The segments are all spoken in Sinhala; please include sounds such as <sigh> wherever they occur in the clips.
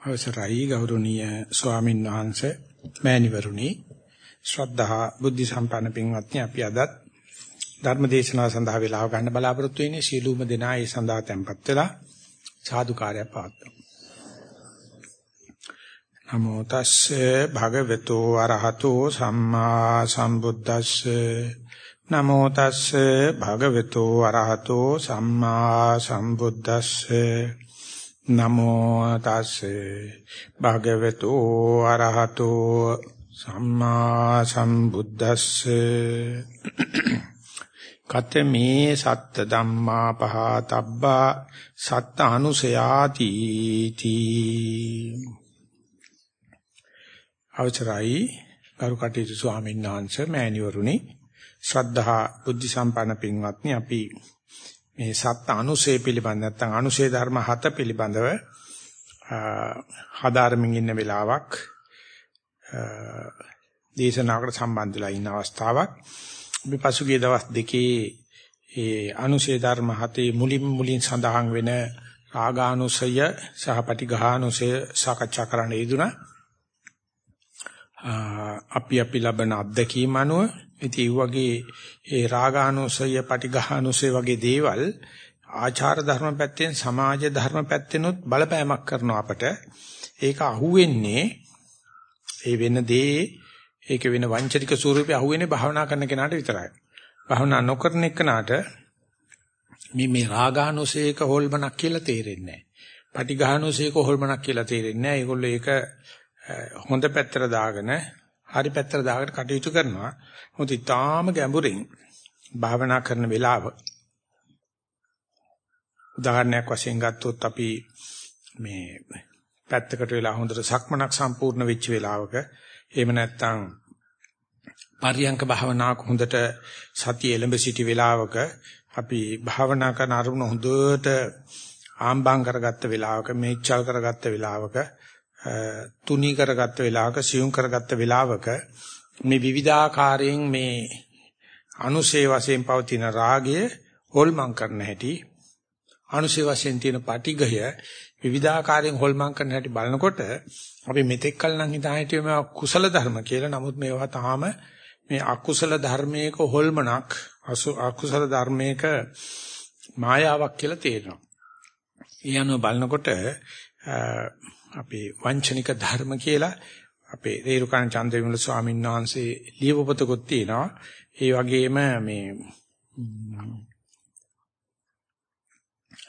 අවසරයි ගෞරවනීය ස්වාමීන් වහන්සේ මෑණිවරුනි. ශ්‍රද්ධා බුද්ධ සම්පන්න පින්වත්නි අපි අදත් ධර්ම දේශනාව සඳහා වේලාව ගන්න බලාපොරොත්තු වෙන්නේ සීලූම දෙනා ඒ සඳහා tempත් වෙලා සාදුකාරය පාත්තුමු නමෝ තස්සේ භගවතු වරහතෝ සම්මා සම්බුද්දස්සේ. නමෝ තස්සේ භගවතු වරහතෝ සම්මා සම්බුද්දස්සේ. නමෝ තස්සේ භගවතු අරහතෝ සම්මා සම්බුද්දස්සේ. කතමේ සත්ත ධම්මා පහතබ්බා සත්ත අනුසයාති තී. අවචරයි ගරු කටයුතු ස්වාමීන් වහන්සේ මෑණිවරුනි. ශ්‍රද්ධා බුද්ධ සම්පන්න පින්වත්නි අපි මේ සත්‍ය අනුශේ පිළිබඳ නැත්නම් අනුශේ ධර්ම හත පිළිබඳව හදාරමින් ඉන්න වෙලාවක් දේශනාවකට සම්බන්ධ වෙලා ඉන්න අවස්ථාවක්. අපි පසුගිය දවස් දෙකේ ඒ අනුශේ ධර්ම හතේ මුලින් මුලින් සඳහන් වෙන රාගානුසය සහ පටිඝානුසය සාකච්ඡා කරන්න යෙදුණා. අපි අපි ලබන අත්දැකීම් අනුව ඉතින් ඒ වගේ ඒ රාගානුසය පටිඝානුසය වගේ දේවල් ආචාර ධර්ම පැත්තෙන් සමාජ ධර්ම පැත්තෙනුත් බලපෑමක් කරනවා අපට. ඒක අහුවෙන්නේ ඒ වෙන දේ ඒක වෙන වංචනික ස්වරූපේ අහුවෙන්නේ භාවනා කරන කෙනාට විතරයි. භාවනා නොකරන කෙනාට මේ මේ රාගානුසයක හොල්මනක් කියලා තේරෙන්නේ නැහැ. පටිඝානුසයක හොල්මනක් කියලා තේරෙන්නේ නැහැ. ඒගොල්ලෝ ඒක හොඳ පැත්තට දාගෙන හරි පැත්තට දාගෙන කටයුතු කරනවා. මොකද ඊටාම ගැඹුරින් භාවනා කරන වෙලාව උදාහරණයක් වශයෙන් ගත්තොත් අපි මේ පැත්තකට වෙලා හොඳට සක්මනක් සම්පූර්ණ වෙච්ච වෙලාවක එහෙම නැත්නම් පරියංක භාවනාවක් හොඳට සතිය එළඹ සිටි වෙලාවක අපි භාවනා කරන අරමුණ හොඳට ආම්බම් කරගත්ත වෙලාවක මේචල් කරගත්ත වෙලාවක තුනී කරගත්ත වෙලාවක සියුම් කරගත්ත වෙලාවක මේ විවිධාකාරයෙන් මේ අනුසේ වශයෙන් පවතින රාගය හොල්මන් කරන හැටි අනුසේ වශයෙන් තියෙන පටිඝය විවිධාකාරයෙන් හොල්මන් කරන හැටි බලනකොට අපි මෙතෙක් කල නම් හිතා හිටියේ මේවා කුසල ධර්ම කියලා. නමුත් මේවා තාම මේ අකුසල ධර්මයක හොල්මනක් අකුසල ධර්මයක මායාවක් කියලා තේරෙනවා. ඒ අනුව බලනකොට අපේ වංචනික ධර්ම කියලා අපේ රේරුකාණ චන්ද්‍රවිමල ස්වාමීන් වහන්සේ ලියව පොතකුත් තියෙනවා. ඒ වගේම මේ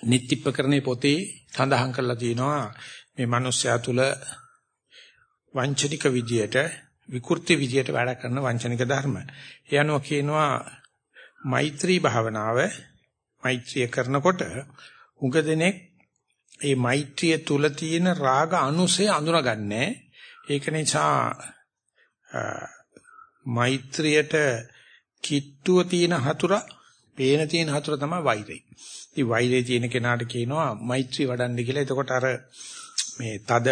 නිත්‍යපකරණේ පොතේ සඳහන් කරලා තියෙනවා මේ මිනිස්යා තුල වංචනික විදියට විකෘති විදියට වැඩ කරන වංචනික ධර්ම. ඒ අනුව කියනවා මෛත්‍රී භාවනාව මෛත්‍රිය කරනකොට උග දෙනෙක් මේ මෛත්‍රිය තුල තියෙන රාග අනුසය අඳුනගන්නේ. ඒක නිසා මෛත්‍රියට කිට්ටුව තියෙන හතුර, පේන තියෙන හතුර තමයි වෛරය. ඉතින් වෛරය තියෙන කෙනාට කියනවා මෛත්‍රී වඩන්න කියලා. එතකොට අර මේ තද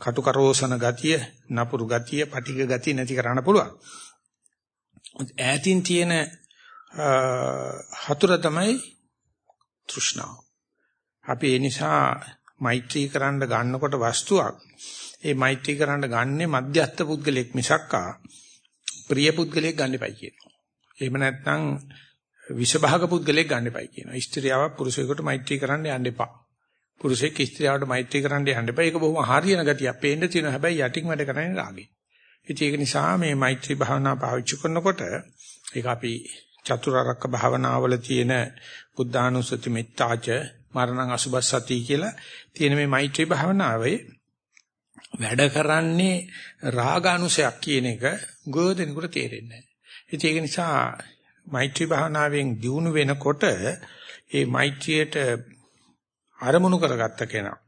කටුකරෝසන ගතිය, නපුරු ගතිය, පටිග ගතිය නැති කරන්න පුළුවන්. ඈතින් තියෙන හතුර තමයි තෘෂ්ණාව. අපි ඒ නිසා මෛත්‍රී කරන්න ගන්නකොට වස්තුවක් ඒ මෛත්‍රී කරන්න ගන්නේ මධ්‍යස්ථ පුද්ගලෙක් මිසක්කා ප්‍රිය පුද්ගලෙක් ගන්න එපයි කියනවා. එහෙම නැත්නම් විෂභාග පුද්ගලෙක් ගන්න එපයි කියනවා. ස්ත්‍රියව පුරුෂයෙකුට මෛත්‍රී කරන්න යන්න එපා. පුරුෂයෙක් ස්ත්‍රියවට මෛත්‍රී කරන්න යන්න එපා. ඒක බොහොම හරියන ගතියක්. පේන්න තියෙනවා. හැබැයි යටින් වැඩ කරන්නේ රාගේ. ඉතින් ඒක නිසා මේ මෛත්‍රී භාවනා පාවිච්චි කරනකොට ඒක අපි චතුරාර්යක භාවනාවල තියෙන බුද්ධානුස්සති මෙත්තාච මරණං අසුබස්සති කියලා තියෙන මේ මෛත්‍රී භාවනාවේ වැඩ කරන්නේ රාගානුසයක් කියන එක ගොඩෙනෙකුට තේරෙන්නේ නැහැ. ඒක නිසා මෛත්‍රී භාවනාවෙන් දියුණු වෙනකොට ඒ මෛත්‍රියට අරමුණු කරගත්ත කෙනා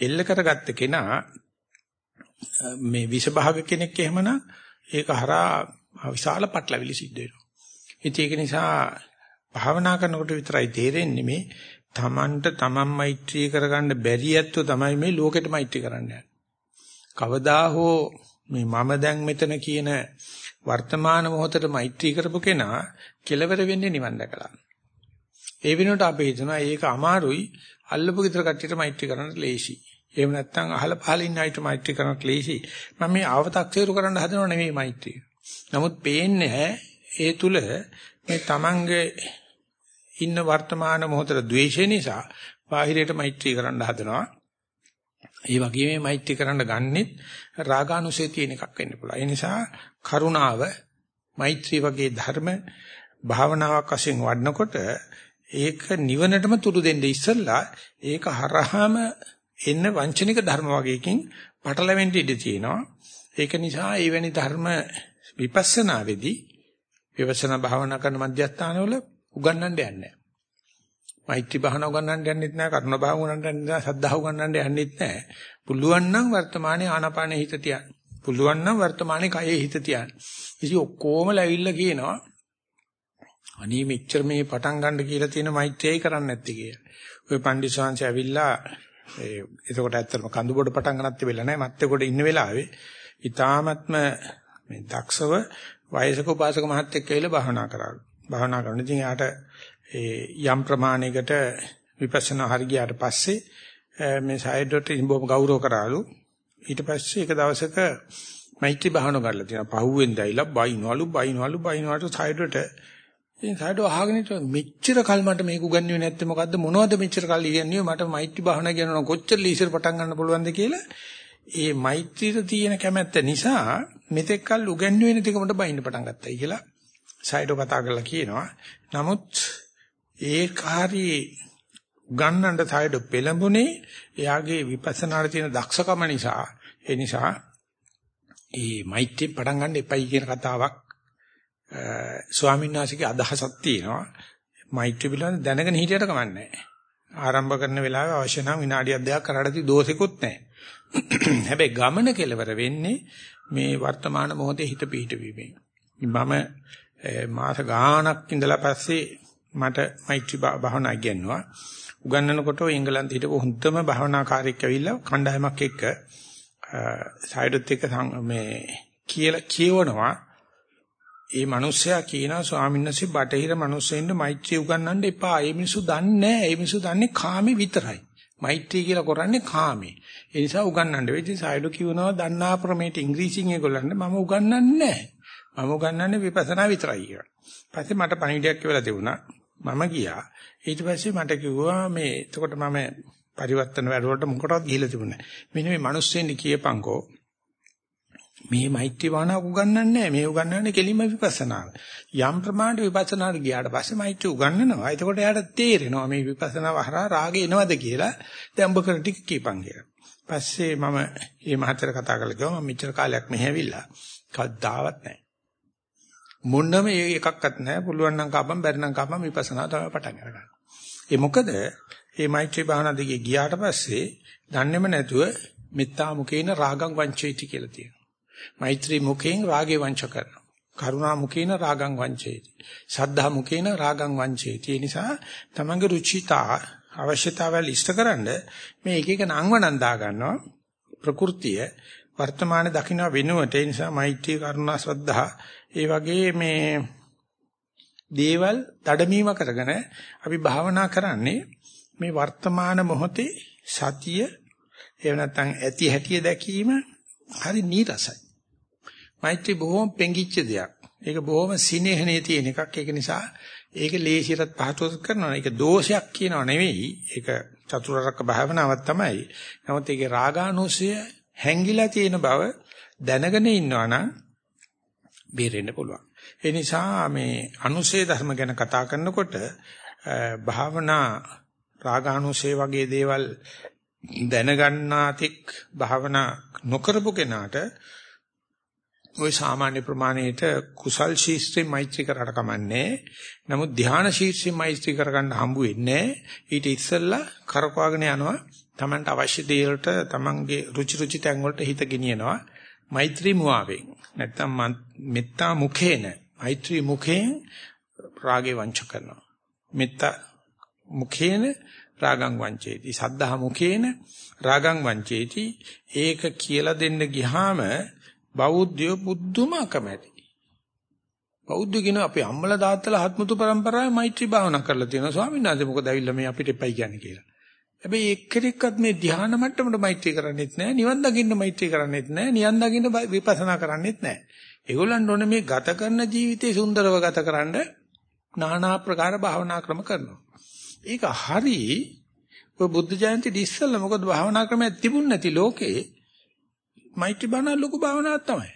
එල්ල කරගත්ත කෙනා මේ විෂභාග කෙනෙක් එහෙමනම් ඒක හරහා විශාල පටලවිලි සිද්ධ වෙනවා. ඒක නිසා භාවනා කරනකොට විතරයි තේරෙන්නේ මේ තමන්ට තමන් මෛත්‍රී කරගන්න බැරි ඇත්තෝ තමයි මේ ලෝකෙට මෛත්‍රී කරන්නේ. කවදා හෝ මේ මම දැන් මෙතන කියන වර්තමාන මොහොතට මෛත්‍රී කරපු කෙනා කෙලවර වෙන්නේ නිවන් දැකලා. ඒ වෙනුවට අපි හිතනවා ඒක අමාරුයි අල්ලපු ගෙදර කට්ටියට මෛත්‍රී කරන්න ලේසි. එහෙම නැත්නම් අහල පහල ඉන්න අයට මෛත්‍රී කරන්නත් ලේසි. මම මේ ආවතක්සේරු කරන්න හදනව නෙවෙයි මෛත්‍රිය. නමුත් පේන්නේ ඒ තුල මේ Tamange ඉන්න වර්තමාන මොහොතේ ද්වේෂය නිසා බාහිරයට මෛත්‍රී කරන්න හදනවා. ඒ වගේම මෛත්‍රී කරන්න ගන්නෙත් රාගානුසය තියෙන එකක් වෙන්න පුළුවන්. ඒ නිසා කරුණාව මෛත්‍රී වගේ ධර්ම භාවනාවක් වශයෙන් වඩනකොට ඒක නිවනටම තුරු දෙන්න ඉස්සෙල්ලා ඒක හරහාම එන්න වංචනික ධර්ම වගේකින් පටලැවෙන්න ඉඩ තියෙනවා. ඒක නිසා එවැනි ධර්ම විපස්සනා වෙදී විපස්සනා භාවනා කරන මධ්‍යස්ථානවල උගන්වන්න යන්නේ නැහැ. මෛත්‍රී භාවනා උගන්වන්න යන්නෙත් නැහැ, කරුණ භාව උගන්වන්න යන්නෙත් නැහැ, සද්ධා උගන්වන්න යන්නෙත් නැහැ. පුළුවන් නම් වර්තමානයේ ආනාපානෙ හිත තියන්න. පුළුවන් නම් වර්තමානයේ කයෙ හිත තියන්න. ඉතින් ඔක්කොම ලැවිල්ලා කියනවා අනේ මෙච්චර මේ පටන් ගන්න කියලා තියෙන මෛත්‍රියයි කරන්නේ නැත්තේ කියලා. ওই පණ්ඩිසාංශය ඇවිල්ලා ඒ එතකොට ඇත්තටම කඳුබොඩ පටන් ගන්නත් වෙලා නැහැ. මත්තේ කොට ඉන්න වෙලාවේ ඊ타මත්ම මේ දක්ෂව වයසක උපාසක මහත්තයෙක් කියලා භාවනා කරාලු. භාවනා කරන ඉතින් යාට ඒ යම් ප්‍රමාණයකට විපස්සනා හරි ගියාට පස්සේ මේ සයිඩ්ඩට ඉඹොම ගෞරව කරාලු. ඊට පස්සේ එක දවසක මෛත්‍රී භාවනාව කරලා තියෙනවා. පහුවෙන් දැයිලා බයින්වලු බයින්වලු බයින්වට සයිඩ්ඩට ඉතින් සයිඩෝ අහගෙන ඉත මෙච්චර කල් මට මේක උගන්වන්නේ නැත්තේ මොකද්ද මොනවද මෙච්චර කල් ඉගෙනියේ මට මෛත්‍රී භාවනා කියනවා කොච්චර ලීසර් පටන් ගන්න පුළුවන්ද කියලා ඒ මෛත්‍රියට තියෙන කැමැත්ත නිසා මෙතෙක් කල් උගන්වන්නේ නැති කමට බයින්න පටන් ගත්තයි කියලා සයිඩෝ කතා කරලා කියනවා නමුත් ඒකාරි ගන්නඳ සයිඩෝ පෙළඹුණේ එයාගේ විපස්සනාට තියෙන දක්ෂකම නිසා ඒ නිසා ඒ මෛත්‍රිය පටන් ගන්න එපයි කියන කතාවක් ස්වාමීන් වහන්සේගේ අදහසක් තියෙනවා. මෛත්‍රී පිළිබඳ දැනගෙන හිටියට කමන්නේ නැහැ. ආරම්භ කරන වෙලාවේ අවශ්‍ය නම් විනාඩියක් දෙකක් කරාටදී දෝෂෙකුත් නැහැ. <clears throat> හැබැයි ගමන කෙලවර වෙන්නේ මේ වර්තමාන මොහොතේ හිත පිහිටවීමෙන්. මම මාස ගාණක් ඉඳලා පස්සේ මට මෛත්‍රී භාවනා ඉගෙනුවා. උගන්වනකොට එංගලන්තේ හිටපු හොඳම භාවනාකාරයෙක් ඇවිල්ලා කණ්ඩායමක් එක්ක සයිඩත් එක්ක මේ කියලා කියවනවා ඒ මිනිස්සයා කියනවා ස්වාමීන් වහන්සේ බටහිර මිනිස්සෙන්ට මෛත්‍රිය උගන්වන්න එපා. ඒ මිනිස්සු දන්නේ නැහැ. ඒ මිනිස්සු දන්නේ කාමේ විතරයි. මෛත්‍රී කියලා කරන්නේ කාමේ. ඒ නිසා උගන්වන්න වෙයි. සායඩෝ කියනවා දන්නා ප්‍රමේට ඉංග්‍රීසියෙන් ඒගොල්ලන්ට මම උගන්වන්නේ නැහැ. මම උගන්වන්නේ විපස්සනා විතරයි කියලා. පස්සේ මට පණිවිඩයක් කියලා දෙවුණා. මම ගියා. ඊට පස්සේ මට කිව්වා මේ එතකොට මම පරිවර්තන වැඩවලට මොකටවත් ගිහිල්ලා තිබුණේ නැහැ. මෙන්න මේ මිනිස්සෙන් කියපංකෝ මේ මෛත්‍රී භාවනාව උගන්වන්නේ නැහැ. මේ උගන්වන්නේ කෙලින්ම විපස්සනාව. යම් ප්‍රමාණයට විපස්සනාට ගියාට පස්සේ මෛත්‍රී උගන්වනවා. එතකොට එයාට තේරෙනවා මේ විපස්සනාව හරහා රාගය එනවද කියලා. දැන් ඔබ කර ටික කීපන් කියලා. පස්සේ මම මේ මහතර කතා කරලා කිව්වා මම මෙච්චර කාලයක් මෙහෙ ඇවිල්ලා කවදාවත් නැහැ. මොන්නම එකක්වත් නැහැ. පුළුවන් නම් කපම් බැරි නම් කපම් විපස්සනා තමයි පටන් ගන්න. ඒ මොකද මේ මෛත්‍රී භාවනා දිගේ ගියාට පස්සේ දන්නේම නැතුව මෙත්තා මුකේන රාගං වංචේති කියලා තියෙනවා. මෛත්‍රී මුඛයෙන් රාගේ වංච කරනවා. කරුණා මුඛේන රාගං වංචේති. සද්ධා මුඛේන රාගං වංචේති. ඒ නිසා තමන්ගේ රුචිතා අවශ්‍යතාවල් ඉෂ්ටකරනද මේ එක එක නංවනන් දා ගන්නවා. ප්‍රകൃතිය වර්තමාන දකින්න වෙනුවට ඒ නිසා මෛත්‍රී කරුණා ශ්‍රද්ධා ඒ වගේ මේ දේවල් දඩමීම කරගෙන අපි භාවනා කරන්නේ මේ වර්තමාන මොහොතේ සතිය එහෙම නැත්නම් ඇති හැටිය දැකීම හරි නීරසයි. මෛත්‍රී බොහොම පෙඟිච්ච දෙයක්. ඒක බොහොම සිනේහනේ තියෙන එකක්. ඒක නිසා ඒක ලේසියට පහතුවක් කරනවා. ඒක දෝෂයක් කියනව නෙවෙයි. ඒක චතුරාර්යක භාවනාවක් තමයි. නමුත් ඒකේ රාගානුසය හැංගිලා තියෙන බව දැනගෙන ඉන්නවා නම් බේරෙන්න පුළුවන්. ඒ නිසා මේ අනුසේ ධර්ම ගැන කතා කරනකොට භාවනා රාගානුසේ වගේ දේවල් දැනගන්නාතික් භාවනා නොකරපු කෙනාට ওই සාමාන්‍ය ප්‍රමාණයට කුසල් ශීස්ත්‍රේ මෛත්‍රී කරාට කමන්නේ. නමුත් ධානා ශීස්ත්‍රේ මෛත්‍රී කරගන්න හම්බ වෙන්නේ ඊට ඉස්සෙල්ලා කරකවාගෙන යනවා. Tamanට අවශ්‍ය දේවල්ට Tamanගේ රුචි රුචි තැන් වලට හිත ගෙනියනවා. මෛත්‍රී මුවාවෙන්. නැත්තම් මෙත්තා මුඛේන මෛත්‍රී මුඛයෙන් රාගේ වංච කරනවා. මෙත්තා මුඛේන රාගං වංචේති. සද්ධා මුඛේන රාගං වංචේති. ඒක කියලා දෙන්න ගියාම බෞද්ධයෝ බුද්ධම අකමැති. බෞද්ධ කියන අපේ අම්මලා තාත්තලා හත්මුතු પરම්පරාවේ මෛත්‍රී භාවනා කරලා තියෙනවා. ස්වාමීන් වහන්සේ මොකද ඇවිල්ලා මේ අපිට එපයි කියන්නේ කියලා. හැබැයි එක්කෙනෙක්වත් මේ ධ්‍යාන මට්ටමට මෛත්‍රී කරන්නේත් නැහැ. නිවන් දකින්න මෛත්‍රී කරන්නේත් නැහැ. නිවන් දකින්න විපස්සනා කරන්නේත් නැහැ. ඒගොල්ලන් ඕනේ මේ ගත කරන ජීවිතේ සුන්දරව ගත කරන්න নানা ආකාර භාවනා ක්‍රම කරනවා. ඒක හරි ඔය බුද්ධ ජයන්ති ඉස්සෙල්ලා මොකද භාවනා ක්‍රමයක් තිබුණ නැති ලෝකේ මෛත්‍රී භාවනා ලොකු භාවනාවක් තමයි.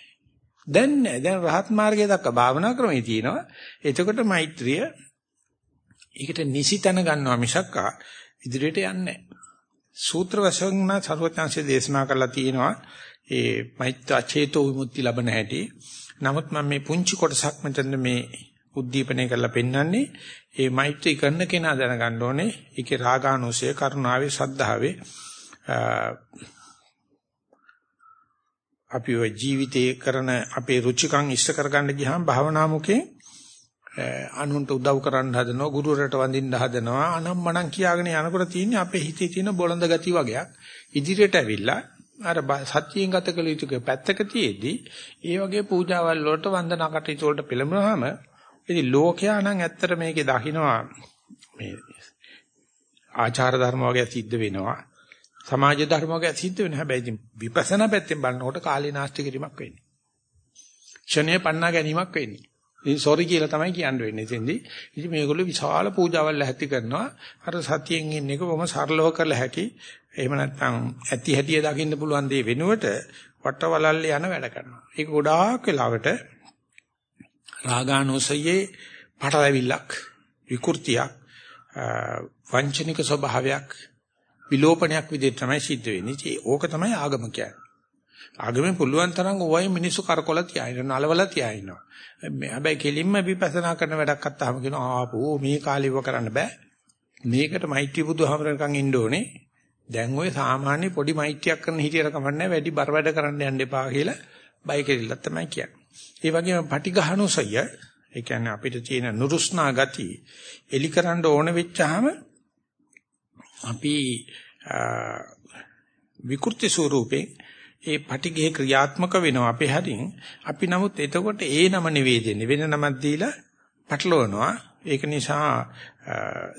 දැන් නෑ දැන් රහත් මාර්ගයේ දක්වා භාවනා ක්‍රමයේ තියෙනවා. එතකොට මෛත්‍රිය ඒකට නිසි තැන ගන්නවා මිසක්කා ඉදිරියට යන්නේ නැහැ. සූත්‍ර වශයෙන් නම් සර්වඥාන්සේ දේශනා කරලා තියෙනවා ඒ මෛත්‍රී චේතෝ විමුක්ති ලැබෙන හැටි. නමුත් මම මේ පුංචි කොටසක් මෙතන මේ උද්දීපනය කරලා පෙන්වන්නේ ඒ මෛත්‍රී කරන කෙනා දැනගන්න ඕනේ ඒකේ රාගානුසය, කරුණාවේ, සද්ධාවේ අපි ඔය ජීවිතයේ කරන අපේ රුචිකම් ඉෂ්ට කරගන්න ගියාම භාවනා මුකේ අනුන්ට උදව් කරන්න හදනවා ගුරුවරට වඳින්න හදනවා අනම්මනම් කියාගෙන යනකොට තියෙන්නේ අපේ හිතේ තියෙන බොළඳ ගති වගේක්. ඉදිරියට ඇවිල්ලා අර සත්‍යයෙන් ගත කළ යුතු පැත්තක තියේදී ඒ වගේ පූජාවල් වලට වන්දනා කටයුතු වලට පෙළඹුනහම ඉතින් ලෝකයා නම් ඇත්තට මේකේ දකින්නවා මේ ආචාර ධර්ම වගේ සිද්ධ වෙනවා. සමාජ ධර්ම වගේ සිද්ධ වෙනවා. හැබැයි ඉතින් විපස්සනා පැත්තෙන් බලනකොට කාලේ නාස්ති කිරීමක් වෙන්නේ. ක්ෂණේ පන්නා ගැනීමක් වෙන්නේ. ඉතින් සෝරි කියලා තමයි කියන්න වෙන්නේ ඉතින්දී. ඉතින් මේගොල්ලෝ විශාල පූජාවල් ඇති කරනවා. අර සතියෙන් ඉන්න එක බොහොම සරලව කරලා හැකි. එහෙම නැත්නම් ඇති හැටිය දකින්න පුළුවන් දේ වෙනුවට වටවලල්ලේ යන වැඩ කරනවා. ඒක ගොඩාක් වෙලාවට රාගානුසයේ පටලැවිල්ලක්, විකෘතියක්, වංචනික ස්වභාවයක්, විලෝපනයක් විදිහට තමයි සිද්ධ වෙන්නේ. ඒක තමයි ආගම කියන්නේ. ආගමෙන් පුළුවන් තරම් ඔයයි මිනිස්සු කරකොල තියාගෙන නලවල තියාිනවා. හැබැයි කෙලින්ම විපස්සනා කරන වැඩක් අත්තාම කියනවා ආපෝ මේ කාලේ ඉව කරන්න බෑ. මේකට මෛත්‍රී බුදුහමරකම් ඉන්න ඕනේ. දැන් ওই සාමාන්‍ය පොඩි මෛත්‍රියක් කරන හිටියට කමන්නේ වැඩි බර වැඩ කරන්න යන්න එපා කියලා බයි කෙරිල්ලක් තමයි කියන්නේ. ඒ වගේම පටිඝහනුසය ඒ කියන්නේ අපිට තියෙන නුරුස්නා ගති එලිකරන්න ඕන වෙච්චාම අපි විකෘති ස්වරූපේ ඒ පටිඝේ ක්‍රියාත්මක වෙනවා අපේ හරින්. අපි නමුත් එතකොට ඒ නම නෙවෙයි දෙන්නේ වෙන නමක් දීලා පටලවනවා. ඒක නිසා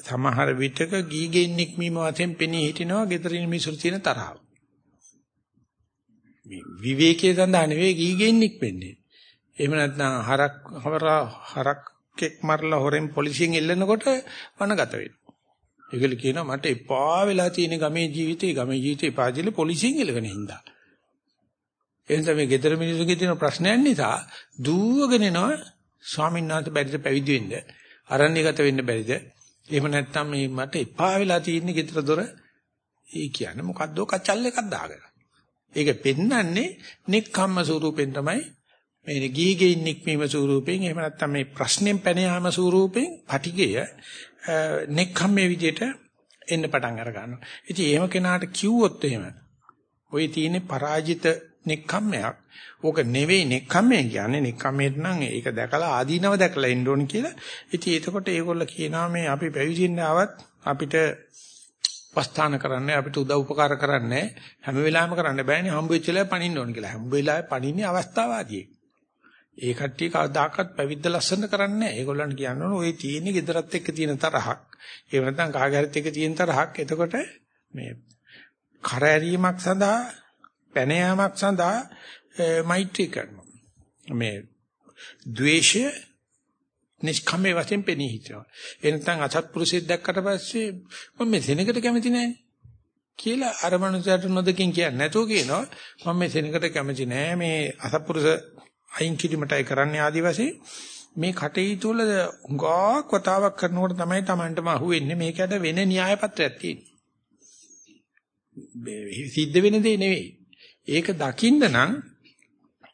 සමහර විටක ගීගෙන් නික්මීම වශයෙන් පෙනී හිටිනවා. gederin මිසුරු තියෙන තරහව. විවේකයේ සඳහා නෙවෙයි ගීගෙන් නික්මෙන්නේ එහෙම නැත්නම් හරක් හවරා හරක්ෙක් මරලා හොරෙන් පොලිසියෙන් එල්ලනකොට වනගත වෙනවා. ඒගොල්ල කියනවා මට එපා වෙලා තියෙන ගමේ ජීවිතේ. ගමේ ජීවිතේ පාදිලේ පොලිසියෙන් එල්ලගෙන හින්දා. එනිසා මේ ගෙදර මිනිස්සුගේ තියෙන ප්‍රශ්නයන් නිසා දුවගෙන එනවා ස්වාමීන් වහන්සේ බැරිද පැවිදි වෙන්න අරණ්‍යගත වෙන්න බැරිද? එහෙම නැත්නම් මේ මට එපා වෙලා තියෙන ගෙදර දොර ඒ කියන්නේ මොකද්ද? කචල් එකක් දාගෙන. ඒක පෙන්වන්නේ නික්කම්ම ස්වරූපෙන් තමයි. මේ ගීගෙයින් නික්මීම ස්වරූපෙන් එහෙම නැත්නම් මේ ප්‍රශ්නෙන් පැන යාම ස්වරූපෙන් පටිගය නික්කම්මේ විදිහට එන්න පටන් අර ගන්නවා ඉතින් එහෙම කෙනාට කිව්වොත් එහෙම ඔය තියෙන පරාජිත නෙක්ඛම්මයක්. ඕක නෙවෙයි නෙක්ඛම්මය කියන්නේ නෙක්ඛම්මයට නම් ඒක දැකලා ආදීනව දැකලා එන්න ඕන කියලා. ඉතින් එතකොට ඒගොල්ලෝ කියනවා මේ අපි පැවිදිින්න ආවත් අපිට වස්ථාන කරන්නේ අපිට උදව් උපකාර කරන්නේ හැම වෙලාවෙම කරන්න බෑනේ හම්බ වෙච්ච වෙලාවෙ පණින්න ඕන කියලා. හම්බ වෙලාවෙ පණින්නේ අවස්ථාවාදී. ඒ කට්ටිය කවදාකවත් පැවිද්ද ලස්සන කරන්නේ නැහැ. ඒගොල්ලන්ට කියන්න ඕන ඔය තියෙන gedarat එක්ක තියෙන තරහක්. ඒ නැත්නම් කාගෑරත් එක්ක තියෙන තරහක්. එතකොට මේ කර ඇරීමක් සඳහා පැන යාමක් සඳහා මෛත්‍රී කරනවා. මේ ද්වේෂය නිෂ්කම්මේ වශයෙන් පෙනී හිටිනවා. ඒ නැත්නම් අසත්පුරුෂයෙක් දැක්කට පස්සේ මම මේ සෙනඟට කැමති නැහැ කියලා අර මනුස්සයාට නොදකින් කියන්නේ නැතුව කියනවා මම මේ සෙනඟට කැමති නැහැ මේ අසත්පුරුෂ අයින් කිරීමටයි කරන්නේ ආදි වශයෙන් මේ කටයුතු වල ගාක් වතාවක් කරනකොට තමයි Tamanටම අහුවෙන්නේ මේකට වෙන න්‍යාය පත්‍රයක් තියෙන්නේ. සිද්ධ වෙන දේ නෙවෙයි. ඒක දකින්න නම්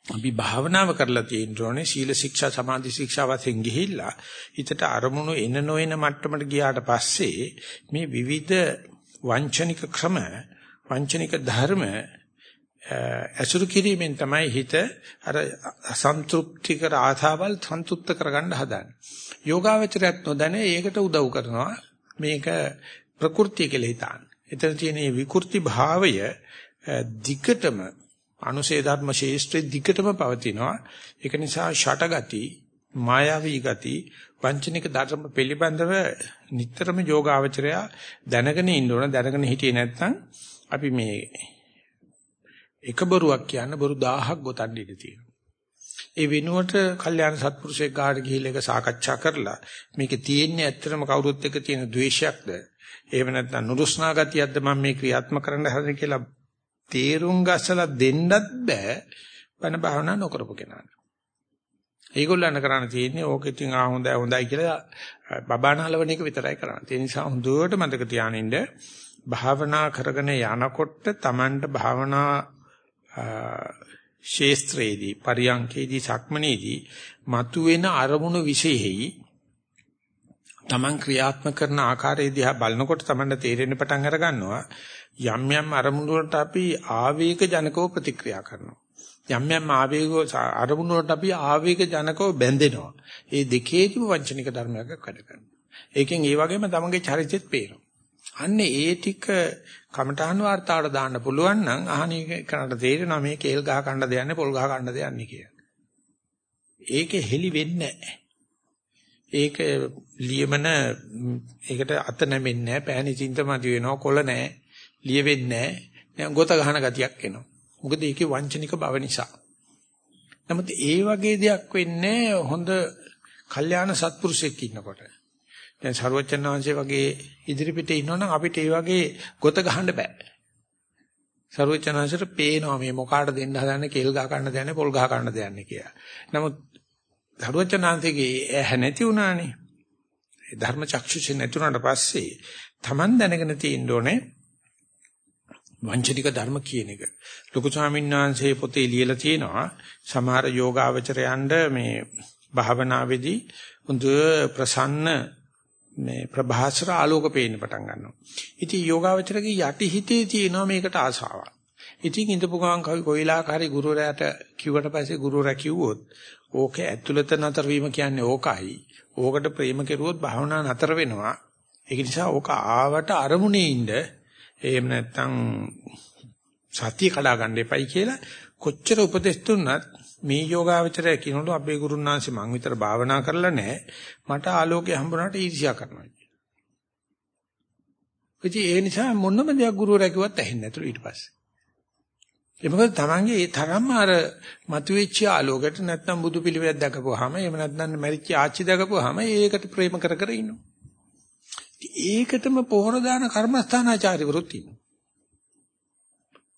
අපි භාවනාව කරලා තියෙන්න ඕනේ සීල ශික්ෂා සමාධි ශික්ෂා වශයෙන් ගිහිල්ලා හිතට අරමුණු එන නොයන මට්ටමට ගියාට පස්සේ මේ විවිධ වංචනික ක්‍රම වංචනික ධර්ම අසුරු කිරීමෙන් තමයි හිත අර අසන්තෘප්තිකර ආසාවල් සන්තුෂ්ත කරගන්න හදන්නේ. යෝගාවචරයත් නොදැන ඒකට උදව් කරනවා. මේක ප්‍රകൃතිය කියලා හිතාන. එතන තියෙන විකෘති භාවය දිගටම අනුසේ ධර්ම ශේෂ්ත්‍රයේ දිගටම පවතිනවා. ඒක නිසා ෂටගති මායාවී ගති වංචනික ධර්ම පිළිබඳව නිතරම යෝගාවචරය දැනගෙන ඉන්න ඕන දැනගෙන හිටියේ නැත්නම් අපි මේ එක බොරුවක් කියන්න බොරු 1000ක් ගොතන්න ඉඩ තියෙනවා. ඒ වෙනුවට කල්යාණ සත්පුරුෂයෙක් ගාට ගිහිල්ලා ඒක සාකච්ඡා කරලා මේකේ තියෙන්නේ ඇත්තටම කවුරුත් එක්ක තියෙන ද්වේෂයක්ද එහෙම නැත්නම් නුරුස්නා ගතියක්ද මම මේ ක්‍රියාත්මක කරන්න හදන්නේ කියලා තේරුම් ගස්සලා දෙන්නත් බෑ බණ භාවනා නොකරපු කෙනාට. ඒගොල්ලන් කරන්න තියෙන්නේ ඕක ඉතින් ආ හොඳයි හොඳයි කියලා බබානහලවන එක විතරයි කරන්නේ. ඒ නිසා හොඳට මතක තියානින්න භාවනා කරගෙන යනකොට Tamanට භාවනා ශේස්ත්‍රයේදී පරියංකේදී සක්මනේදී මතුවෙන අරමුණු විශේෂෙහි Taman ක්‍රියාත්මක කරන ආකාරය දිහා බලනකොට Tamanට තේරෙන්න පටන් අර ගන්නවා යම් යම් අරමුණු වලට අපි ආවේග ජනකව ප්‍රතික්‍රියා කරනවා. යම් යම් ආවේග අරමුණු වලට අපි ආවේග ජනකව බැඳෙනවා. ඒ දෙකේදීම වංචනික ධර්මයක් වැඩ කරනවා. ඒකෙන් ඒ වගේම තමන්ගේ චරිතෙත් පේනවා. අන්නේ ඒ ටික කමඨාන් වාර්තාවට දාන්න පුළුවන් නම් අහණේ කරන්න තේරෙනවා මේ කේල් ගහ කන්න දෙන්නේ පොල් ගහ කන්න දෙන්නේ කියලා. ඒකේ හෙලි වෙන්නේ නැහැ. ඒක ලියමන ඒකට අත නැමෙන්නේ නැහැ. පෑණි චින්තමදි වෙනවා කොළ නැහැ. ලිය වෙන්නේ නැහැ ගොත ගහන ගතියක් එනවා මොකද ඒකේ වංචනික බව නිසා නමුත් ඒ වගේ දෙයක් වෙන්නේ හොඳ කල්යාණ සත්පුරුෂයෙක් ඉන්නකොට දැන් සරුවචන් වහන්සේ වගේ ඉදිරිපිටේ ඉන්නවනම් අපිට ඒ වගේ ගොත ගහන්න බෑ. සරුවචන් වහන්සේට පේනවා මේ මොකාට දෙන්න හදන්නේ කෙල් ගහ ගන්න දෙන්නේ පොල් ගහ ගන්න දෙන්නේ කියලා. නමුත් සරුවචන් වහන්සේගේ ඇහැ නැති වුණානේ. ඒ ධර්ම චක්ෂුෂ නැති වුණාට පස්සේ Taman දැනගෙන තියෙන්න ඕනේ වංචනික ධර්ම කියන එක. ලොකු ස්වාමීන් වහන්සේ පොතේ ලියලා තියෙනවා සමහර යෝගාවචරයන්ට මේ භාවනාවේදී හොඳ ප්‍රසන්න මේ ප්‍රභාසර ආලෝක පේන්න පටන් ගන්නවා. ඉතින් යෝගාවචරගේ යටි හිතේ තියෙනවා මේකට ආසාවක්. ඉතින් ඉඳපු ගමන් කවි කොයිලාකාරී ගුරුවරයාට කිව්වට පස්සේ ගුරුවරයා කිව්වොත් ඕක ඇතුළත නතර වීම කියන්නේ ඕකයි. ඕකට ප්‍රේම කෙරුවොත් භාවනා නතර වෙනවා. ඒක නිසා ඕක ආවට අරමුණේ ඉන්න එහෙම නැත්නම් සතිය කඩා ගන්න එපයි කියලා කොච්චර උපදෙස් දුන්නත් මේ යෝගාවචරය කියනකොට අපේ ගුරුනාංශي මං විතර භාවනා කරලා නැහැ. මට ආලෝකය හම්බුනාට ඊර්ෂ්‍යා කරනවා. ඉතින් ඒ නිසා මොනම දෙයක් ගුරුවරයා කිව්වත් ඇහෙන්නේ නැතුළු ඊට පස්සේ. ඒ මොකද තමන්ගේ ඒ තරම්ම අර මතුවෙච්ච ආලෝකයට නැත්නම් බුදු පිළිවෙලක් දැකපුවාම එහෙම නැත්නම් මැරිච්ච ආච්චි දැකපුවාම ඒකට ප්‍රේම කර කර ඉන්නවා. ඒකටම පොහොර දාන කර්මස්ථානාචාර්යවරුත් ඉන්නවා.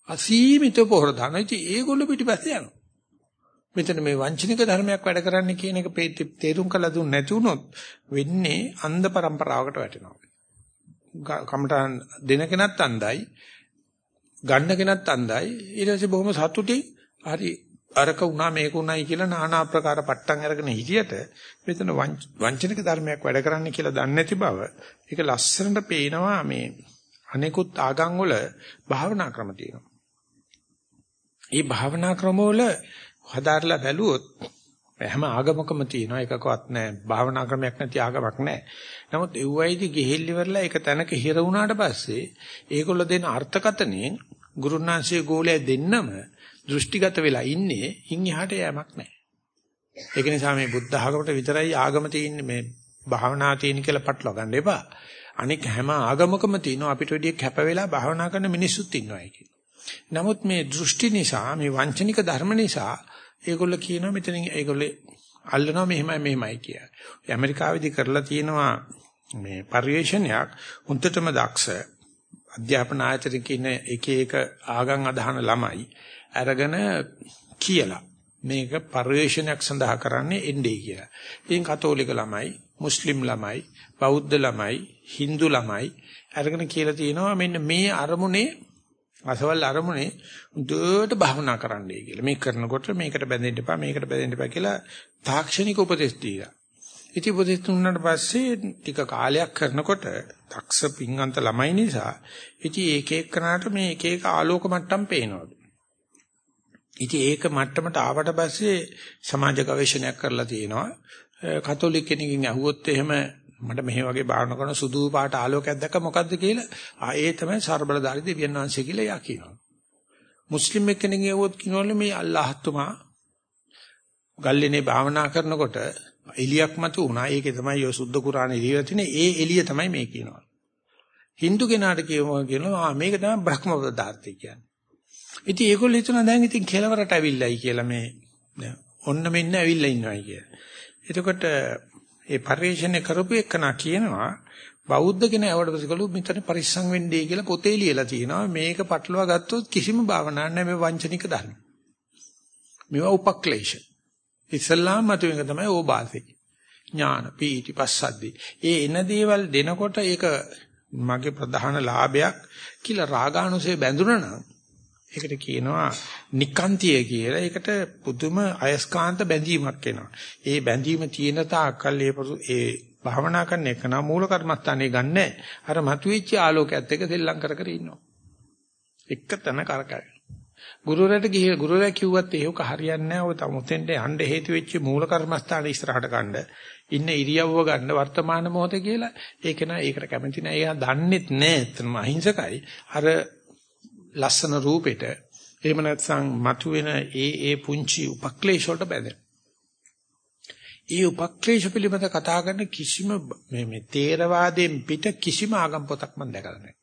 අසීමිත පොහොර දාන. ඉතින් ඒගොල්ලෝ පිටිපස්සේ යනවා. මෙතන මේ වංචනික ධර්මයක් වැඩ කරන්න කියන එක තේරුම් කළ දුන්න නැති වුණොත් වෙන්නේ අන්ධ પરම්පරාවකට වැටෙනවා. කමටන් දෙන කෙනත් අන්ධයි, ගන්න කෙනත් අන්ධයි. ඊට පස්සේ බොහොම සතුටින් හරි අරක උනා මේක උනායි කියලා নানা ආකාර පට්ටම් අරගෙන හිටියට මෙතන වංචනික ධර්මයක් වැඩ කරන්න කියලා දන්නේ නැති බව ඒක ලස්සනට පේනවා මේ අනෙකුත් ආගම් වල භාවනා ක්‍රම තියෙනවා. මේ භාවනා ක්‍රම වල හදාarලා බැලුවොත් හැම ආගමකම තියෙනවා එකකවත් නැහැ භාවනා ක්‍රමයක් නැති ආගමක් නැහැ. නමුත් එව්වයිදි ගිහිල්ලි වෙරලා එක තැනක හිර වුණාට පස්සේ ඒගොල්ලෝ දෙන අර්ථකතනෙන් ගුරුනාංශයේ ගෝලයේ දෙන්නම දෘෂ්ටිගත වෙලා ඉන්නේ ඉන් එහාට යෑමක් නැහැ. ඒක නිසා මේ බුද්ධ ආගමට විතරයි ආගම තියෙන්නේ මේ භාවනා තියෙන කියලා පටලවා ගන්න එපා. අනික හැම ආගමකම තියෙනවා අපිට වැඩිය කැප වෙලා භාවනා කරන මිනිස්සුත් ඉන්නවා කියලා. නමුත් මේ දෘෂ්ටි නිසා මේ වංචනික ධර්ම නිසා ඒගොල්ලෝ කියනවා මෙතනින් ඒගොල්ලෝ අල්ලනවා මෙහෙමයි මෙහෙමයි කියලා. ඇමරිකාවේදී කරලා තියෙනවා මේ පරිශ්‍රණයක් උන්ටටම දක්ෂ අධ්‍යාපන ආයතන කියන එක එක ආගම් අදහන ළමයි අරගෙන කියලා මේක පරිශ්‍රණයක් සඳහා කරන්නේ එන්නේ කියලා. ඉතින් කතෝලික ළමයි, මුස්ලිම් ළමයි, බෞද්ධ ළමයි, Hindu ළමයි අරගෙන කියලා තියෙනවා මෙන්න මේ අරමුණේ අසවල් අරමුණේ දුවට භවනා කරන්නයි කියලා. මේ කරනකොට මේකට බැඳෙන්න එපා මේකට බැඳෙන්න එපා කියලා තාක්ෂණික උපදෙස් දීලා. ඉති උපදෙස් දුන්නාට පස්සේ ටික කාලයක් කරනකොට දක්ෂ පිංගන්ත ළමයි නිසා ඉති එක එක්කනට මේ එක එක ආලෝක මට්ටම් පේනවා. ඉතින් ඒක මට්ටමට ආවට පස්සේ සමාජ ගවේෂණයක් කරලා තියෙනවා. කතෝලික කෙනකින් අහුවොත් එහෙම මට මෙහෙ වගේ භාවනා කරන සුදු පාට ආලෝකයක් දැක්ක මොකද්ද කියලා ආ ඒ තමයි ਸਰබලදාරි දෙවියන් වහන්සේ කියලා යා කියනවා. මුස්ලිම් එක්කෙනෙක් කියවොත් කියනවලු මේ අල්ලාහ් තුමා ගල්ලේනේ භාවනා කරනකොට එලියක් මත උනා. ඒකේ තමයි ඔය සුද්ධ කුරානේ ඉලියලා තියෙන්නේ. ඒ එළිය තමයි මේ කියනවා. Hindu කෙනාට කියනවා කියනවා ආ මේක තමයි බ්‍රහ්ම පදාර්ථය කියන්නේ. ඉතින් ඒගොල්ලෝ හිතනවා දැන් ඉතින් කෙලවරට ඇවිල්ලායි කියලා මේ ඔන්න මෙන්න ඇවිල්ලා ඉන්නවයි කියලා. එතකොට ඒ පරිශ්‍රණය කරපු එකනා කියනවා බෞද්ධ කෙනා ඇවට පස්සේ මෙතන පරිස්සම් වෙන්නේ කියලා පොතේ ලියලා තියෙනවා මේක පටලවා ගත්තොත් කිසිම භාවනාවක් නැහැ මේ වංචනික ධර්ම. මේවා උපක්ලේශ. ඉස්ලාම් මත එක තමයි ඕබාසෙ. ඥාන පීටි පස්සද්දි. ඒ එන දේවල් දෙනකොට ඒක මගේ ප්‍රධාන ලාභයක් කියලා රාගානුසය බැඳුනා නම් ඒකට කියනවා නිකාන්තිය කියලා. ඒකට පුදුම අයස්කාන්ත බැඳීමක් එනවා. ඒ බැඳීම තියෙන තාක්කල් ඒ භාවනා කරන එක නම් මූල කර්මස්ථානේ ගන්නෑ. අර මතුවෙච්ච ආලෝකයත් එක්ක සෙල්ලම් කර කර ඉන්නවා. එක තැන කරකැවෙන. ගුරුවරයාට ගිහ ගුරුවරයා කිව්වත් ඒක හරියන්නේ නැහැ. ඔය තමුතෙන්ට යන්න හේතු වෙච්ච මූල කර්මස්ථානේ ඉස්සරහට ගන්න. ඉන්න ඉරියව්ව ගන්න වර්තමාන මොහොතේ කියලා. ඒක නෑ ඒකට කැමති නෑ. එයා දන්නෙත් නෑ. එතනම අහිංසකයි. අර ලස්සන රූපෙට එහෙම නැත්නම් මතුවෙන ඒ ඒ පුංචි උපක්ලේශ වලට බැඳෙන. ඒ උපක්ලේශ පිළිබඳ කතා කරන කිසිම මේ මේ තේරවාදයෙන් පිට කිසිම ආගම් පොතක් මම දැකලා නැහැ.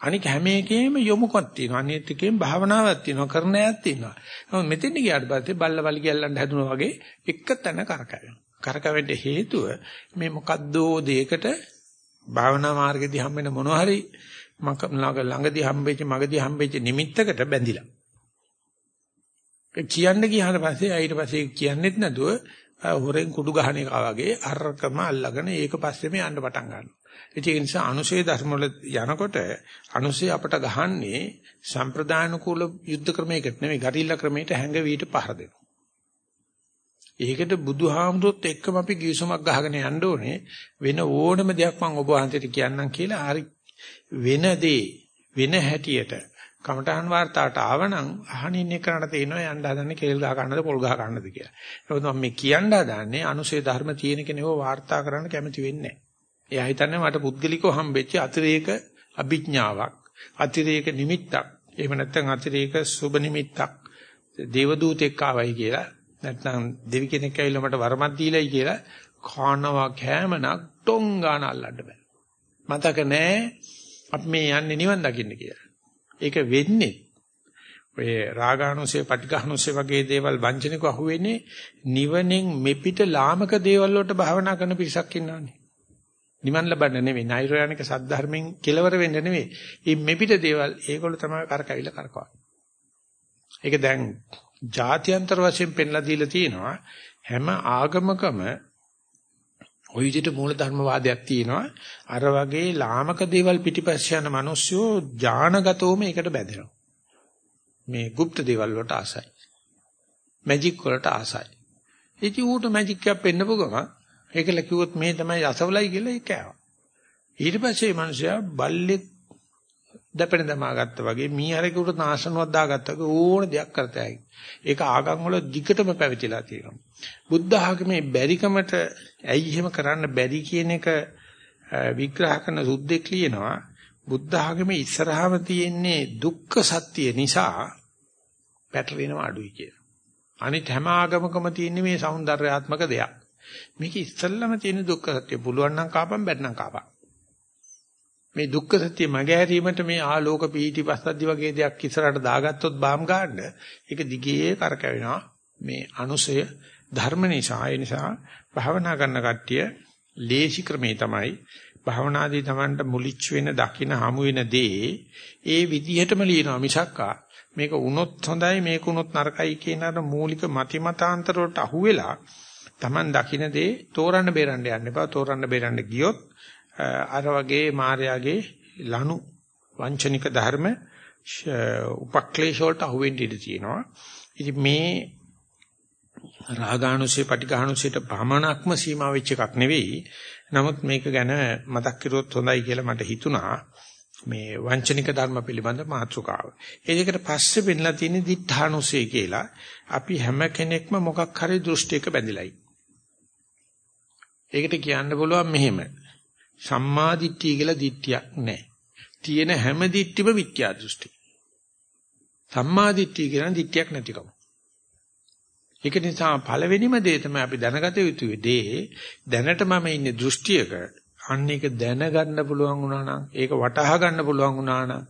අනික හැම එකෙම යොමුකක් තියෙනවා. අනිත් එකෙම භාවනාවක් තියෙනවා. කරණයක් තියෙනවා. නමුත් මෙතෙන් ගියාට පස්සේ බල්ල වලි ගැල්ලන්න හැදුනා වගේ එක තැන කරකැවෙනවා. කරකැවෙන්න හේතුව මේ මොකද්දෝ දෙයකට භාවනා මාර්ගෙදී හම් වෙන මොනවා හරි ළඟදී හම්බෙච්ච මගදී හම්බෙච්ච නිමිත්තකට බැඳිලා. කියන්න ගියාට පස්සේ ඊට පස්සේ කියන්නෙත් නැතුව හොරෙන් කුඩු ගහන එක වගේ අරකම අල්ලගෙන ඒක පස්සේ මේ යන්න පටන් ගන්නවා. ඒ නිසා අනුශේ ධර්ම වල යනකොට අනුශේ අපට ගහන්නේ සම්ප්‍රදාන කුල යුද්ධ ක්‍රමයකට නෙමෙයි ගරිල්ලා ක්‍රමයකට හැංගවීට පහර දෙනවා. ඒකට බුදුහාමුදුරුත් එක්කම අපි ගිවිසුමක් ගහගෙන යන්න ඕනේ වෙන ඕනම දෙයක් මම ඔබ වහන්සේට කියන්නම් කියලා හරි වෙනදී වෙන හැටියට කමඨාන් වාර්තාවට ආවනම් අහනින් එක කරණ තේිනවා යන්න හදන්නේ කේල් ගහ ගන්නද පොල් ගහ ගන්නද කියලා. ඒකත් මම මේ කියන්න හදන්නේ අනුසේ ධර්ම තියෙන කෙනෙක්ව වාර්තා කරන්න කැමති වෙන්නේ නැහැ. එයා හිතන්නේ මට පුද්ගලිකව හම්බෙච්ච අතිරේක අභිඥාවක්, අතිරේක නිමිත්තක්, එහෙම නැත්නම් අතිරේක සුබ නිමිත්තක්, දේව දූතෙක් ආවයි කියලා, නැත්නම් දෙවි කෙනෙක් ඇවිල්ලා මට වරමක් දීලායි කියලා කානවා කෑමනක් ටොං ගාන අල්ලන්න බෑ. මතක නෑ අපි මේ යන්නේ නිවන් දකින්න කියලා. ඒක වෙන්නේ ඔය රාගානුසය, පටිඝානුසය වගේ දේවල් වංචනිකව අහුවෙන්නේ නිවනෙන් මෙපිට ලාමක දේවල් වලට භාවනා කරන පිරිසක් ඉන්නවනේ. නිවන් ලබන්න නෙවෙයි, නෛර්යානික සද්ධර්මෙන් කෙලවර වෙන්න නෙවෙයි. මේ මෙපිට දේවල් ඒගොල්ලෝ තමයි කරකවිල කරකවන්නේ. ඒක දැන් ජාත්‍යන්තර වශයෙන් පෙන්ලා දීලා තියෙනවා හැම ආගමකම ওই විදිහට මූලධර්මවාදයක් තියෙනවා. අර වගේ ලාමක දේවල් පිටිපස්ස යන මිනිස්සු ඥානගතවම ඒකට බැඳෙනවා. මේ গুপ্ত දේවල් වලට ආසයි. මැජික් වලට ආසයි. ඉතින් ඌට මැජික් එකක් පෙන්නපු ගමන් ඒකල කිව්වොත් මේ තමයි අසවලයි කියලා ඒක ආවා. ඊට පස්සේ මේ මිනිසයා බල්ලෙක් දැපෙන දමා ගත්තා වගේ මීහරෙකුට නාශනුවක් දාගත්තා වගේ ඕන දෙයක් කරතයි. ඒක ආගම් වල දිගටම පැවතිලා තියෙනවා. බුද්ධ ආගමේ බැරිකමට ඇයි එහෙම කරන්න බැරි කියන එක විග්‍රහ කරන සුද්දෙක් ලියනවා බුද්ධ ආගමේ ඉස්සරහම තියෙන්නේ දුක්ඛ සත්‍ය නිසා පැටලෙනවා අඩුයි කියලා. අනිත් හැම ආගමකම තියෙන්නේ මේ సౌందర్యාත්මක දෙයක්. මේක ඉස්සල්ලාම තියෙන දුක්ඛ සත්‍ය පුළුවන් නම් කාපම් බැන්නම් කාපම්. මේ දුක්ඛ සත්‍ය මගහැරීමට මේ ආලෝක පීටි පස්සද්දි වගේ දෙයක් ඉස්සරහට දාගත්තොත් බාම් ගන්න ඒක දිගේ කරකැවෙනවා මේ අනුසය ධර්ම නිසා ඒ නිසා භාවනා කරන කට්ටිය ලේසි ක්‍රමේ තමයි. භාවනාදී Tamanට මුලිච්ච වෙන දකින හමු වෙන දේ ඒ විදිහටම ලියනවා මිසක්කා මේක වුණොත් හොඳයි මේක වුණොත් නරකයි කියන අර මූලික මති මතාන්තර වලට අහුවෙලා Taman දකින දේ තෝරන්න බේරන්න යන්න එපා. තෝරන්න බේරන්න ගියොත් අර වගේ මායාගේ ලනු වංචනික ධර්ම උපක්ලේශ වලට අහුවෙන්න ඉඩ තියෙනවා. ඉතින් මේ රාගානුසය පටිඝානුසයට භමනක්ම සීමා වෙච්ච එකක් නෙවෙයි. නමුත් මේක ගැන මතක් කරුවොත් හොඳයි කියලා මට හිතුණා. මේ වංචනික ධර්ම පිළිබඳ මාතෘකාව. ඒ දෙකට පස්සේ වෙන්නලා තියෙන දිඨානුසය කියලා. අපි හැම කෙනෙක්ම මොකක් හරි දෘෂ්ටියක බැඳිලායි. ඒකට කියන්න පුළුවන් මෙහෙම. සම්මා දිට්ඨිය කියලා දිට්ඨියක් නැහැ. තියෙන හැම දිට්ඨිම මිත්‍යා දෘෂ්ටි. සම්මා දිට්ඨිය කියන දිට්ඨියක් නැතිකම. ඒක නිසා පළවෙනිම දේ තමයි අපි දැනගත යුතු දේ දැනට මම ඉන්නේ දෘෂ්ටියක අන්න ඒක දැනගන්න පුළුවන් වුණා නම් ඒක වටහා ගන්න පුළුවන් වුණා නම්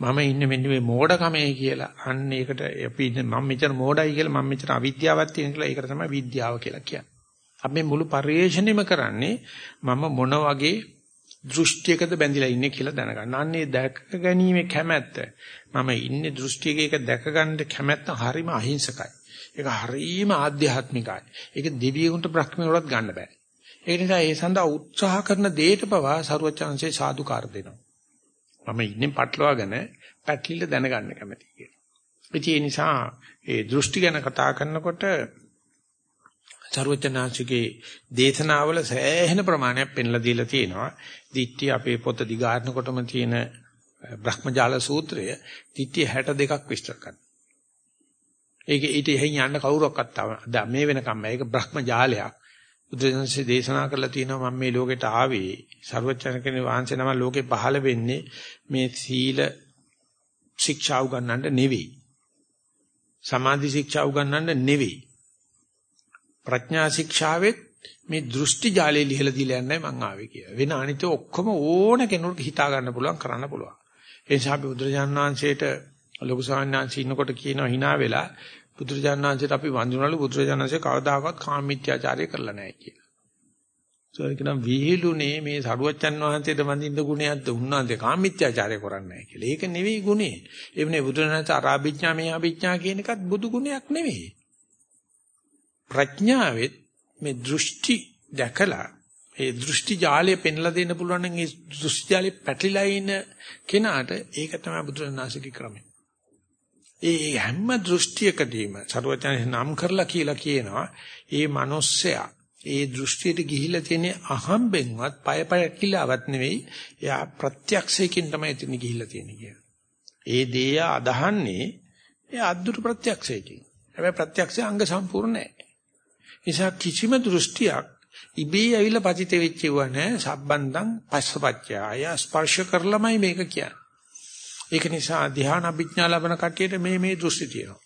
මම ඉන්නේ මෙන්න මේ මෝඩකමේ කියලා අන්න ඒකට අපි මම මෙච්චර මෝඩයි කියලා මම මෙච්චර අවිද්‍යාවක් තියෙන කියලා ඒකට තමයි විද්‍යාව කියලා කියන්නේ. අපි මුළු පරිශ්‍රණයම කරන්නේ මම මොන වගේ දෘෂ්ටියකද බැඳිලා ඉන්නේ කියලා දැනගන්න. අන්නේ දැක ගැනීමේ කැමැත්ත. මම ඉන්නේ දෘෂ්ටියක ඒක දැක ගන්න කැමැත්ත හරිම අහිංසකයි. ඒක හරිම ආධ්‍යාත්මිකයි. ඒක දෙවියෙකුට බ්‍රහ්මයෙකුට ගන්න බෑ. ඒ නිසා ඒ සඳහා උත්සාහ කරන දෙයට පවා සරුවචාන්සේ සාදුකාර දෙනවා. මම ඉන්නේ පටලවාගෙන පැටලිල්ල දැනගන්න කැමතියි කියලා. ඒ නිසා ඒ දෘෂ්ටි ගැන කතා කරනකොට සරුවචනාංශිකේ දේශනාවල සෑහෙන ප්‍රමාණයක් පෙන්ලා දීලා තියෙනවා. දිට්ඨි අපේ පොත දිගාරනකොටම තියෙන බ්‍රහ්මජාල සූත්‍රය දිට්ඨි 62ක් විස්තර කරනවා. ඒක ඊට එහෙන් යන්න කවුරක්වත් තාම මේ වෙනකම් මේක බ්‍රහ්මජාලයක්. බුදුරජාණන්සේ දේශනා කරලා තියෙනවා මම මේ ලෝකෙට ආවේ ਸਰවචනකනේ වහන්සේ නම ලෝකේ පහළ වෙන්නේ මේ සීල ශික්ෂා උගන්නන්න නෙවෙයි. සමාධි ශික්ෂා උගන්නන්න නෙවෙයි. ප්‍රඥා ශික්ෂාවෙත් මේ දෘෂ්ටි ජාලේ ලිහලා දීලා යන්නයි මං ආවේ කියලා. වෙන අනිත ඔක්කොම ඕන කෙනෙකුට හිතා ගන්න පුළුවන් කරන්න පුළුවන්. ඒ නිසා අපි බුදුරජාණන් වහන්සේට ලොකු සාන්නාංශ ඉන්නකොට කියනවා hina වෙලා බුදුරජාණන් වහන්සේට අපි වඳිනවලු බුදුරජාණන් වහන්සේ කවදාකවත් කාමීත්‍යාචාරය කරලා නැහැ කියලා. ඒක නම් විහිළුනේ මේ සරුවච්චන් වහන්සේට වඳින්න ගුණයක්ද උන්වහන්සේ කාමීත්‍යාචාරය කරන්නේ නැහැ කියලා. ඒක නෙවෙයි ගුණේ. එවනේ බුදුරජාණන් අරාභිඥා මේ අභිඥා කියන එකත් බුදු ගුණයක් නෙවෙයි. ප්‍රඥාවෙත් මේ දෘෂ්ටි දැකලා ඒ දෘෂ්ටි ජාලය පෙන්ලා දෙන්න පුළුවන් නම් ඒ දෘෂ්ටි ජාලේ පැටලිලා ඉන කෙනාට ඒක තමයි බුදුරජාණන්සේගේ ක්‍රමය. ඒ හැම දෘෂ්ටියකදීම සරුවචන නම් කරලා කියලා කියනවා ඒ මිනිස්සයා ඒ දෘෂ්ටියට ගිහිලා තියෙන අහම්බෙන්වත් පය පය කිලාවත් නෙවෙයි එයා ප්‍රත්‍යක්ෂයකින් තමයි එතන ගිහිලා තියෙන්නේ කියලා. ඒ දේය අදහන්නේ ඒ අද්දුරු ප්‍රත්‍යක්ෂයකින්. හැබැයි ප්‍රත්‍යක්ෂය අංග සම්පූර්ණ නැහැ. නිසා කිසිම දෘෂ්ටියක් ඉබේ ඇවිල්ලා පතිත වෙච්ච ඒවා නෑ සම්බන්ධං පස්සපච්චාය ස්පර්ශ කරලමයි මේක කියන්නේ. ඒක නිසා ධ්‍යාන අභිඥා ලබන කට්ටියට මේ මේ දෘෂ්ටි තියෙනවා.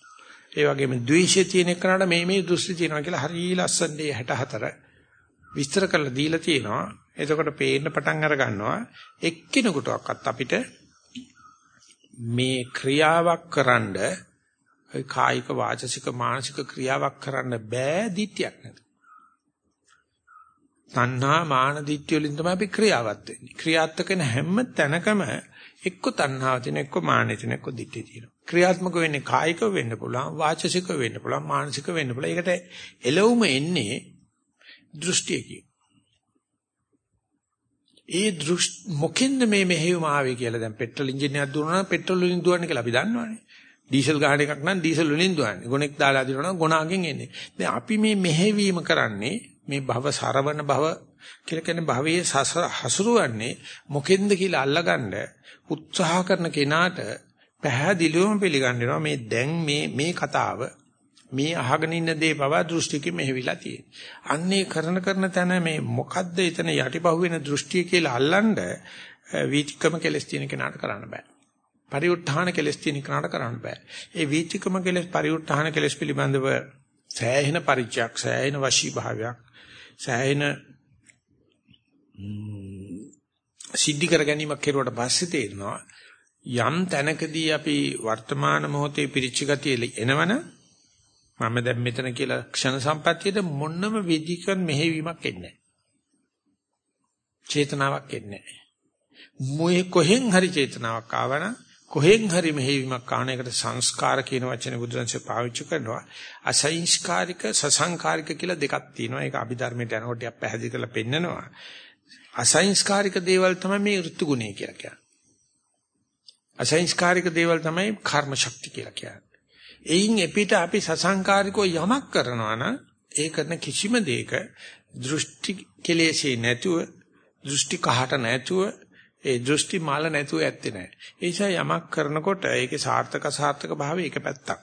ඒ වගේම ද්වේෂය තියෙන එකනට මේ මේ දෘෂ්ටි තියෙනවා කියලා හරිය ලස්සනදී 64 විස්තර කරලා දීලා තියෙනවා. එතකොට පේන්න පටන් අර ගන්නවා එක්කිනෙකුටවත් අපිට මේ ක්‍රියාවක් කරන්න කායික වාචසික මානසික ක්‍රියාවක් කරන්න බෑ දිට්ඨියක් නැතුව. තණ්හා මාන දිට්ඨිය වලින් තමයි අපි ක්‍රියාවත් වෙන්නේ. ක්‍රියාත්මක වෙන හැම තැනකම එක්ක තණ්හාව තියෙන එක්ක මානෙ තියෙන එක්ක දිට්ඨිය තියෙනවා. ක්‍රියාත්මක වෙන්නේ කායික වෙන්න පුළුවන්, වාචසික වෙන්න පුළුවන්, මානසික වෙන්න පුළුවන්. ඒකට එළවුම එන්නේ දෘෂ්ටියකින්. ඒ දෘෂ්ටි මොකෙන්ද මේ මෙහෙයුම ආවේ කියලා දැන් පෙට්‍රල් එන්ජින් එකක් දුවනවා නම් පෙට්‍රල් වලින් දුවන්නේ කියලා අපි දන්නවනේ. ඩීසල් ගහන එකක් නම් ඩීසල් වලින් දුවන්නේ. ගොනෙක් දාලා දිනනවා නම් ගොනාගෙන් එන්නේ. දැන් අපි මේ මෙහෙවීම කරන්නේ මේ භව සරවන භව කියලා කියන භවයේ හසුරුවන්නේ මොකෙන්ද කියලා අල්ලගන්න උත්සාහ කරන කෙනාට පැහැදිලිවම පිළිගන්නවා මේ දැන් මේ මේ කතාව මේ අහගෙන ඉන්න දේ පවා දෘෂ්ටිකෙ මෙහෙවිලා තියෙන. අන්නේ කරන කරන තැන මේ මොකද්ද එතන යටිපහුවෙන දෘෂ්ටිය කියලා අල්ලන්න වීතිකම කෙලස් තියෙන කෙනාට කරන්න බෑ. පරිඋත් ทาน කෙලස් තියෙන කෙනාට කරන්න බෑ. ඒ වීතිකම කෙලස් පරිඋත් ทาน කෙලස් පිළිබඳව සෑහෙන පරිචයක් සෑහෙන වශී භාවයක් සෑහෙන සිද්ධි කර ගැනීමක් කෙරුවට පස්සේ තේරෙනවා යම් තැනකදී අපි වර්තමාන මොහොතේ පිරිච්ච ගතිය එනවන මම දැන් මෙතන කියලා ක්ෂණ සම්පත්තියට මොන්නම විදිකන් මෙහෙවීමක් එන්නේ නැහැ. චේතනාවක් එන්නේ නැහැ. මොයේ කොහෙන් හරි චේතනාවක් ආවනම් කොහෙන් හරි මෙහෙවීමක් ආන එකට සංස්කාර කියන වචනේ බුදුරජාණන්සේ පාවිච්චි කරනවා අසංස්කාරික සසංකාරික කියලා දෙකක් තියෙනවා ඒක අභිධර්මයට යනකොට යක් පැහැදිලි කරලා පෙන්නනවා අසංස්කාරික දේවල් තමයි මේ ඍතු ගුණය කියලා කියන්නේ අසංස්කාරික දේවල් තමයි කර්ම ශක්ති කියලා කියන්නේ එයින් එපිට අපි සසංකාරිකව යමක් කරනවා නම් ඒ කරන කිසිම දෙයක දෘෂ්ටි කෙලෙසේ නැතුව දෘෂ්ටි කහට නැතුව ඒ දෘෂ්ටි මාල නැතුව ඇත්තේ නැහැ. ඒ නිසා යමක් කරනකොට ඒකේ සාර්ථක සාර්ථක භාවය එක පැත්තක්.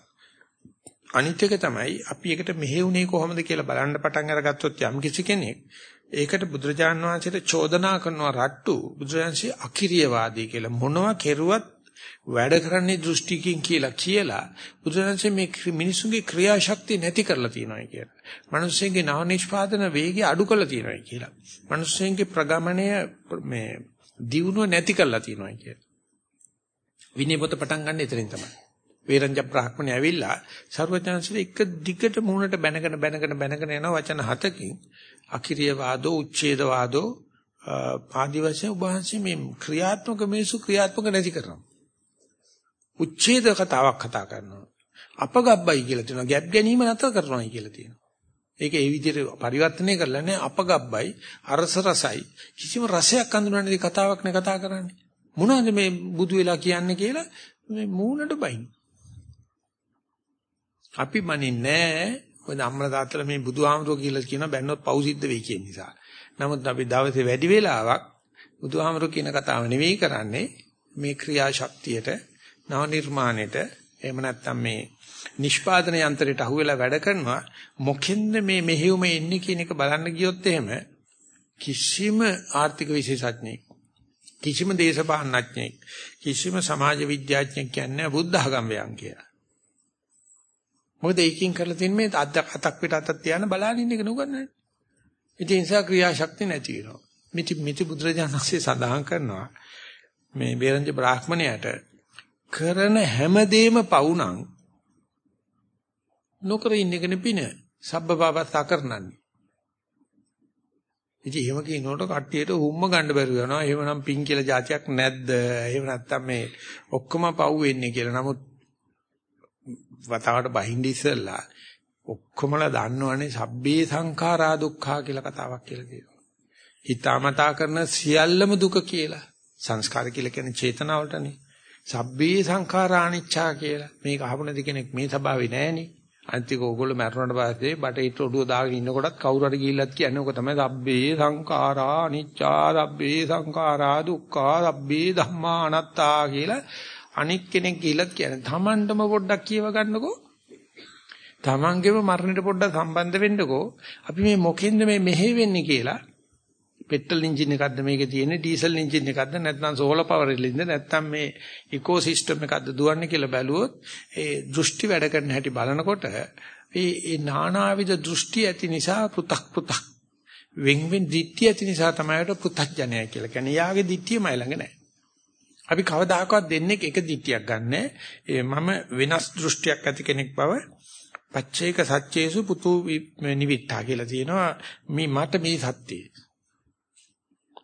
අනිත් එක තමයි අපි එකට මෙහෙවුනේ කොහොමද කියලා බලන්න පටන් අරගත්තොත් යම් කිසි කෙනෙක් ඒකට බුදුරජාණන් වහන්සේට චෝදනා කරනවා රට්ටු බුදුරජාණන්සේ අකිරියවාදී කියලා මොනවා කෙරුවත් වැඩ කරන්නේ දෘෂ්ටිකින් කියලා කියලා බුදුරජාණන්සේ මේ මිනිසුන්ගේ ක්‍රියාශක්තිය නැති කරලා තියෙනවා කියලා. මිනිස්සුන්ගේ නව නිෂ්පාදන වේගය අඩු කරලා තියෙනවා කියලා. මිනිස්සුන්ගේ ප්‍රගමණය මේ දියුණුව නැති කරලා තියෙනවා කියලා. විනය පොත පටන් ගන්න එතනින් තමයි. වේරංජ බ්‍රාහ්මණය ඇවිල්ලා ਸਰවඥාන්සේ එක දිගට මුහුණට බැනගෙන බැනගෙන බැනගෙන යන වචන හතකින් අකිරිය වාදෝ උච්ඡේද වාදෝ ආදි වශයෙන් උභාන්සේ මේ ක්‍රියාත්මක මිනිසු ක්‍රියාත්මක නැති කරනවා. උච්ඡේද කතාවක් කතා කරනවා. අපගබ්බයි කියලා තියෙනවා. ගැප් ගැනීම නැතර කරනවායි කියලා තියෙනවා. ඒක ඒ විදිහට පරිවර්තනය කරලා නැහැ අපගබ්බයි අරස රසයි කිසිම රසයක් අඳුනන්නේ කතාවක් නේ කතා කරන්නේ. මොනවද මේ බුදු වෙලා කියන්නේ කියලා මේ මූණට බයින්. අපි මනින්නේ ඔය අම්මලා තාත්තලා මේ බුදුහාමුදුරුවෝ කියලා කියන බැන්නොත් පව් සිද්ධ වෙයි කියන නිසා. නමුත් අපි දවසේ වැඩි වෙලාවක් බුදුහාමුදුරුවෝ කියන කතාව නෙවෙයි කරන්නේ මේ ක්‍රියාශක්තියට නව නිර්මාණයට එහෙම නැත්නම් මේ නිෂ්පාදන යන්ත්‍රයට අහුවෙලා වැඩ කරනවා මොකෙන්ද මේ මෙහෙයුම එන්නේ කියන එක බලන්න ගියොත් එහෙම කිසිම ආර්ථික විශේෂඥයෙක් කිසිම දේශපාලනඥයෙක් කිසිම සමාජ විද්‍යාඥයෙක් කියන්නේ බුද්ධ ආගම්වයන් කියලා. මොකද ඒකින් කරලා තින්නේ මේ අතක් පිට අතක් තියාන බලන්න ඉන්න එක නුගන්නේ. ඉතින් ඒ නිසා ක්‍රියාශක්තිය නැති වෙනවා. මිති මිති බුදුරජාණන්සේ සඳහන් කරනවා මේ බේරංජ බ්‍රාහ්මණයට කරන හැමදේම පවුණං නොකර ඉන්න එකනේ පින. සබ්බපාපස්සා කරනන්නේ. ඉතින් එහෙම කියනකොට කට්ටියට හුම්ම ගන්න බැරුව යනවා. එහෙමනම් පින් කියලා જાතියක් නැද්ද? එහෙම නැත්තම් මේ ඔක්කොම පව් වෙන්නේ කියලා. නමුත් වතාවට බහින්ද ඉස්සෙල්ලා ඔක්කොමලා දන්නවනේ සබ්බේ සංඛාරා දුක්ඛා කියලා කතාවක් කියලා කියනවා. හිතාමතා කරන සියල්ලම දුක කියලා. සංස්කාර කියලා කියන්නේ චේතනාවලටනේ. සබ්බේ සංඛාරා අනිච්චා කියලා. මේක අහපු නැති කෙනෙක් මේ ස්වභාවේ නෑනේ. අන්තික ඕගොල්ලෝ මැරුණාට පස්සේ බටහිර ඔඩුව දාගෙන ඉන්නකොටත් කවුරු හරි ගිහිල්ලත් කියන්නේ ඕක තමයි සබ්බේ සංඛාරා අනිච්චා සබ්බේ සංඛාරා දුක්ඛා සබ්බේ ධම්මා අනාත්තා කියලා අනික් කෙනෙක් ගිහිල්ලා කියන්නේ තමන්ටම පොඩ්ඩක් කියව ගන්නකෝ. තමන්ගේම මරණයට පොඩ්ඩක් සම්බන්ධ වෙන්නකෝ. අපි මේ මොකෙන්ද මේ මෙහෙ වෙන්නේ කියලා පෙට්‍රල් එන්ජින් එකක්ද මේකේ තියෙන්නේ ඩීසල් එන්ජින් එකක්ද නැත්නම් සෝලර් පවර් එකක්ද නැත්නම් මේ ඉකෝ සිස්ටම් එකක්ද දුවන්නේ කියලා බැලුවොත් ඒ දෘෂ්ටි වැඩ කරන හැටි බලනකොට මේ ඒ නානාවිද දෘෂ්ටි ඇති නිසා පු탁 පු탁 වෙන් වෙන් දිට්ඨිය ඇති නිසා තමයි පු탁 ජනය කියලා කියන්නේ. යාගේ දිට්ඨියමයි ළඟ නැහැ. අපි කවදාකවත් දෙන්නේ එක දිට්ඨියක් ගන්න. ඒ මම වෙනස් දෘෂ්ටියක් ඇති කෙනෙක් බව පච්චේක සත්‍යේසු පුතු නිවිට්ඨා කියලා තියෙනවා. මේ මට මේ සත්‍යය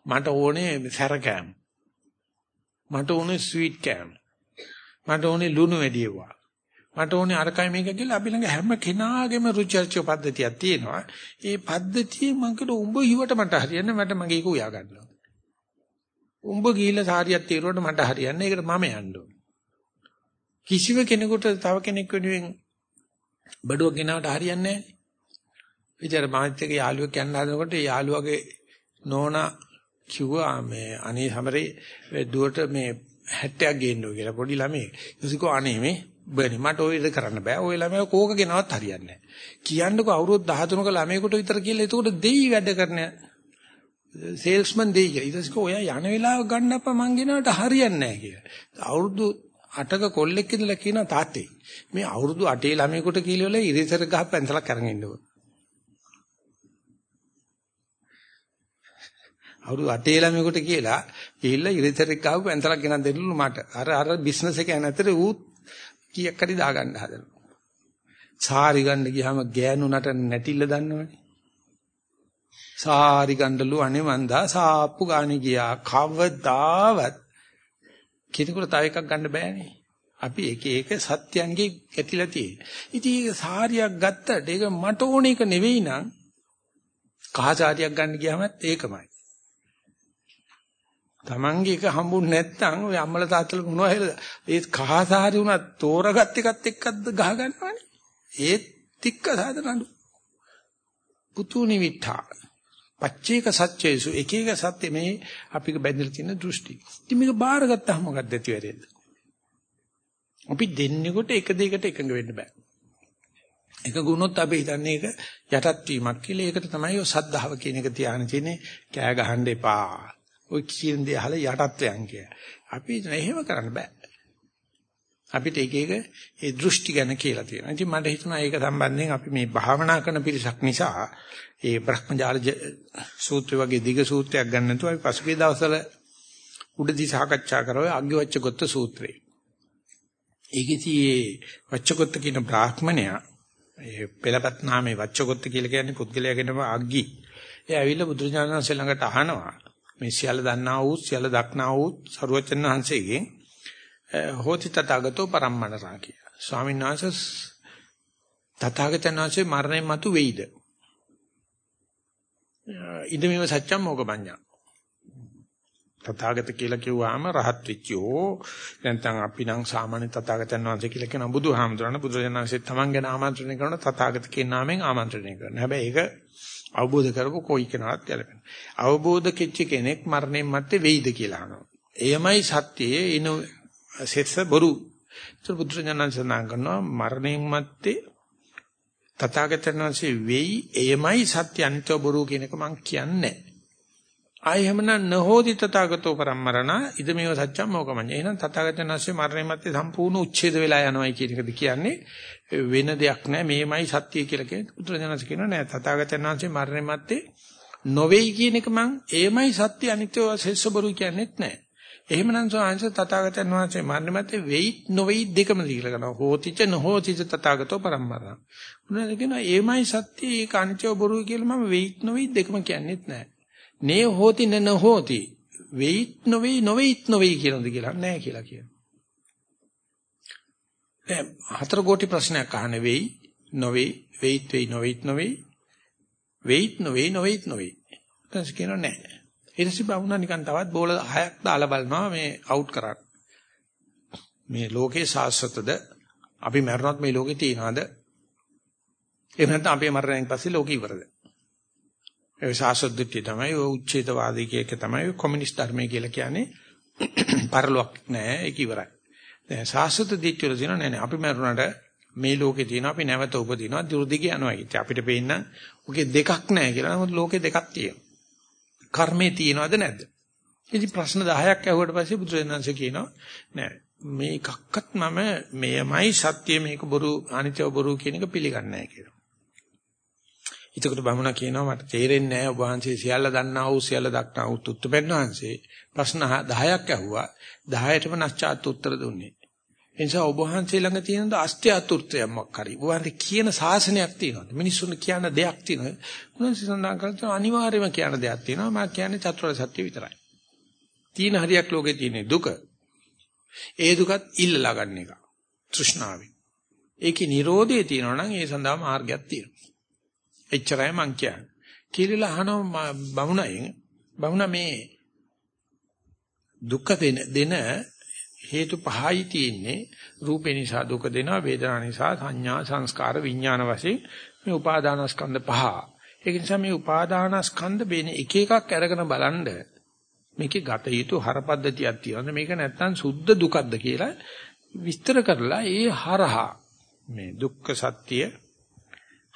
මට ඕනේ සැරකෑම්. මට ඕනේ ස්වීට් කෑම්. මට ඕනේ ලුණු වැඩියවා. මට ඕනේ අරකයි මේක කියලා අපි ළඟ හැම කෙනාගේම රුචර්චෝ පද්ධතියක් තියෙනවා. ඒ පද්ධතිය මම කිව්ව උඹ හිවට මට හරියන්නේ මට මගේ එක උයා ගන්නවා. උඹ ගිහිල්ලා සාරියක් తీරුවට මට හරියන්නේ ඒකට මම යන්න ඕන. කිසිම කෙනෙකුට තව කෙනෙක් වෙනුවෙන් බඩුවක් ගෙනාවට හරියන්නේ නැහැ. විතර මාත් එක්ක යාළුවෙක් යන්න හදනකොට යාළුවගේ නෝනා කිව්වා මේ අනේ හැමරේ දුවට මේ 70ක් ගේන්න ඕන කියලා පොඩි ළමයි. ඊසිකෝ අනේ මේ බෑනේ මට ඔය ඉද කරන්න බෑ. ඔය ළමයා කෝක ගෙනවත් හරියන්නේ නැහැ. කියන්නකෝ අවුරුදු 13ක ළමයෙකුට විතර කියලා එතකොට දෙයි වැඩ කරන සේල්ස්මන් දෙයි කියලා. ඊට පස්සේ ඔයා යන වෙලාව ගන්න අප මං ගෙනාවට හරියන්නේ නැහැ කියලා. අවුරුදු 8ක කොල්ලෙක් ඉඳලා කියන තාත්තේ මේ අවුරුදු 8 ළමයෙකුට කියලා ඉරිසර ගහ පැන්සලක් අරගෙන ඉන්න ඕන. අවුරුදු 8 ළමයෙකුට කියලා ගිහිල්ලා ඉරිතරෙක් ආව පැන්සලක් ගෙනත් දෙන්නලු මට. අර අර බිස්නස් එක යන ඇතර ඌ කීයක් හරි දාගන්න හදනවා. සාරි ගන්න ගියාම ගෑනුනට නැටිල්ල දන්නවනේ. සාරි ගන්නලු අනේ මන්දා සාප්පු ගානේ ගියා. කවදාවත් කෙනෙකුට තව එකක් ගන්න බෑනේ. අපි එක එක සත්‍යයන්ගේ ඇතිලා තියෙන්නේ. ඉතින් ඒක සාරියක් ගත්තට ඒක මට ඕන එක නෙවෙයි නං කහසාරියක් ගන්න ගියාමත් ඒකමයි. Tamange එක හම්බුනේ නැත්නම් ඔය අම්මල තාත්තල මොනවා හේද ඒ කහසාරි උනත් තෝරගත් එකත් එක්කද ගහ ගන්නවනේ ඒත් තික්ක සාදනලු පුතු නිවිඨා පච්චේක සත්‍යයසු එක එක සත්‍ය මේ අපිට බැඳලා තියෙන දෘෂ්ටි. ඉතින් මේක බාරගත්තාම මොකක්ද ඇති වෙරෙන්නේ? අපි දෙන්නෙකුට එක දෙයකට එකඟ වෙන්න බෑ. එක ගුණොත් අපි හිතන්නේ ඒක යටත් වීමක් කියලා. ඒකට තමයි ඔය සද්ධාව කියන එක තියාගෙන තියෙන්නේ. කෑ ගහන්න එපා. ඔය කියන දේ අහලා යටත් යන් කිය. අපි එහෙම කරන්න බෑ. අපිට එක එක ඒ දෘෂ්ටි ගැන කියලා තියෙනවා. ඉතින් මට හිතුණා ඒක සම්බන්ධයෙන් අපි මේ භාවනා කරන පිරිසක් නිසා ඒ බ්‍රහ්මජාල සූත්‍රය වගේ දිග සූත්‍රයක් ගන්න නැතුව අපි පසුගිය දවස්වල උඩදී සාකච්ඡා කරා අග්ගිවච්ඡගොත්ත සූත්‍රය. ඒකෙදී වච්ඡගොත්ත කියන බ්‍රාහ්මණයා ඒ පෙළපත් නාමේ වච්ඡගොත්ත කියලා කියන්නේ පුද්ගලයාගෙනම අග්ගි. ඒ ඇවිල්ලා බුදුරජාණන් වහන්සේ ළඟට අහනවා මේ සියල්ල දන්නා වූ සියල්ල දක්නා වූ සරුවචන් වහන්සේගෙන් හෝති තථාගතෝ පරම්මනසා කිය. ස්වාමීන් වහන්සේ තථාගතයන් වහන්සේ මරණය මතු වෙයිද? ඉදමෙව සත්‍යම් මොකබඤ්ඤා. තථාගත කියලා කිව්වහම රහත් වෙච්චෝ නැත්නම් අපි නම් සාමාන්‍ය තථාගතයන් වහන්සේ කියලා කියන බුදුහාමුදුරන බුදුරජාණන් වහන්සේ තමන් ගැන ආමන්ත්‍රණය කරන තථාගත කියන නාමයෙන් ආමන්ත්‍රණය කරනවා. හැබැයි ඒක අවබෝධ කරපු කොයි කෙනාවත් ගැලපෙන. අවබෝධ කෙච්ච කෙනෙක් මරණයෙන් මත්තේ වෙයිද කියලා අහනවා. එයමයි සත්‍යයේ ඉන සෙත්ස බොරු. ඒක බුදුරජාණන් සඳහන් කරනවා මරණයෙන් මත්තේ තථාගතයන් වහන්සේ වෙයි එයමයි සත්‍ය අනිත්‍ය බොරු කියන එක මම කියන්නේ ආය එහෙමනම් නහෝදි තථාගතෝ පරම්මරණ ඉදමේව සත්‍යම් මොකමඤ්ඤ. එහෙනම් තථාගතයන් වහන්සේ මරණය මැත්තේ සම්පූර්ණ උච්ඡේද වෙලා යනවායි කියන එකද කියන්නේ වෙන දෙයක් නෑ මේමයි සත්‍ය කියලා කියන්නේ. බුදුරජාණන් කියනවා නෑ තථාගතයන් වහන්සේ මරණය මැත්තේ නොවේයි කියන එක මං එයමයි සත්‍ය අනිත්‍ය ශේෂ බොරු කියන්නේත් නෑ. එහෙමනම් සෝංශ තථාගතයන් වහන්සේ මරණය මැත්තේ වෙයි නොවේයි දෙකම දීලා කරනවා. හෝතිච නොහෝතිච තථාගතෝ පරම්මරණ. උනාද කියනවා එයමයි සත්‍ය ඒක අනිත්‍ය බොරු කියලා මම වෙයි නොවේයි දෙකම කියන්නේත් නෑ. නේ හෝති න හෝති වෙයිත් නොවේයි නොවේයිත් නොවේයි කියනද කියලා නෑ කියලා කියනවා. දැන් හතර කෝටි ප්‍රශ්නයක් අහන්නේ වෙයි නොවේයි වෙයිත් වෙයි නොවේයිත් නොවේයි වෙයිත් නොවේයි නොවේයිත් නොවේයි. ඊට කියනවා නෑ. ඊට පස්සේ බවුනා නිකන් තවත් බෝල හයක් දාලා බලනවා මේ අවුට් කරන්න. මේ ලෝකේ සාස්වතද අපි මරණත් මේ ලෝකේ තියනවාද? එහෙම නැත්නම් අපේ මරණයෙන් පස්සේ ලෝකෙ ඉවරද? ඒ සාසොද්දිට්ඨිය තමයි ඔය උච්ඡේදවාදී කියක තමයි කොමියුනිස්ට් ධර්මය කියලා කියන්නේ. <clears throat> පරලොක් නෑ ඒක ඉවරයි. දැන් සාසොත් දිට්ඨිය වල තියෙනවා නෑ නෑ අපි මරුණාට මේ ලෝකේ තියෙනවා අපි නැවත උපදිනවා දුර්දිග යනවා. ඉතින් අපිට පේන්න ඔකේ දෙකක් නෑ කියලා. නමුත් ලෝකේ දෙකක් තියෙනවා. කර්මේ තියෙනවද නැද්ද? ඉතින් ප්‍රශ්න 10ක් ඇහුවට පස්සේ බුදුරජාණන්සේ කියනවා නෑ මේ එකක්වත් මම මෙයමයි සත්‍ය මේක බොරු අනිත්‍ය බොරු කියන එක පිළිගන්නේ නැහැ කියලා. එතකොට බමුණා කියනවා මට තේරෙන්නේ නැහැ ඔබ වහන්සේ සියල්ල දන්නා වූ සියල්ල දක්නා වූ තුත්තුපෙන් වහන්සේ ප්‍රශ්න 10ක් ඇහුවා 10ටම නැස්චාත් උත්තර දුන්නේ. ඒ නිසා ඔබ වහන්සේ ළඟ තියෙන අස්ත්‍යාතුර්ථයක් මොකක් හරි. ඔබ වහන්සේ කියන ශාසනයක් තියෙනවා. මිනිස්සුන්ට කියන්න දෙයක් තියෙනවා. උන්වහන්සේ සඳහන් කරලා අනිවාර්යයෙන්ම කියන්න දෙයක් තියෙනවා. මම කියන්නේ චතුරාර්ය සත්‍ය විතරයි. තීන හරියක් ලෝකේ තියෙන දුක. ඒ දුකත් ඉල්ලලා ගන්න එක. තෘෂ්ණාවෙන්. ඒකේ Nirodhe තියෙනවා නම් ඒ සඳහා මාර්ගයක් තියෙනවා. එච්චරයි මං කියන්නේ. කියලා අහනවා බමුණයෙන් බමුණ මේ දුක්ඛ දෙන දෙන හේතු පහයි තියෙන්නේ රූපේ නිසා දුක දෙනවා වේදනා නිසා සංඥා සංස්කාර විඥාන වශයෙන් මේ උපාදානස්කන්ධ පහ. ඒක නිසා මේ උපාදානස්කන්ධ බේන එක එකක් අරගෙන බලනද මේකේ ගත යුතු හරපද්ධතියක් තියෙනවා. මේක නැත්තම් සුද්ධ දුකක්ද කියලා විස්තර කරලා ඒ හරහා මේ දුක්ඛ සත්‍ය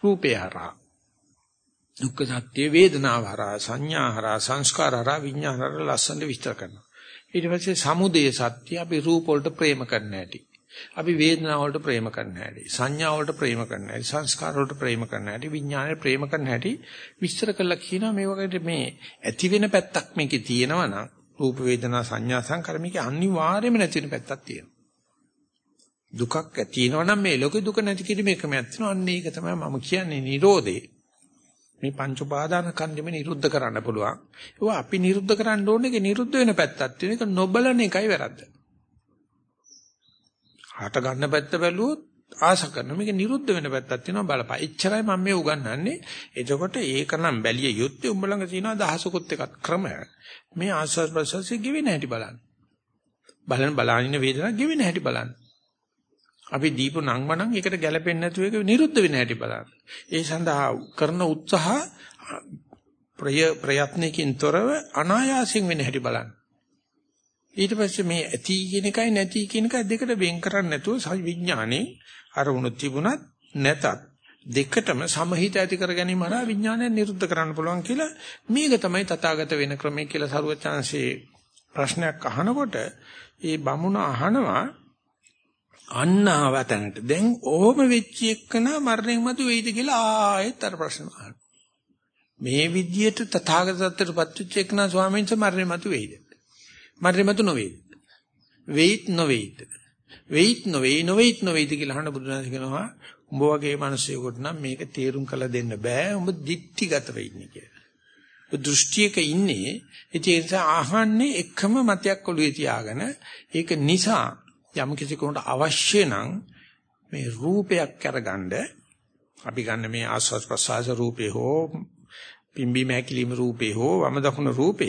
රූපේ හරහා දුක්ඛ සත්‍ය වේදනාව හරහා සංඥා හරහා සංස්කාර හරහා විඥාන හරහා ලස්සනට විස්තර කරනවා. ඊට පස්සේ සමුදය සත්‍ය අපි රූප වලට ප්‍රේම කරන්න ඇති. අපි වේදනාව වලට ප්‍රේම කරන්න ඇති. සංඥා වලට ප්‍රේම කරන්න ඇති. සංස්කාර වලට ප්‍රේම කරන්න ඇති. විඥානයට ප්‍රේම කරන්න ඇති. විස්තර කළා කියනවා මේ වගේ මේ ඇති වෙන පැත්තක් මේකේ තියෙනවා නම් රූප වේදනා සංඥා සංකාර මේකේ අනිවාර්යයෙන්ම නැති වෙන පැත්තක් තියෙනවා. දුකක් ඇති වෙනවා නම් මේ ලෝකේ දුක නැති කිරීමේ ක්‍රමයක් තියෙනවා. අන්න ඒක තමයි මම කියන්නේ නිරෝධේ. මේ පංච උපාදාන කන්දෙම නිරුද්ධ කරන්න පුළුවන්. ඒවා අපි නිරුද්ධ කරන්න ඕනේ ඒක නිරුද්ධ වෙන පැත්තක් තියෙන එක නොබලන එකයි වැරද්ද. හට ගන්න පැත්ත බැලුවොත් ආශ කරන මේක නිරුද්ධ වෙන පැත්තක් තියෙනවා බලපන්. එච්චරයි මම මේ උගන්වන්නේ. එතකොට ඒක නම් බැලිය යුත්තේ උඹ ළඟ තියෙනවා දහසකුත් එකක් ක්‍රම. මේ ආස්වාද ප්‍රසවාසයේ ගෙවෙන හැටි බලන්න. බලන බලානින වේදනාව ගෙවෙන හැටි බලන්න. අපි දීපු නංවනම් ඒකට ගැළපෙන්නේ නැතුව ඒක නිරුද්ධ වෙන හැටි බලන්න. ඒ සඳහා කරන උත්සාහ ප්‍රය ප්‍රයත්නකින් තොරව අනායාසයෙන් වෙන හැටි බලන්න. ඊට පස්සේ මේ ඇති කියන එකයි නැති කියන එකයි දෙකට වෙන් කරන්නේ නැතුව විඥානේ අරමුණු තිබුණත් නැතත් දෙකටම සමහිත ඇති කර ගැනීම හරහා විඥානය නිරුද්ධ කරන්න පුළුවන් කියලා මේක තමයි තථාගත වෙන ක්‍රමය කියලා සරුවචාන්සේ ප්‍රශ්නයක් අහනකොට ඒ බමුණ අහනවා අන්න ආවතනට දැන් ඕම වෙච්ච එකන මරණයන් මතු වෙයිද කියලා ආයෙත් අර ප්‍රශ්න අහනවා. මේ විදියට තථාගතත්වයට පත්වෙච්ච එකන ස්වාමීන් වහන්සේ මරණය මතු වෙයිද? මරණය මතු නොවේද? වෙයිත් නොවේද? වෙයිත් නොවේ නොවේත් නොවේද කියලා අහන බුදුරජාණන් කියනවා උඹ වගේ මිනිස්සුෙකුට නම් මේක තේරුම් කළ දෙන්න බෑ උඹ දික්ටිගත වෙන්නේ කියලා. දෘෂ්ටියක ඉන්නේ ඒ නිසා අහන්නේ එකම මතයක් ඔළුවේ තියාගෙන ඒක නිසා යම් කිසි කෙනෙකුට අවශ්‍ය නම් මේ රූපයක් අරගන්න අපි ගන්න මේ ආස්වාද ප්‍රසආස රූපේ හෝ පිම්බි මෑකිලිම රූපේ හෝ වම දකුණ රූපය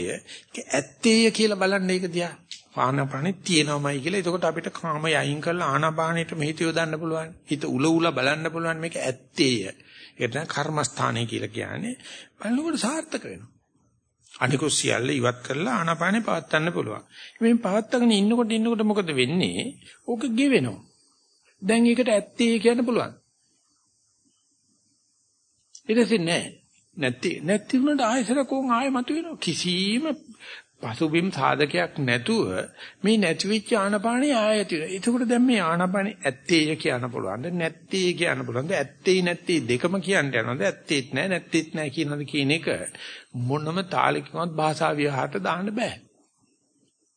ඇත්තේය කියලා බලන්න ඒක දිහා ආනාපානෙ තියෙනවමයි කියලා. එතකොට අපිට කාමය අයින් කරලා ආනාපානෙට මෙහිත යොදන්න පුළුවන්. හිත උල උල බලන්න පුළුවන් මේක ඇත්තේය. ඒක තමයි කර්මස්ථානය කියලා කියන්නේ. බලනකොට සාර්ථක වෙනවා. අනිකුත් සියල්ල ඉවත් කරලා ආනාපානෙ පවත්වන්න පුළුවන්. මේ පවත්වාගෙන ඉන්නකොට ඉන්නකොට මොකද වෙන්නේ? ඕක ගෙවෙනවා. දැන් ඒකට ඇත්තේ කියන්න පුළුවන්. ඊට පස්සේ නෑ. නැති නැති වුණාට ආයෙසර කොන් ආයෙ මතුවෙනවා. කිසිම පසුබිම් සාධකයක් නැතුව මේ නැති වෙච්ච ආනපානේ ආයති වෙනවා. එතකොට දැන් මේ ආනපානේ ඇත්තේය කියන්න පුළුවන්ද නැත්තේ කියන්න පුළුවන්ද ඇත්තේ නැත්තේ දෙකම කියන්න යනවද ඇත්තේත් නැහැ නැත්තේත් නැහැ කියනද කියන එක මොනම තාලකින්වත් භාෂා විහාරට දාන්න බෑ.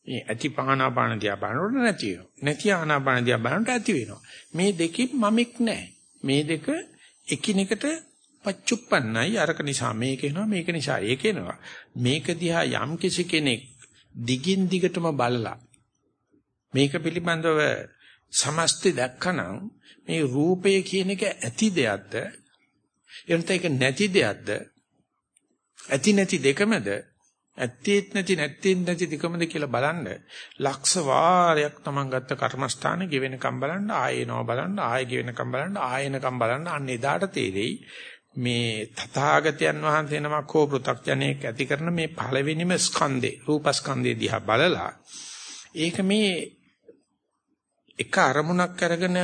මේ ඇති පානාපාන දිහා බලනකොට නැති වෙනවා. නැති ආනාපාන දිහා බලනකොට ඇති වෙනවා. මේ දෙකෙන් මමෙක් නැහැ. මේ දෙක එකිනෙකට පච්චුප්පන්නයි. අරක නිසා මේක එනවා මේක නිසා ඒක එනවා. මේක දිහා යම් කිසි කෙනෙක් දිගින් දිගටම බලලා මේක පිළිබඳව සමස්තය දැක්කනම් මේ රූපය කියන එක ඇති දෙයක්ද? එනත ඒක නැති දෙයක්ද? ඇති නැති දෙකමද? ඇත්තේත් නැති නැත්තේත් නැති දෙකමද කියලා බලන්න. ලක්ෂ වාරයක් තමන් ගත්ත කර්මස්ථාන ගෙවෙනකම් බලන්න ආයෙනව බලන්න ආයෙ ගෙවෙනකම් බලන්න ආයෙනකම් බලන්න අන්න එදාට තේරෙයි මේ තථාගතයන් වහන්සේ නමක් හෝ පෘථග්ජනයෙක් ඇති කරන මේ පළවෙනිම ස්කන්ධේ රූපස්කන්ධේ දිහා බලලා ඒක මේ එක අරමුණක් අරගෙන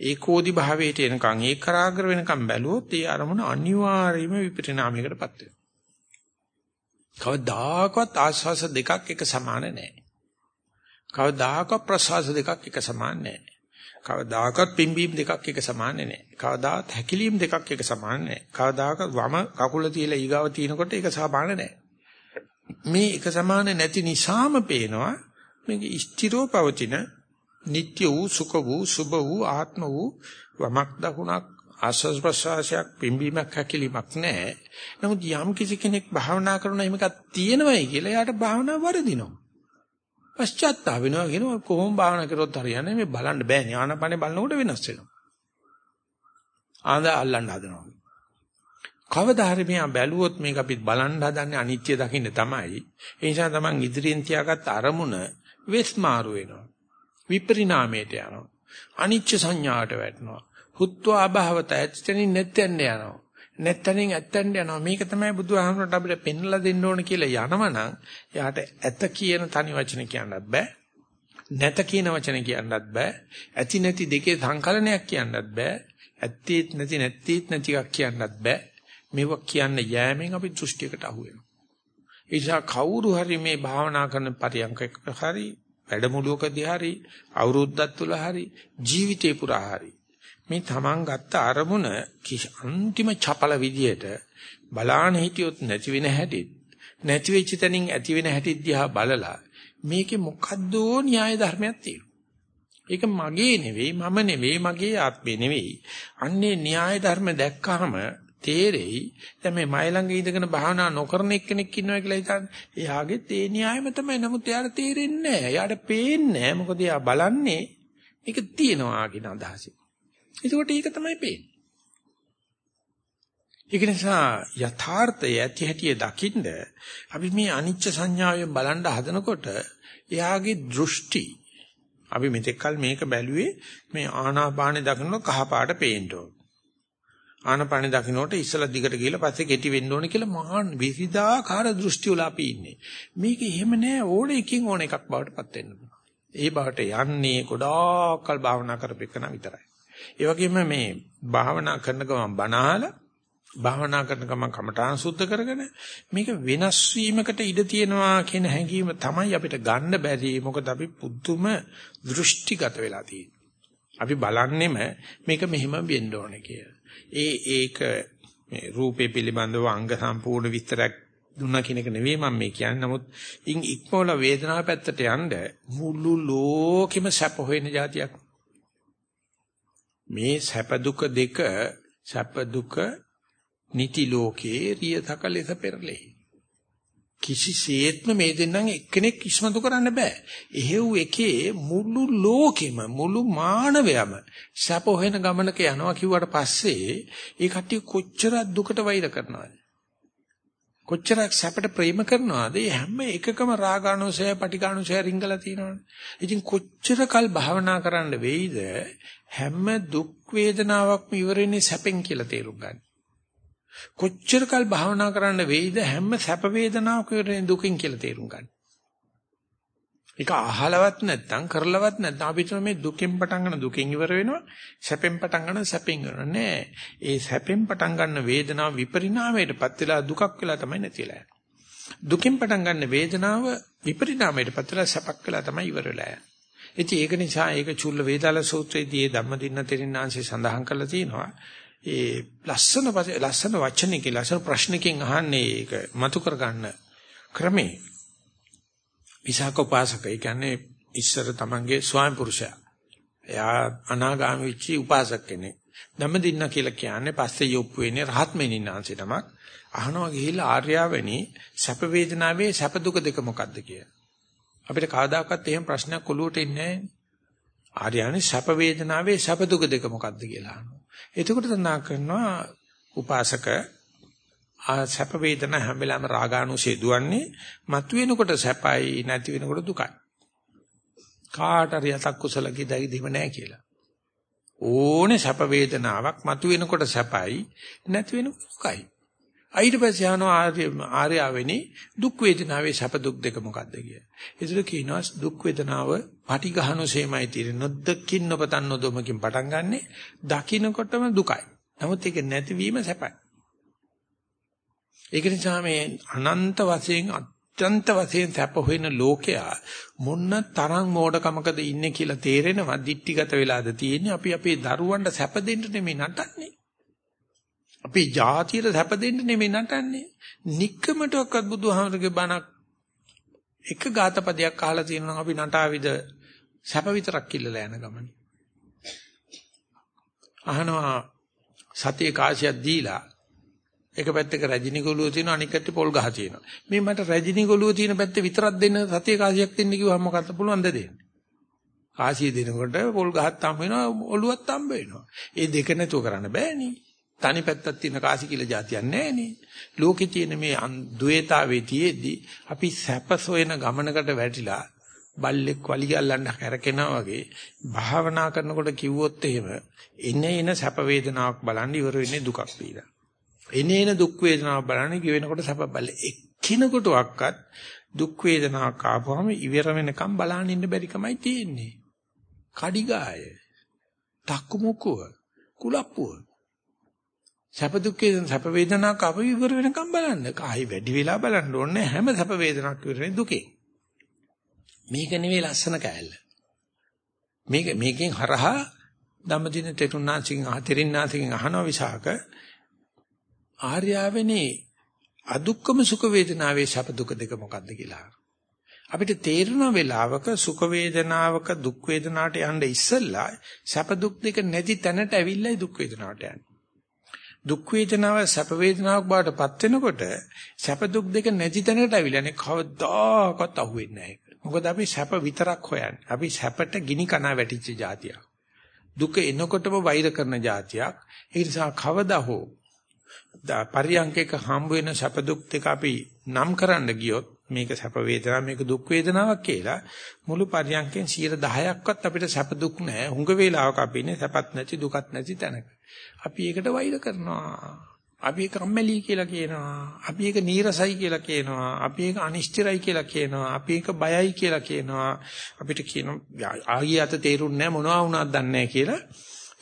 ඒකෝදි භාවයට එනකන් ඒකරාග්‍ර වෙනකන් බැලුවොත් ඒ අරමුණ අනිවාර්යයෙන්ම විපරිණාමයකටපත් වෙනවා. කවදාකවත් ආස්වාස දෙකක් එක සමාන නැහැ. කවදාකවත් ප්‍රසවාස දෙකක් එක සමාන නැහැ. කවදාකවත් පිම්බීම් දෙකක් එක සමාන නැහැ. කවදාත් හැකිලීම් දෙකක් එක සමාන නැහැ. කවදාකවත් වම කකුල තියලා ඊගාව තිනකොට ඒක සමාන නැහැ. මේ එක සමාන නැති නිසාම පේනවා මේක ස්ථිරව පවතින නিত্য වූ සුඛ වූ සුභ වූ ආත්ම වූ වමක් දකුණක් ආස්වාස් ප්‍රසවාසයක් පිම්බීමක් හැකිලීමක් නැහැ. නමුත් යම් කිසි කෙනෙක් භාවනා කරන එහෙම එකක් තියෙනවයි කියලා එයාට භාවනාව වරදිනවා. පශ්චාත්තාප වෙනවා කියනවා කොහොම භාවනා කරොත් හරියන්නේ මේ බලන්න බෑ ඥානපනේ බලනකොට වෙනස් වෙනවා. ආඳ අල්ලන්න හදනවා. කවදා හරි මෙයා බැලුවොත් මේක අපි බලන්න හදන්නේ අනිත්‍ය දකින්න තමයි. ඒ නිසා තමන් ඉදිරියෙන් තියාගත්ත අරමුණ වෙස් මාරු වෙනවා. විපරිණාමයට යනවා. අනිච්ච සංඥාවට වැටෙනවා. හුත්වා අභවත ඇත්තෙනින් නැත්නම් යනවා. නැත්තනින් ඇත්තෙන්ට යනවා. මේක තමයි බුදුහාමුදුරට අපිට පෙන්ලා දෙන්න ඕන කියලා යනවනම් එයාට ඇත කියන තනි වචන කියන්නත් බෑ. නැත කියන වචන කියන්නත් බෑ. ඇති නැති දෙකේ සංකලනයක් කියන්නත් බෑ. ඇත්තේත් නැති නැත්තේත් නැති එකක් කියන්නත් බෑ. මේක කියන්න යෑමෙන් අපි දෘෂ්ටියකට අහු වෙනවා. ඒ නිසා කවුරු හරි මේ භාවනා කරන පරියන්කක හරි වැඩමුළුවකදී හරි අවුරුද්දක් තුල හරි ජීවිතේ පුරා හරි මේ තමන් ගත්ත අරමුණ අන්තිම චපල විදියට බලාන හිටියොත් නැති වෙන හැටිත් නැති වෙච්ච තැනින් ඇති වෙන හැටිත් දිහා බලලා මේකේ මොකද්දෝ න්‍යාය ධර්මයක් තියෙනවා. ඒක මගේ නෙවෙයි මම නෙවෙයි මගේ ආත්මේ නෙවෙයි. අන්නේ න්‍යාය ධර්ම දැක්කහම තේරෙයි දැන් මේ මයි ළඟ ඉඳගෙන භාවනා නොකරන එක්කෙනෙක් ඉන්නවා කියලා හිතන්නේ. එයාගේ තේ න්‍යායම තමයි. නමුත් එයාට තේරෙන්නේ නැහැ. එයාට පේන්නේ නැහැ. මොකද එයා බලන්නේ මේක තියෙනවා කියන අදහසින්. එතකොට ඒක තමයි පේන්නේ. ඒක නිසා යථාර්ථය ඇති හැටි දකින්න අපි මේ අනිච්ච සංඥාවෙන් බලන් හදනකොට එයාගේ දෘෂ්ටි අපි මෙතෙක් කල මේක බැලුවේ මේ ආනාපානෙ දකින්න කහ පාට පේන්න ඕන. ආනාපානෙ දකින්නට ඉස්සලා දිගට ගිහලා පස්සේ කෙටි වෙන්න ඕන කියලා මහා විවිධාකාර දෘෂ්ටි වල අපි ඉන්නේ. මේක එහෙම නෑ ඕන එකකින් ඕන එකක් බවට පත් වෙන්න ඒ බවට යන්නේ ගොඩාක් කල් භාවනා කරපෙන්න විතරයි. ඒ වගේම මේ භාවනා කරන ගමන් බනහලා භාවනා කරන ගමන් කමඨාන් සුද්ධ කරගෙන මේක වෙනස් වීමකට ඉඩ තියෙනවා කියන හැඟීම තමයි අපිට ගන්න බැරි මොකද අපි පුදුම දෘෂ්ටිගත වෙලා තියෙන්නේ. අපි බලන්නෙම මේක මෙහෙම වෙන්න ඕනේ කියලා. ඒ ඒක මේ රූපේ පිළිබඳව අංග සම්පූර්ණ විස්තරයක් දුන්නා කියන එක නෙවෙයි මම මේ කියන්නේ. නමුත් ඉන් ඉක්මවල වේදනාව පැත්තට යන්න මුළු ලෝකෙම සැප හොයන જાතියක්. මේ සැප දුක දෙක සැප දුක නිති ලෝකේ රියතක ලෙස පෙරලේ. කිසිසේත්ම මේ දෙන්නම් එක්කෙනෙක් ඉස්මතු කරන්න බෑ. එහෙව් එකේ මුළු ලෝකෙම මුළු මානවයම සැප හොයන ගමනක යනවා කිව්වට පස්සේ ඒ කට්ටිය කොච්චර දුකට වෛර කරනවද? කොච්චරක් සැපට ප්‍රේම කරනවද? මේ හැම එකකම රාගානුසය, පටිඝානුසය රිංගලා තියෙනවනේ. ඉතින් කොච්චර කල් භාවනා කරන්න වෙයිද හැම දුක් වේදනාවක්ම ඉවරෙන්නේ සැපෙන් කියලා තේරුම් ගන්න. කොච්චර කල් භාවනා කරන්න වෙයිද හැම සැප වේදනාවක් ඉවරෙන්නේ දුකින් කියලා තේරුම් ගන්න. ඒක අහලවත් නැත්නම් කරලවත් නැත්නම් අපිට මේ දුකෙන් පටන් ගන්න දුකෙන් ඉවර වෙනවා සැපෙන් පටන් ගන්න සැපෙන් ඉවර නෑ ඒ සැපෙන් පටන් ගන්න වේදනාව විපරිණාමයටපත් වෙලා දුකක් වෙලා තමයි නැතිලා දුකෙන් පටන් ගන්න වේදනාව විපරිණාමයටපත් වෙලා සැපක් වෙලා තමයි ඉවර වෙලා යන්නේ ඒක නිසා ඒක චුල්ල වේදාල සූත්‍රයේදී ධම්මදින්න තෙරින්නාංශي සඳහන් කරලා තියෙනවා ඒ ලස්සන ලස්සන වචනකින් ලස්සන ප්‍රශ්නකින් අහන්නේ ඒක මතු කරගන්න ක්‍රමේ විසාක උපාසක ඒ කියන්නේ ඉස්සර තමන්ගේ ස්වාමි පුරුෂයා. එයා අනාගාමී වෙච්ච උපාසක කෙනෙක්. ධම්මදින්න කියලා කියන්නේ පස්සේ යොප්පු වෙන්නේ රහත් මෙනින්නාංශය තමක්. අහනවා ගිහිල්ලා ආර්යාවනි සැප වේදනාවේ සැප දුක දෙක මොකක්ද කියලා. අපිට කවදාකවත් එහෙම ප්‍රශ්නයක් ඔලුවට එන්නේ නැහැ. ආර්යාවනි සැප වේදනාවේ සැප දුක දෙක මොකක්ද කියලා අහනවා. එතකොට තනා කරනවා උපාසක සැප වේදනා හැම වෙලාවෙම රාගානුසය දුවන්නේ මතුවෙනකොට සැපයි නැති වෙනකොට දුකයි. කාට හරි යතක් කුසල කිදයි දෙව නැහැ කියලා. ඕනේ සැප වේදනාවක් මතුවෙනකොට සැපයි නැති වෙනකොට දුකයි. ඊට පස්සේ යනවා ආර්ය ආර්යවෙනි දුක් වේදනාවේ සැප දුක් දෙක මොකද්ද කිය. ඒතර කියනවා දුක් වේදනාව පටිඝහනුසේමයි තියෙන්නේ. නොදකින් නොපතන් නොදොමකින් පටන් ගන්නෙ දකින්නකොටම දුකයි. නමුත් ඒක නැතිවීම සැපයි. ඒක නිසා මේ අනන්ත වශයෙන් අත්‍යන්ත වශයෙන් සැප හොයන ලෝකයා මොන්න තරම් මෝඩකමකද ඉන්නේ කියලා තේරෙනවා දික්ටිගත වෙලාද තියෙන්නේ අපි අපේ දරුවන්ට සැප දෙන්න නෙමෙයි නටන්නේ අපි ජාතියට සැප දෙන්න නෙමෙයි නටන්නේ নিকකමටවත් බුදුහාමරගේ බණක් එක ගාතපදයක් අහලා තියෙනවා අපි නටාවිද සැප විතරක් කිල්ලලා යන ගමන අහනවා සතිය කාසියක් දීලා එක පැත්තක රජිනි ගොළුව තියෙනවා අනික පැත්තේ පොල් ගහ තියෙනවා. මේ මට රජිනි ගොළුව තියෙන පැත්තේ විතරක් දෙන්න සතිය කාසියක් දෙන්න කිව්වම මොකක්ද පුළුවන් ද දෙන්නේ? කාසිය දෙනකොට පොල් ගහක් හම්බ වෙනවා ඔළුවක් හම්බ වෙනවා. ඒ දෙක නැතුව කරන්න බෑනේ. තනි පැත්තක් තියෙන කාසි කියලා જાතියක් නැහැනේ. ලෝකේ තියෙන මේ ද්වේතාවේ තියේදී අපි සැප සොයන ගමනකට වැටිලා බල්ලෙක් වලිග අල්ලන්න කරකිනවා වගේ භාවනා කරනකොට කිව්වොත් එහෙම එන එන සැප වේදනාවක් බලන් ඉවර වෙන්නේ දුකක් පීලා. එනේන දුක් වේදනාව බලන්නේ කියවෙනකොට සැප බල එක්කිනෙකුටවත් දුක් වේදනාවක් ආපුවම ඉවර වෙනකම් බලන්න ඉන්න බැරි කමයි තියෙන්නේ. කඩිගාය. තක්කුමුකුව. කුලප්පුව. සැප දුක් වේදනා සැප වේදනාවක් ආපු ඉවර වෙනකම් බලන්න. කායි වැඩි වෙලා බලන්න ඕනේ හැම සැප වේදනාවක් ඉවරනේ දුකේ. මේක නෙවෙයි ලස්සන කෑල්ල. මේක මේකෙන් හරහා ධම්මදින තෙරුණාසිංහ තෙරින්නාසිංහ අහනවා විසාක ආර්යාවනේ අදුක්කම සුඛ වේදනාවේ සැප දුක දෙක මොකක්ද කියලා. අපිට තේරෙන වෙලාවක සුඛ වේදනාවක දුක් වේදනාවට යන්න ඉස්සෙල්ලා සැප දුක් දෙක නැති තැනට ඇවිල්ලා දුක් වේදනාවට යන්නේ. දුක් වේදනාව සැප වේදනාවක් බවට පත් වෙනකොට සැප දුක් දෙක නැති තැනට ඇවිල්ලානේ කවදාකවත් අහුවෙන්නේ නැහැ. මොකද අපි සැප විතරක් හොයන්නේ. අපි සැපට ගිනි කනා වැටිච්ච જાතියක්. දුක එනකොටම වෛර කරන જાතියක්. ඒ නිසා කවදා හෝ පරියංකයක හම්බ වෙන සැප දුක් දෙක අපි නම් කරන්න ගියොත් මේක සැප වේදනාවක් මේක දුක් වේදනාවක් කියලා මුළු පරියංකෙන් 10%ක්වත් අපිට සැප දුක් නැහැ. හුඟ වේලාවක අපි ඉන්නේ සැපත් නැති දුකත් නැති තැනක. අපි ඒකට වෛර කරනවා. අපි ඒක කම්මැලි කියලා කියනවා. අපි ඒක නීරසයි කියලා කියනවා. අපි ඒක අනිෂ්ඨිරයි කියලා කියනවා. අපි ඒක බයයි කියලා කියනවා. අපිට කියනවා ආගිය අත තේරුන්නේ නැහැ මොනවා වුණාද දන්නේ නැහැ කියලා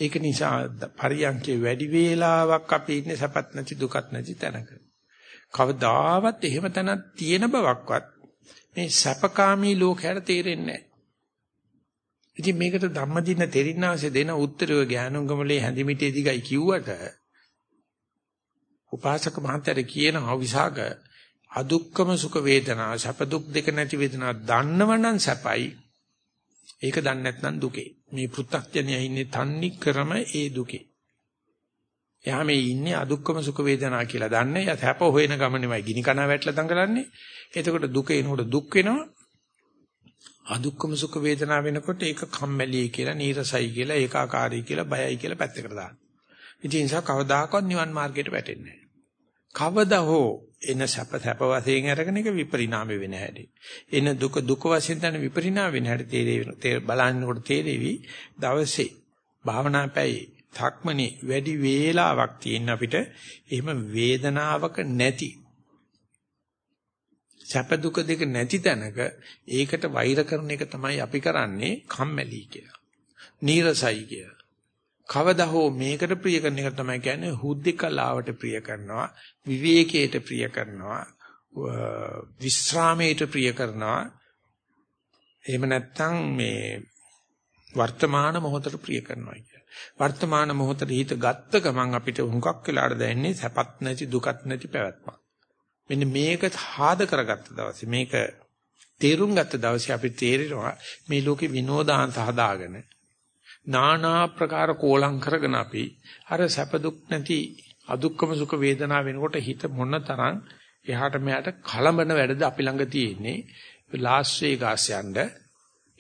ඒක නිසා පරියන්කේ වැඩි වේලාවක් අපි ඉන්නේ සපත් නැති දුකත් නැති තැනක. කවදාවත් එහෙම තැනක් තියෙන බවක්වත් මේ සැපකාමී ලෝකයට තේරෙන්නේ නැහැ. ඉතින් මේකට ධම්මදින තෙරින්නාසේ දෙන උත්තරය ඥානුංගමලේ හැඳිමිටේ දිගයි කිව්වට උපාසක මහත්තයාට කියනවා විසාක අදුක්කම සුඛ වේදනා සැප දුක් දෙක නැති වේදනා දන්නවනම් සැපයි. ඒක දන්නේ නැත්නම් දුකේ. මේ පෘථග්ජනයා ඉන්නේ තන්නි ක්‍රම ඒ දුකේ. එයා මේ ඉන්නේ අදුක්කම සුඛ වේදනා කියලා දන්නේ. එයා සැප හොයන ගමනේමයි ගිනි කන වැටලා දඟලන්නේ. එතකොට දුක එනකොට දුක් වෙනවා. අදුක්කම සුඛ වේදනා වෙනකොට ඒක කම්මැලි කියලා නීරසයි කියලා ඒකාකාරී කියලා බයයි කියලා පැත්තකට දාන්න ඉතින් ඒ නිසා කවදාකවත් නිවන් මාර්ගයට වැටෙන්නේ කවදා හෝ එන සැප සැප වශයෙන් අරගෙන එක විපරිණාම වෙන හැටි. එන දුක දුක වශයෙන් තන විපරිණාම වෙන හැටි තේරෙවි. බලන්නකොට තේරෙවි දවසේ භාවනා පැයේ ධක්මනේ වැඩි වේලාවක් තියෙන අපිට එහෙම වේදනාවක නැති සැප දුක දෙක නැති තැනක ඒකට වෛර කරන එක තමයි අපි කරන්නේ කම්මැලි කියලා. නීරසයි කියලා. කවදා හෝ මේකට ප්‍රිය කරන එක තමයි කියන්නේ හුද්දකලාවට ප්‍රිය කරනවා විවේකයට ප්‍රිය කරනවා විස්රාමයට ප්‍රිය කරනවා එහෙම නැත්නම් මේ වර්තමාන මොහොතට ප්‍රිය කරනවා කිය. වර්තමාන මොහොතට හිත ගත්ත ගමන් අපිට හුඟක් වෙලාට දැනෙන්නේ සැපත් නැති දුකත් නැති පැවැත්මක්. මෙන්න මේක හාද කරගත්ත දවසේ මේක තේරුම් ගත්ත දවසේ අපිට තේරෙනවා මේ ලෝකේ විනෝදාන්ත හදාගෙන නානා ප්‍රකාර කෝලම් කරගෙන අපි අර සැප දුක් නැති අදුක්කම සුඛ වේදනා වෙනකොට හිත මොන තරම් එහාට මෙහාට කලබන වැඩද අපි ළඟ තියෙන්නේ. ලාස් වේගාස් යන්න.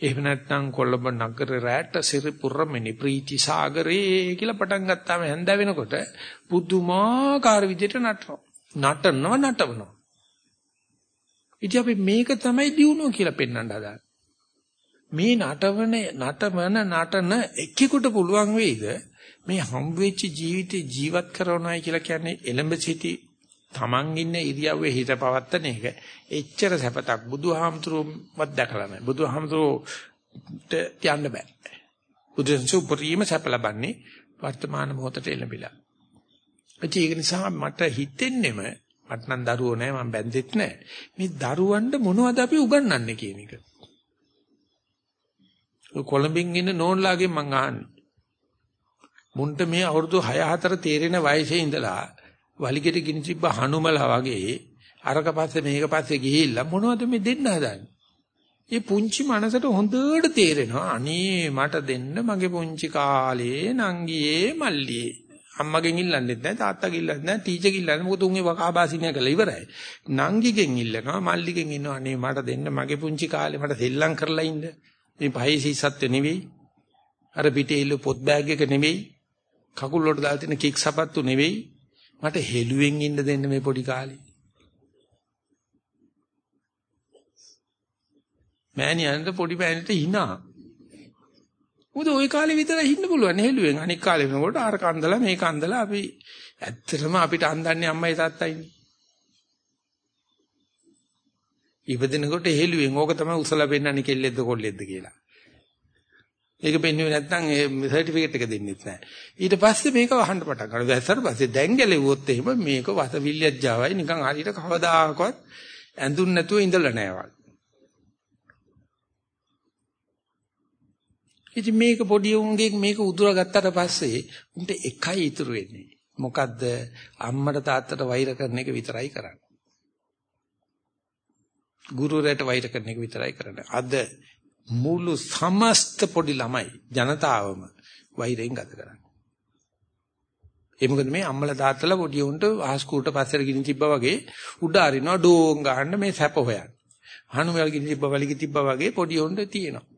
එහෙම නැත්නම් කොළඹ නගර රැට සිරිපුරමෙනි ප්‍රීති සාගරේ කියලා පටන් ගත්තාම හැන්ද වෙනකොට පුදුමාකාර විදිහට නටනවා. නටනවා නටවනවා. ඉතින් අපි මේක තමයි දිනුව කියලා පෙන්වන්න හදාගන්නේ. මේ නටවන නටමන නටන එක්කෙකුට පුළුවන් වෙයිද මේ හම් වෙච්ච ජීවිතේ ජීවත් කරනවායි කියලා කියන්නේ එලඹ සිටි Taman ඉන්න ඉරියව්වේ හිත පවත්තන එක. එච්චර සැපතක් බුදුහාමුදුරුවවත් දැකලා නැහැ. බුදුහාමුදුරුවෝට තියන්න බෑ. බුදුන්සු උපරිම සැප ලබන්නේ වර්තමාන මොහොතට එළඹිලා. ඒක නිසා මට හිතෙන්නෙම මට නම් දරුවෝ නැහැ මම බැන්දෙත් නැහැ මේ දරුවන්ට මොනවද අපි උගන්වන්නේ කියන එක කොළඹින් ඉන්න නෝන්ලාගෙන් මං අහන්නේ. මුන්ට මේ අවුරුදු 6 4 තේරෙන වයසේ ඉඳලා වලිගෙට ගිනි තිබ්බ හනුමලා වගේ අරක පස්සේ මේක පස්සේ ගිහිල්ලා මොනවද මේ දෙන්න හදන්නේ? මේ පුංචි මනසට හොඳට තේරෙනවා අනේ මට දෙන්න මගේ පුංචි කාලේ නංගියේ මල්ලියේ අම්මගෙන් ඉල්ලන්නෙත් නැහැ තාත්තගෙන් ඉල්ලන්නෙත් නැහැ ටීචර්ගෙන් ඉල්ලන්නේ මොකද උන්ගේ වකාබාසිනිය කරලා ඉවරයි නංගිගෙන් ඉල්ලනවා මල්ලිගෙන් ඉන්නවා අනේ මට දෙන්න මගේ පුංචි කාලේ මට සෙල්ලම් කරලා ඉන්න මේ පහේ සීසත්ත්ව නෙවෙයි. අර පිටේ ඉල්ල පොත් බෑග් එක නෙවෙයි. කකුල් වලට දාලා තියෙන කික් සපත්තු නෙවෙයි. මට හෙළුවෙන් ඉන්න දෙන්න මේ පොඩි කාලේ. මෑණියන්ට පොඩි පෑණිට hina. මොකද ওই කාලේ විතරයි ඉන්න පුළුවන් හෙළුවෙන්. අනික් කාලේ වෙනකොට අර කන්දලා මේ කන්දලා අපි ඇත්තටම අපිට අන්දන්නේ අම්මයි තාත්තයිනේ. ඉපදිනකොට හෙළුවෙන් ඕක තමයි උසලා පෙන්නන්නේ කෙල්ලෙක්ද කොල්ලෙක්ද කියලා. ඒක පෙන්වුවේ නැත්නම් ඒ සර්ටිෆිකේට් එක දෙන්නෙත් නැහැ. ඊට පස්සේ මේක වහන්න පටන් ගන්නවා. දැස්සට පස්සේ දැන් ගැලෙව්වොත් එහෙම මේක වසවිල්ලියක් ජාවයි නිකන් හරියට කවදාකවත් ඇඳුන් නැතුව ඉඳලා නැහැ ඉතින් මේක පොඩි උන්ගේ මේක උදුරගත්තට පස්සේ උන්ට එකයි ඉතුරු වෙන්නේ. මොකද්ද? අම්මට තාත්තට වෛර කරන එක විතරයි කරන්නේ. ගුරුවරයාට වෛර කරන එක විතරයි කරන්නේ. අද මුළු සමස්ත පොඩි ළමයි ජනතාවම වෛරයෙන් ගත කරන්නේ. ඒ මොකද මේ අම්මලා තාත්තලා පොඩි උන්ට ආස්කූට පස්සට ගිනි තිබ්බා වගේ උඩ අරිනවා ඩෝන් ගහන්න මේ සැප හොයන්න. හනුවල් ගිනි තිබ්බා වලිගි තිබ්බා වගේ පොඩි උන්ට තියෙනවා.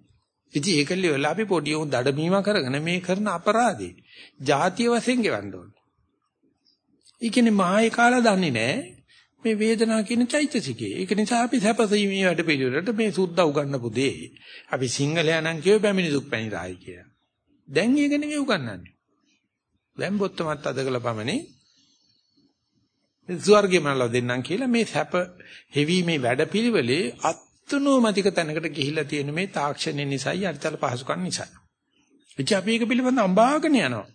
ඉතින් ඒකල්ලි වෙලා අපි පොඩි උන් දඩමීම කරගෙන මේ කරන අපරාධේ ಜಾතිය වශයෙන් ගෙවන්න ඕනේ. ඒ කියන්නේ මායේ කාලා දන්නේ නැහැ. මේ වේදනාව කියන චෛතසිකේ. ඒක නිසා අපි සැපසීමේ වැඩ පිළිවෙලට මේ සුද්ධ උගන්නපු දේ. අපි සිංහලයා නම් කියව පැමිණි දුක් පැණි රායි කියලා. දැන් ඒක නෙමෙයි උගන්නන්නේ. දැන් බොත්තමත් අදකලා පමණේ ස්වර්ගෙ මනලා දෙන්නම් කියලා මේ සැප හෙවීමේ වැඩ පිළිවෙලේ අත්නෝමතික තැනකට ගිහිලා තියෙන මේ තාක්ෂණය නිසායි අරිතල පහසුකම් නිසායි. ඉතින් අපි ඒක පිළිබඳව අඹාගෙන යනවා.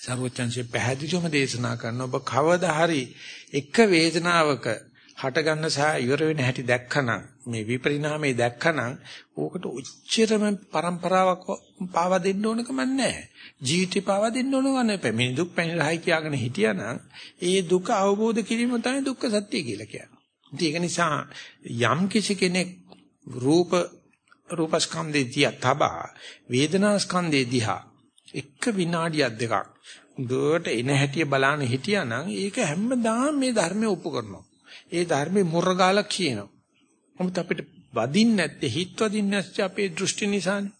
සර්වචන්සේ පැහැදිලිවම දේශනා කරන ඔබ කවදා හරි එක වේදනාවක හට ගන්න සහ ඉවර වෙන හැටි දැක්කනම් මේ විපරිණාමයේ දැක්කනම් ඕකට උච්චරම પરම්පරාවක් පාවා දෙන්න ඕනකම නැහැ. ජීවිතේ පාවා දෙන්න ඕනක නැහැ. මේ දුක් පැනිරහයි කියාගෙන හිටියානම් ඒ දුක අවබෝධ කිරීම තමයි දුක්ඛ සත්‍ය කියලා කියන්නේ. ඒක නිසා යම් කිසි කෙනෙක් රූප රූපස්කන්ධේ දිහා තබා වේදනා ස්කන්ධේ දිහා එක විනාඩියක් දෙකක් දුවට එන හැටිය බලන්න හිටියානම් ඒක හැමදාම මේ ධර්මය ඔප්පු කරනවා. ඒ ධර්මේ මුරගාලා කියනවා. නමුත් අපිට වදින්න නැත්තේ හිත වදින්න නැත්තේ අපේ දෘෂ්ටි නිසානේ.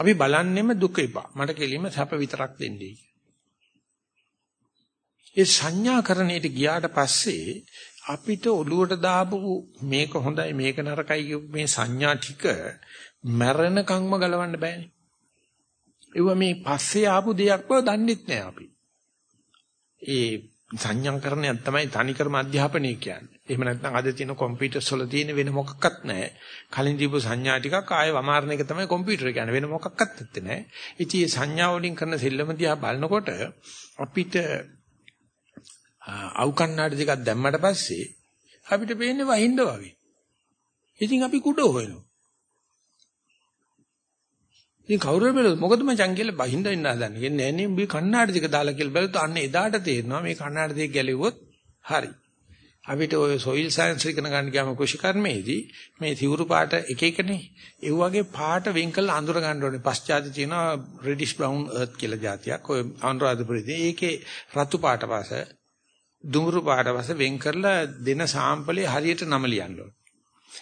අපි බලන්නෙම දුක එපා. මට කෙලින්ම සැප විතරක් දෙන්නේ. ඒ සංඥාකරණයට ගියාට පස්සේ අපිට ඔළුවට දාපු මේක හොඳයි මේක නරකයි මේ සංඥා ටික මැරෙනකන්ම ගලවන්න බෑනේ. ඒව මේ පස්සේ ආපු දෙයක් බව දන්නෙත් නෑ අපි. ඒ සංඥාකරණයක් තමයි තනිකරම අධ්‍යාපනය කියන්නේ. එහෙම නැත්නම් අද තියෙන කම්පියුටර්ස් වල තියෙන වෙන මොකක්වත් නැහැ. කලින් දීපු සංඥා ටිකක් ආයෙ වමාරණ එක තමයි කම්පියුටර් කියන්නේ. වෙන මොකක්වත් නැත්තේ නෑ. ඉතින් මේ සංඥා වලින් කරන සෙල්ලම දිහා බලනකොට අපිට අවු කන්නාඩි ටිකක් දැම්මට පස්සේ අපිට පේන්නේ වහින්ද වගේ. ඉතින් අපි කුඩ හොයනවා. ඉතින් කවුරු බැලුවොත් මොකද මචං කියලා බහින්ද ඉන්න හදන්නේ. කියන්නේ නෑනේ උඹේ කන්නාඩි ටික දාලා කියලා බැලුවොත් අන්න එදාට තේරෙනවා මේ කන්නාඩි ටික ගැලෙව්වොත් හරි. අපිට ඔය සොයිල් සයන්ස් ඉගෙන ගන්න ගියාම කුෂිකර්මයේදී මේ සිවුරු පාට එක එකනේ. ඒ වගේ පාට වෙන් කරලා අඳුර ගන්න ඕනේ. පශ්චාත්‍ය තියෙනවා රෙඩිෂ් බ්‍රවුන් අර්ත් කියලා જાතියක්. ඔය අනුරාධපුරේදී ඒකේ රතු පාට වාස දුඹුරු පාට වාස වෙන් කරලා දෙන සාම්පලේ හරියට නම ලියන්න ඕනේ.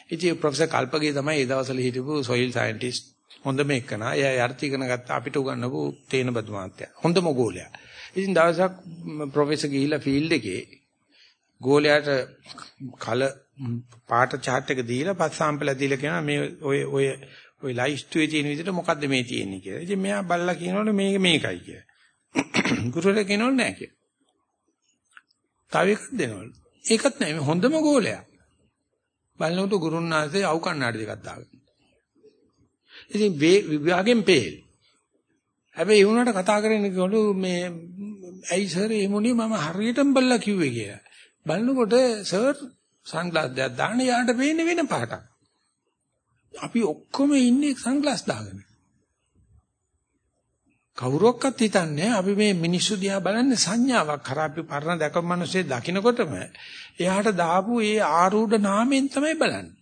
ඉතින් ප්‍රොෆෙසර් කල්පගේ තමයි ඒ දවස්වල හිටපු සොයිල් සයන්ටිස්ට් හොඳම එකනා. එයා යර්ථ ඉගෙන ගත්ත අපිට උගන්වපු තේන බදු මාත්‍යා. හොඳම ගෝලයා. ඉතින් දවසක් ප්‍රොෆෙසර් ගිහිල්ලා ෆීල්ඩ් එකේ ගෝලයාට කල පාට chart එක දීලා පස් සාම්පල් දීලා කියනවා මේ ඔය ඔය ඔය ලයිස්ට්ුවේ තියෙන විදිහට මොකද්ද මේ තියෙන්නේ කියලා. ඉතින් මෙයා බල්ලා කියනවලු මේක මේකයි කියලා. <coughs> ගුරුවරයා කියනවලු නෑ කියලා. තව එකක් දෙනවලු. ඒකත් නෑ මේ හොඳම ගෝලයා. බලනකොට ගුරුන්නාසේ අවු කණ්ණාඩි දෙකක් දාගෙන. ඉතින් විභාගෙන් පෙහෙල්. හැබැයි ඒ වුණාට කතා කරන්නේ කිව්වලු මේ ඇයි සර් එමුණි මම හරියටම බල්ලා කිව්වේ කියලා. බලනකොට සර් සන්ග්ලාස් දෙයක් දාන්න යාට පේන්නේ වෙන පාටක්. අපි ඔක්කොම ඉන්නේ සන්ග්ලාස් දාගෙන. කවුරක්වත් හිතන්නේ අපි මේ මිනිස්සු දිහා බලන්නේ සංඥාවක් කරා අපි පරණ දැකපු මිනිස්සේ දකින්නකොටම එයාට දාපු ඒ ආරූඪ නාමයෙන් තමයි බලන්නේ.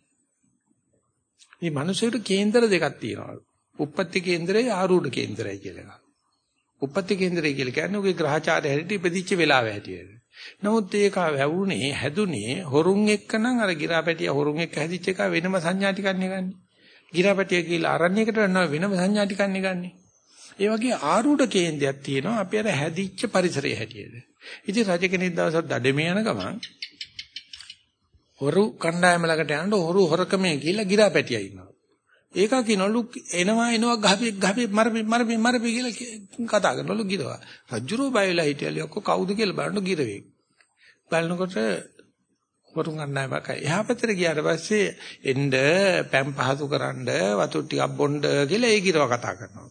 මේ මිනිසෙට කේන්දර දෙකක් තියෙනවා. උප්පත්ති කේන්දරය ආරූඪ කේන්දරය කියලා එකක්. උප්පත්ති කේන්දරය කියලා කියන්නේ ඔගේ ග්‍රහචාරය හැටියට ඉපදිච්ච වෙලාව හැටියට. නමුත් ඒක වැවුනේ හැදුනේ හොරුන් එක්කනම් අර ගිරාපැටිය හොරුන් එක්ක හැදිච්ච එක වෙනම සංඥා ටිකක් නෙගන්නේ. ගිරාපැටිය කියලා අරණ්‍යයකට යනවා වෙනම සංඥා ටිකක් නෙගන්නේ. ඒ වගේ ආරූඪ කේන්දරයක් තියෙනවා අපි අර හැදිච්ච පරිසරයේ හැටියට. ඉතින් රජ කෙනෙක් දවසක් දඩමේ යන ගමන් හොරු කණ්ඩායම ළඟට යනකොට හොරු හොරකමේ කියලා ගිරාපැටියා ඉන්නවා. ඒක කිනවලු එනවා එනවා ගහපි ගහපි මරපි මරපි මරපි කියලා කතා කරනවලු ගිරවා. රජුරෝ බය වෙලා හිටියලු ඔක්කො කවුද කියලා බලන්න ගිරවේ. බලනකොට හොරු කණ්ඩායමක් එහා පැත්තට ගියාට පස්සේ එන්න පැම් පහසු කරන්න වතුර ටිකක් බොන්න කියලා ඒ ගිරව කතා කරනවා.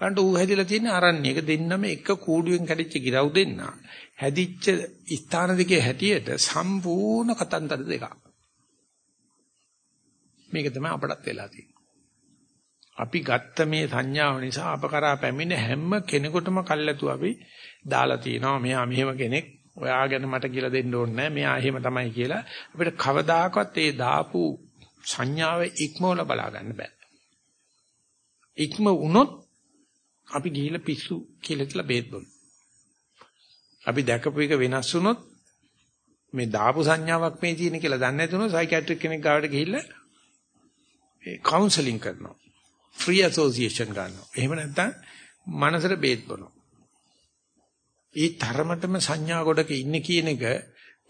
බලන්න ඌ හැදිලා තියෙන අරණ්‍යක දෙන්නම එක කූඩුවෙන් කැඩිච්ච ගිරව් දෙන්න. හැදිච්ච ස්ථාන දෙකේ හැටියට සම්පූර්ණ කතන්දර දෙකක්. මේක තමයි අපටත් වෙලා තියෙන්නේ. අපි ගත්ත මේ සංඥාව නිසා අප කරා පැමිණ හැම කෙනෙකුටම කල්ැතු අපි දාලා තිනවා මෙහා මෙහෙම කෙනෙක් ඔයා ගැන මට කියලා දෙන්න ඕනේ නැහැ මෙයා එහෙම තමයි කියලා අපිට කවදාකවත් ඒ දාපු සංඥාව ඉක්මවල බලා ගන්න බෑ ඉක්ම වුණොත් අපි ගිහිල්ලා පිස්සු කියලා කියලා බේත් බොමු අපි දැකපු එක වෙනස් වුණොත් මේ දාපු සංඥාවක් මේ තියෙන කියලා දන්නේ නැතුනොත් සයිකියාට්‍රික් කෙනෙක් ගාවට ගිහිල්ලා ඒ කවුන්සලින් කරනවා ෆ්‍රී ඇසෝසියේෂන් ගන්නවා. එහෙම නැත්නම් මනසට බේත් බොනවා. ඒ තරමටම සංඥා ගොඩක ඉන්නේ කියන එක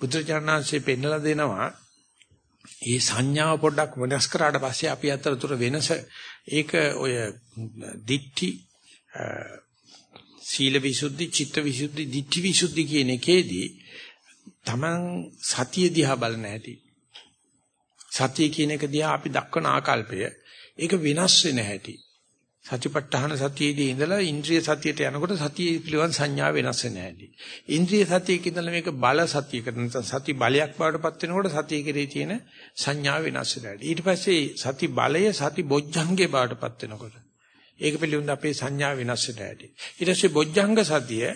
බුදුචානන්සේ පෙන්නලා දෙනවා. ඒ සංඥාව පොඩ්ඩක් වෙනස් කරාට පස්සේ අපි අතරතුර වෙනස ඒක ඔය දික්ටි සීල විසුද්ධි චිත්ත විසුද්ධි දික්ටි විසුද්ධි කියන එකේදී Taman සතිය දිහා බලන හැටි සතිය කියන එක දිහා අපි දක්වන ආකල්පය ඒක වෙනස් වෙන හැටි. සතිපට්ඨාන සතියේදී ඉඳලා ඉන්ද්‍රිය සතියට යනකොට සතිය පිළිවන් සංඥා වෙනස් වෙන්නේ නැහැ. ඉන්ද්‍රිය සතියක ඉඳලා මේක බල සතියකට නැත්නම් සති බලයක් බවට පත් වෙනකොට සතිය කෙරේ තියෙන සංඥා වෙනස් වෙනවා. ඊට පස්සේ සති බලය සති බොජ්ජංගේ බවට පත් වෙනකොට ඒක පිළිබඳ අපේ සංඥා වෙනස් වෙනවා. ඊට පස්සේ බොජ්ජංග සතිය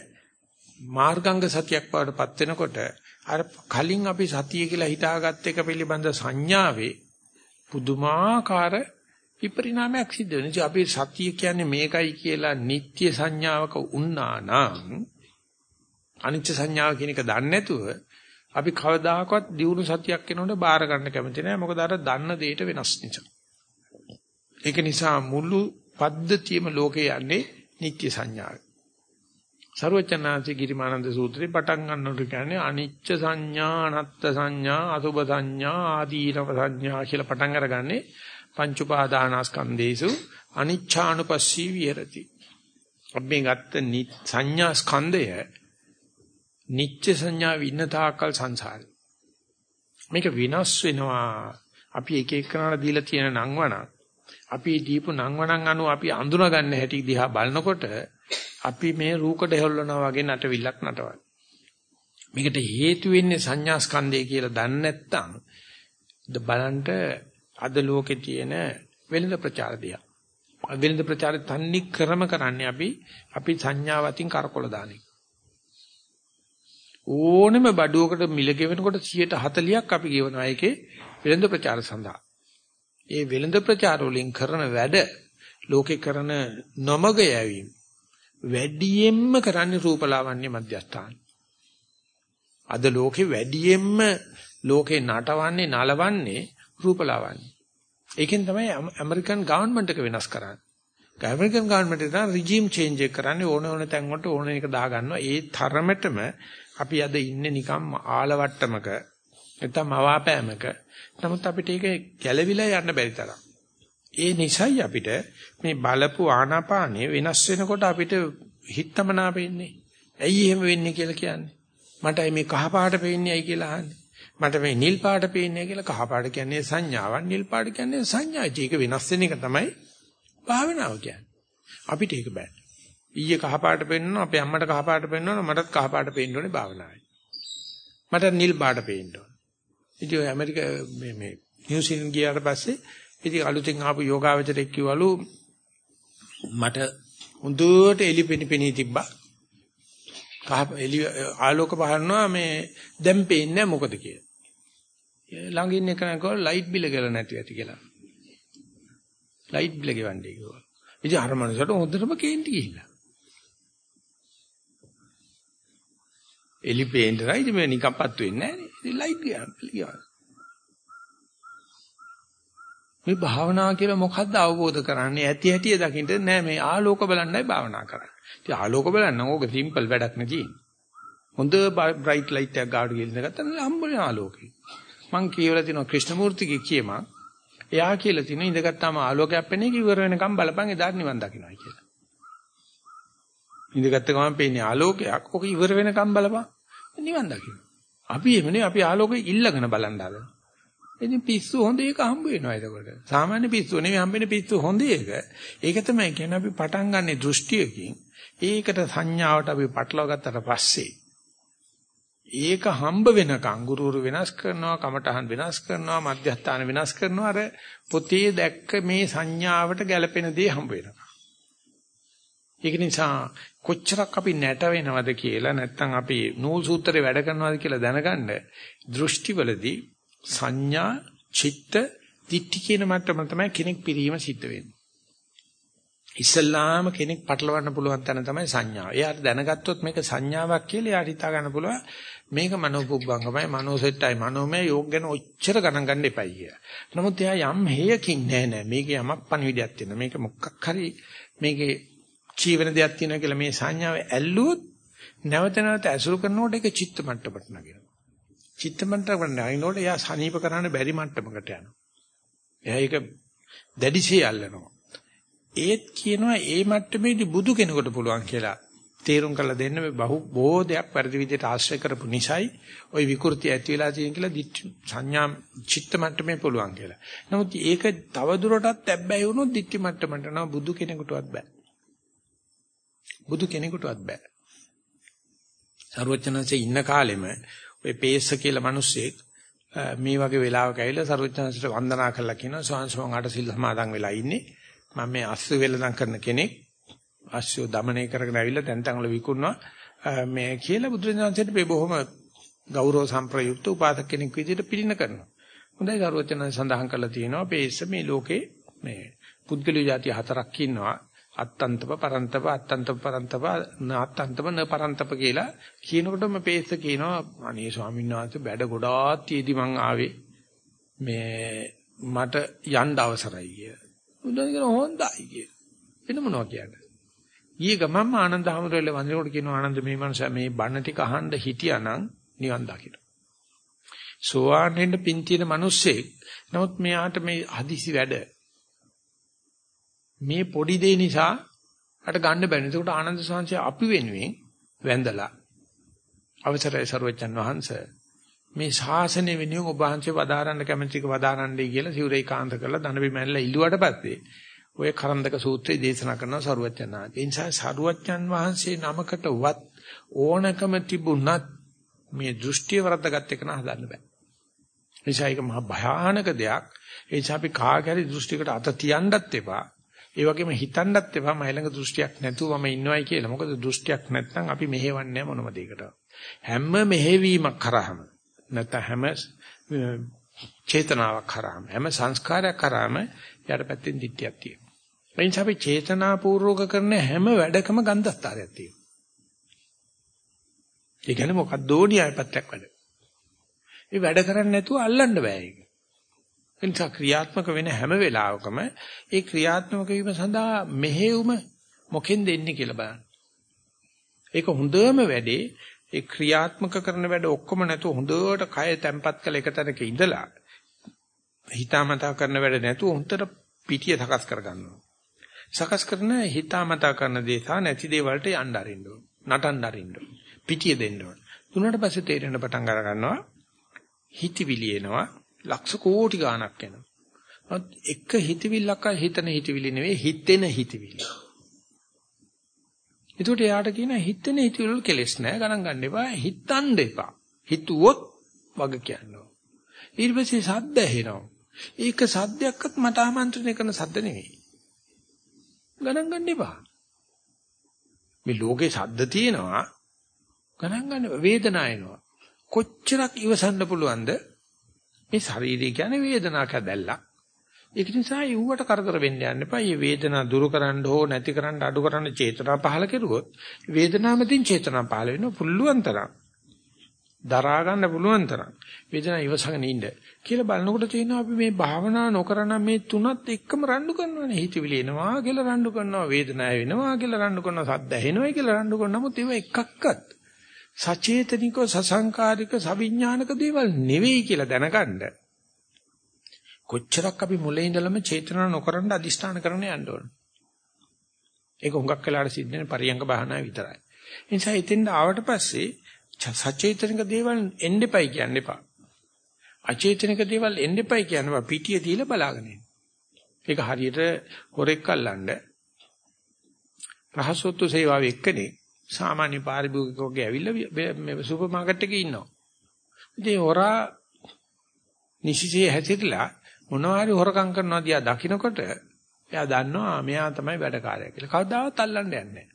මාර්ගංග සතියක් බවට පත් වෙනකොට අර කලින් අපි සතිය කියලා හිතාගත් එක පිළිබඳ සංඥාවේ පුදුමාකාර විපරිණාමයක් සිද්ධ වෙනවා. ඉතින් අපි සතිය කියන්නේ මේකයි කියලා නිත්‍ය සංඥාවක උන්නා නම් අනිත්‍ය සංඥාව කියන එක දන්නේ නැතුව අපි කවදාකවත් දියුණු සතියක් වෙනකොට බාර ගන්න කැමති නැහැ. මොකද අර දන්න දෙයට වෙනස් නිසා. ඒක නිසා මුළු පද්ධතියම ලෝකේ යන්නේ නිත්‍ය සංඥාවයි. සර්වචනාංශ ගිරිමානන්ද සූත්‍රේ පටන් ගන්නකොට කියන්නේ අනිච්ච සංඥා, අනත්ත් සංඥා, අසුභ සංඥා, ආදීනව සංඥා කියලා පටන් අරගන්නේ පංච උපාදානස්කන්ධේසු අනිච්ඡානුපස්සී විහෙරති. අපි ගත්ත සංඥා ස්කන්ධය නිත්‍ය සංඥා වින්න තාකල් සංසාරේ. මේක විනාශ වෙනවා. අපි එක එකනට දීලා තියෙන නංවන අපි දීපු නංවනන් අනුව අපි අඳුනගන්න හැටි දිහා බලනකොට අපි මේ රූකඩ හෙල්ලනවා වගේ නටවිල්ලක් නටවන. මේකට හේතු වෙන්නේ සංඥා ස්කන්ධය කියලා දන්නේ නැත්නම් බලන්න අද ලෝකේ තියෙන වෙළඳ ප්‍රචාර දිහා. වෙළඳ ප්‍රචාරය තන්නේ ක්‍රම කරන්නේ අපි අපි සංඥාවතින් කරකොල දාන්නේ. ඕනෙම බඩුවකට මිල ගෙවනකොට 140ක් අපි ගෙවනවා ඒකේ වෙළඳ ප්‍රචාර සඳහා. ඒ වෙළඳ ප්‍රචාර වලින් කරන වැඩ ලෝකේ කරන නොමග යැවීම වැඩියෙන්ම කරන්නේ රූපලාවන්‍ය මධ්‍යස්ථාන. අද ලෝකේ වැඩියෙන්ම ලෝකේ නටවන්නේ නලවන්නේ රූපලාවන්‍ය. ඒකෙන් තමයි ඇමරිකන් ගවර්න්මන්ට් එක වෙනස් කරන්නේ. ඇමරිකන් ගවර්න්මන්ට් එක තමයි රිජීම් චේන්ජ් එක කරන්නේ ඕන ඕන තැන් වලට ඕන එක දා ගන්නවා. ඒ තරමටම අපි අද ඉන්නේ නිකම් ආලවට්ටමක නැත්නම් අවාපෑමක. නමුත් අපිට ඒක ගැළවිලා යන්න බැරි තරම්. ඒ නිසයි අපිට මේ බලපු ආනාපානෙ වෙනස් වෙනකොට අපිට හිතමනා වෙන්නේ. ඇයි එහෙම වෙන්නේ කියලා කියන්නේ. මට මේ කහ පාට පේන්නේ ඇයි කියලා අහන්නේ. මට මේ නිල් පාට පේන්නේ කියලා කහ පාට කියන්නේ සංඥාවක් නිල් පාට කියන්නේ සංඥායි. ඒක වෙනස් වෙන එක තමයි භාවනාව කියන්නේ. අපිට ඒක බෑ. ඊයේ කහ පාට පෙන්වනවා අපේ අම්මට කහ පාට පෙන්වනවා මටත් කහ පාට පෙන්න ඕනේ භාවනාවේ. මට නිල් පාට පේන්න ඕනේ. ඉතින් ඇමරික මේ මේ නිව්සීලන්ත ගියාට පස්සේ ඉතින් අලුතෙන් ආපු යෝගාවචරෙක් කිව්වලු මට හොඳට එලි පෙනිපෙනී තිබ්බා. කහ එලි ආලෝක පහරනවා මේ දැන් පේන්නේ මොකද කියලා. ළඟ ඉන්න කෙනෙක් කිව්වා ලයිට් බිල ගල නැති ඇති කියලා. ලයිට් බිල ගෙවන්නේ කිව්වා. ඉතින් අර මනුස්සයාට හොඳටම කේන්ති ගිහිල්ලා. එලි පේන්න රයිද මේ නිකම්පත් වෙන්නේ නැහැ නේ. ඉතින් ලයිට් ගියා. මේ භාවනාව කියලා මොකද්ද අවබෝධ කරන්නේ? ඇති හැටි දකින්න නෑ මේ ආලෝක බලන්නයි භාවනා කරන්නේ. ඉතින් ආලෝක බලන්න ඕක සිම්පල් වැඩක් නෙදී. හොඳ බ්‍රයිට් ලයිට් එකක් ගාඩ ගිහින් ගත්තා නම් හම්බුනේ ආලෝකේ. මං කියවලා තිනවා ක්‍රිෂ්ණමූර්තිගේ කියම. එයා කියලා තිනවා ඉඳගත්තාම ආලෝකයක් පෙනේ කිවර වෙනකම් බලපන් එදාට නිවන් දකින්නයි කියලා. ඉඳගත්ත ගමන් පේන්නේ ආලෝකයක්. ඔක ඉවර වෙනකම් බලපන් නිවන් දකින්න. අපි එමනේ අපි ආලෝකය ඉල්ලගෙන බලන් දාලා. ඉතින් පිස්සු හොඳ එක හම්බ වෙනවා එතකොට. සාමාන්‍ය පිස්සු නෙවෙයි හම්බෙන්නේ පිස්සු හොඳ එක. ඒක තමයි කියන්නේ අපි පටන් ගන්නෙ දෘෂ්ටියකින්. ඒකට සංඥාවට අපි පටලවා ගත්තට පස්සේ ඒක හම්බ වෙනකන් ගුරුවරු වෙනස් කරනවා, කමටහන් වෙනස් කරනවා, මධ්‍යස්ථාන වෙනස් කරනවා. අර පොතේ දැක්ක මේ සංඥාවට ගැළපෙන දේ හම්බ වෙනවා. ඒක නිසා කොච්චරක් අපි නැට වෙනවද කියලා නැත්නම් අපි නූල් සූත්‍රේ වැඩ කරනවද කියලා දැනගන්න දෘෂ්ටිවලදී සංඥා, චිත්ත, දිට්ඨි කියන මට්ටම තමයි කෙනෙක් පිරීම සිද්ධ වෙන්නේ. ඉස්සල්ලාම කෙනෙක් පටලවන්න පුළුවන් තැන තමයි සංඥාව. එයාට දැනගත්තොත් මේක සංඥාවක් කියලා එයාට හිතා ගන්න පුළුවන් මේක මනෝපුබ්බංගමයි මනෝසෙට්ටයි මනෝමය යෝග ගැන ඔච්චර ගණන් ගන්න එපයි කිය. නමුත් එයා යම් හේයකින් නෑ නෑ මේක යමක් පණිවිඩයක් තියෙනවා. මේක මොකක් හරි මේකේ ජීවන දෙයක් තියෙනවා කියලා මේ සංඥාව ඇල්ලුවොත් නැවත නැවත ඇසුරු කරනකොට ඒක චිත්ත මට්ටමට නගිනවා. චිත්තමන්ත්‍රකට නැහිනකොට එයා සනීප කරන්න බැරි මට්ටමකට යනවා. එයා ඒක දැඩිශේ අල්ලනවා. ඒත් කියනවා ඒ මට්ටමේදී බුදු කෙනෙකුට පුළුවන් කියලා තේරුම් කරලා දෙන්න මේ බහු බොහෝ දෙයක් වැඩි විදිහට ආශ්‍රය කරපු නිසායි ওই විකෘති ඇති වෙලා තියෙන කියලා දිට්ඨි සංඥා චිත්ත මට්ටමේ පුළුවන් කියලා. නමුත් ඒක තව දුරටත් ඇබ්බැහි වුණොත් දිට්ඨි මට්ටමට නම බුදු කෙනෙකුටවත් බෑ. බුදු කෙනෙකුටවත් බෑ. සරුවචනන්සේ ඉන්න කාලෙම ඔය පේස්ස කියලා මිනිස්සෙක් මේ වගේ වෙලාවක ඇවිල්ලා සරුවචනන්සේට වන්දනා කළා කියනවා ස්වාමීන් අට සිල් සමාදන් වෙලා ඉන්නේ. මම මේ අස්සු වෙලඳන් කරන කෙනෙක්. අස්සු দমনය කරගෙන ඇවිල්ලා තැන් තැන් වල විකුණනවා. මේ කියලා බුදුරජාණන්සේට මේ බොහොම ගෞරව සම්ප්‍රයුක්ත උපාසක කෙනෙක් විදිහට පිළින කරනවා. හොඳයි සරුවචනන් සඳහන් කරලා තියෙනවා පේස්ස මේ ලෝකේ මේ පුද්ගලිය જાති හතරක් ඉන්නවා. අත්තන්තප පරන්තප අත්තන්තප පරන්තප නාත්තන්තප න පරන්තප කියලා කියනකොටම පේස්ස කියනවා අනේ ස්වාමීන් වහන්සේ බැඩ ගොඩාක් තියේදි මං ආවේ මේ මට යන්න අවසරයි කිය. උදේ කියන හොඳයි කිය. වෙන මොනවා කියන්නේ. ඊයේ ගමම්ම ආනන්ද හැමරෙල්ල වන්දනකොට කියනවා ආනන්ද මේ මනස මේ බණ ටික අහන්න හිටියානම් නිවන් දකින්න. සෝවාන් වෙන්න පින් තියෙන මිනිස්සෙක් නමුත් මෙයාට මේ හදිසි වැඩ මේ පොඩි දේ නිසා අට ගන්න බැහැ. ඒකට ආනන්ද සාංශය අපි වෙනුවෙන් වැඳලා අවසරයි සරුවච්චන් වහන්සේ මේ ශාසනය වෙනුවෙන් ඔබ වහන්සේ වදාරන්න කැමැතික වදාරන්නයි කියලා සිවුරේ කාන්ත කරලා දන බිමැල්ල ඉල්ලුවට පස්සේ ඔය කරන්දක සූත්‍රය දේශනා කරන සරුවච්චන් ආදී. ඒ නිසා සරුවච්චන් වහන්සේ නමකටවත් ඕනකම තිබුණත් මේ දෘෂ්ටිය වරද්දාගත් එක නහදන්න බෑ. නිසා ඒක මහා භයානක දෙයක්. ඒ නිසා අපි කාගෑරි දෘෂ්ටියකට අත තියන්නත් එපා. ඒ වගේම හිතන්නත් එපා මම ළඟ දෘෂ්ටියක් නැතුව මම ඉන්නවයි කියලා. මොකද දෘෂ්ටියක් නැත්නම් අපි මෙහෙවන්නේ මොනම දෙයකට. හැම මෙහෙවීමක් කරාම නැත්නම් හැම චේතනාවක් කරාම හැම සංස්කාරයක් කරාම යට පැත්තෙන් දිට්ඨියක් තියෙනවා. ඒ නිසා අපි චේතනාපූර්වක කරන හැම වැඩකම ගන්ධස්තරයක් තියෙනවා. ඒ කියන්නේ මොකක්දෝ න්‍යායපත්‍යක් වැඩ. ඒ වැඩ කරන්නේ නැතුව අල්ලන්න බෑ ඒක. එනිසා ක්‍රියාත්මක වෙන හැම වෙලාවකම ඒ ක්‍රියාත්මක වීම සඳහා මෙහෙයුම මොකෙන් දෙන්නේ කියලා බලන්න. ඒක හොඳම වැඩේ ඒ ක්‍රියාත්මක කරන වැඩ ඔක්කොම නැතුව හොඳට කය තැම්පත් කළ එක තැනක ඉඳලා හිතාමතා කරන වැඩ නැතුව හොඳට පිටිය සකස් කරගන්නවා. සකස් කරන හිතාමතා කරන දේ සහ නැති දේ වලට යන්න අරින්න ඕන. නටන්න අරින්න ඕන. පිටිය දෙන්න ඕන. තුනට පස්සේ තේරෙන පටන් අර ගන්නවා. හිතවිලි එනවා. ලක්ෂ කෝටි ගාණක් එනවා. එක හිතවිල්ලක් හිතන හිතවිලි නෙවෙයි හිතෙන හිතවිලි. ඒකට එයාට කියන හිතෙන හිතවිලි වල කෙලෙස් නැහැ ගණන් ගන්න එපා හිතන්න එපා. හිතුවොත් වග කියනවා. ඊට පස්සේ සද්ද ඇහෙනවා. ඒක සද්දයක්වත් මට ආමන්ත්‍රණය කරන සද්ද නෙවෙයි. ගණන් ගන්න එපා. මේ ලෝකේ සද්ද තියෙනවා ගණන් ගන්න වේදනාව එනවා. කොච්චරක් ඉවසන්න පුළුවන්ද මේ ශරීරය කියන්නේ වේදනාවක් හැදැල්ලක්. ඒක නිසා යුවට කරදර වෙන්න යන්න එපා. මේ වේදනාව දුරු කරන්න හෝ නැති කරන්න අඩු කරන්න චේතනා පහල කෙරුවොත් වේදනාවකින් චේතනා පහල වෙනවා පුළුවන් තරම්. දරා ගන්න පුළුවන් තරම්. වේදනාව ඉවසගෙන ඉන්න කියලා බලනකොට තියෙනවා අපි මේ භාවනා නොකරන මේ තුනත් එක්කම රණ්ඩු කරනවානේ. හිතවිලි එනවා කියලා රණ්ඩු කරනවා, වේදනාව වෙනවා කියලා රණ්ඩු කරනවා, සද්ද ඇහෙනවා කියලා රණ්ඩු කරනවා. නමුත් ඒව එකක්වත් සචේතනිකව සසංකාරික සවිඥානික දේවල් නෙවෙයි කියලා දැනගන්න කොච්චරක් අපි මුලින් ඉඳලම චේතනා නොකරන අදිෂ්ඨාන කරන යන්න ඕන. ඒක හුඟක් වෙලාට සිද්ධ වෙන පරියංග බහනාව විතරයි. ඒ නිසා ඉතින් ආවට පස්සේ සචේතනික දේවල් එන්න එපයි කියන්න එපා. අචේතනික දේවල් එන්න එපයි කියනවා පිටිය තියලා බලාගෙන ඉන්න. ඒක හරියට හොරෙක් අල්ලන්න රහසොත්තු සේවාව එක්කනේ සාමාන්‍ය පාරිභෝගිකයෙක්ගේ ඇවිල්ලා මේ සුපර් මාකට් එකේ ඉන්නවා. ඉතින් හොරා නිසිසේ හැසිරලා මොනවා හරි හොරකම් කරනවා දිහා දකින්නකොට එයා දන්නවා මෙයා තමයි වැඩකාරයා කියලා. කවදාවත් අල්ලන්න යන්නේ නැහැ.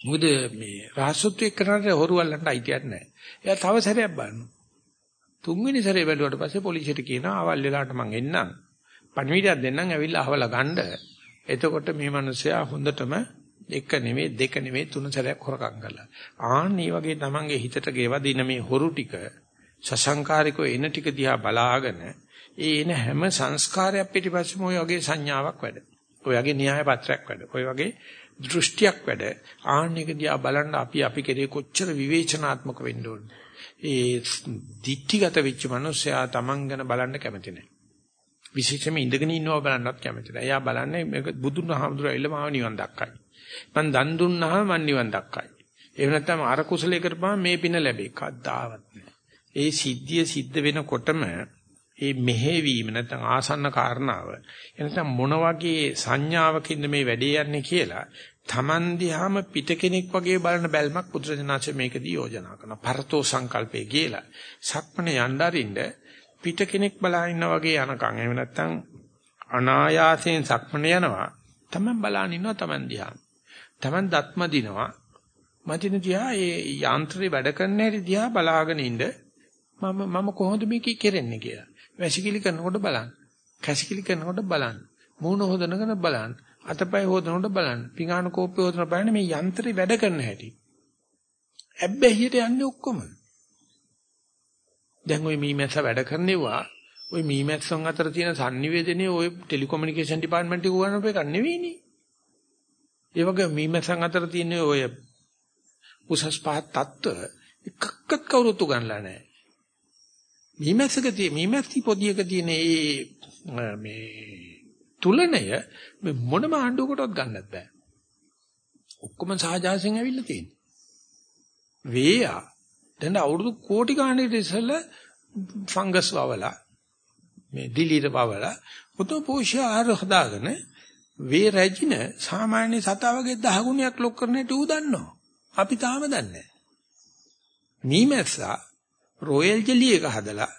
මොකද මේ රහසොත්තු එක්කනට හොරු අල්ලන්න අයිතියක් නැහැ. එයා තව සැරයක් බලනවා. තුන්වෙනි සැරේ බැලුවට පස්සේ පොලිසියට කියනවා අවල් වෙලාවට මං එන්නම්. පණිවිඩයක් දෙන්නම් ඇවිල්ලා අහවලා ගන්න. එතකොට මේ මිනිස්සයා හොඳටම එක නෙමෙයි දෙක නෙමෙයි තුන සැරයක් හොරකම් කළා. ආන් මේ වගේ තමන්ගේ හිතට ගෙවදින මේ හොරු ටික සසංකාරිකෝ එන ටික දිහා බලාගෙන ඒ එන හැම සංස්කාරයක් පිටිපස්සෙම ඔය වගේ සංඥාවක් වැඩ. ඔය වගේ න්‍යාය පත්‍රයක් වැඩ. ඔය වගේ දෘෂ්ටියක් වැඩ. ආන් එක දිහා බලන්න අපි අපි කෙරේ කොච්චර විවේචනාත්මක වෙන්න ඕනේ. ඒ දික්ටිගත වෙච්ච මිනිස්සයා තමන් ගැන බලන්න කැමති නැහැ. විශේෂයෙන්ම ඉඳගෙන ඉන්නව බලන්නත් කැමතිද. එයා බලන්නේ මේක බුදුන් වහන්සේ ඇවිල්ලා මාව නිවන් දක්කයි. මං දන් දුන්නාම මං නිවන් දක්කයි. එහෙම නැත්නම් අර කුසලයේ කරපුවාම මේ පින ලැබේ. කද්දාවත් නෑ. ඒ සිද්ධිය සිද්ධ වෙනකොටම ඒ මෙහෙවීම නැත්නම් ආසන්න කාරණාව එනනම් මොන වගේ සංඥාවකින්ද මේ වැඩේ යන්නේ කියලා Taman දිහාම පිට කෙනෙක් වගේ බලන බැල්මක් පුදුරජනාච මේකදී යෝජනා කරනවා. පරතෝ සංකල්පේ කියලා. සක්මනේ යnderින්ද පිට කෙනෙක් බලා ඉන්නා වගේ යනකම් එහෙම නැත්නම් අනායාසයෙන් සක්මනේ යනවා. Taman බලාන ඉන්නවා Taman දිහා. Taman දත්ම දිනවා. මදින දිහා ඒ යාන්ත්‍රය වැඩ කරන හැටි දිහා බලාගෙන ඉන්න මම මම කොහොමද මේක කෙරෙන්නේ කියලා. වැසිකිලි කරනකොට බලන්න. කැසිකිලි කරනකොට බලන්න. මූණ හොදනකොට බලන්න. අතපය හොදනකොට බලන්න. පිඟාන කෝප්පේ හොදන බලන්න මේ යන්ත්‍රය වැඩ කරන හැටි. හැබැයිට යන්නේ ඔක්කොම. දැන් ওই මීමැස්ස වැඩ කරනවා ওই මීමැස්සන් අතර තියෙන sannivedanaye ওই ටෙලිකොමියුනිකේෂන් ඩිපාර්ට්මන්ට් එක උගන්වපු එක නෙවෙයිනේ. ඒ වගේ මීමැස්සන් අතර තියෙන ඔය උසස් පහත් තත්ත්ව එකක්වත් කවුරුත් උගන්ලා නැහැ. මීමැස්සක තියෙන මීමැස්සි පොදියක තියෙන මේ මේ තුලණය මේ මොනම ආණ්ඩුවකටවත් ගන්නත් බෑ. ඔක්කොම සහජාසයෙන් ඇවිල්ලා තියෙන්නේ. වේයා දැන් අවුරුදු කෝටි ගාණකට ඉස්සෙල්ලා ෆංගස් වවලා මේ දිලීර වවලා පුතු පෝෂ්‍ය ආහාර හදාගෙන වේ රැජින සාමාන්‍ය සතා වගේ 10 ගුණයක් ලොක් කරන හැටි ඌ දන්නවා. අපි තාම දන්නේ නැහැ. මීමැස්සා රොයල් ජෙලි එක හදලා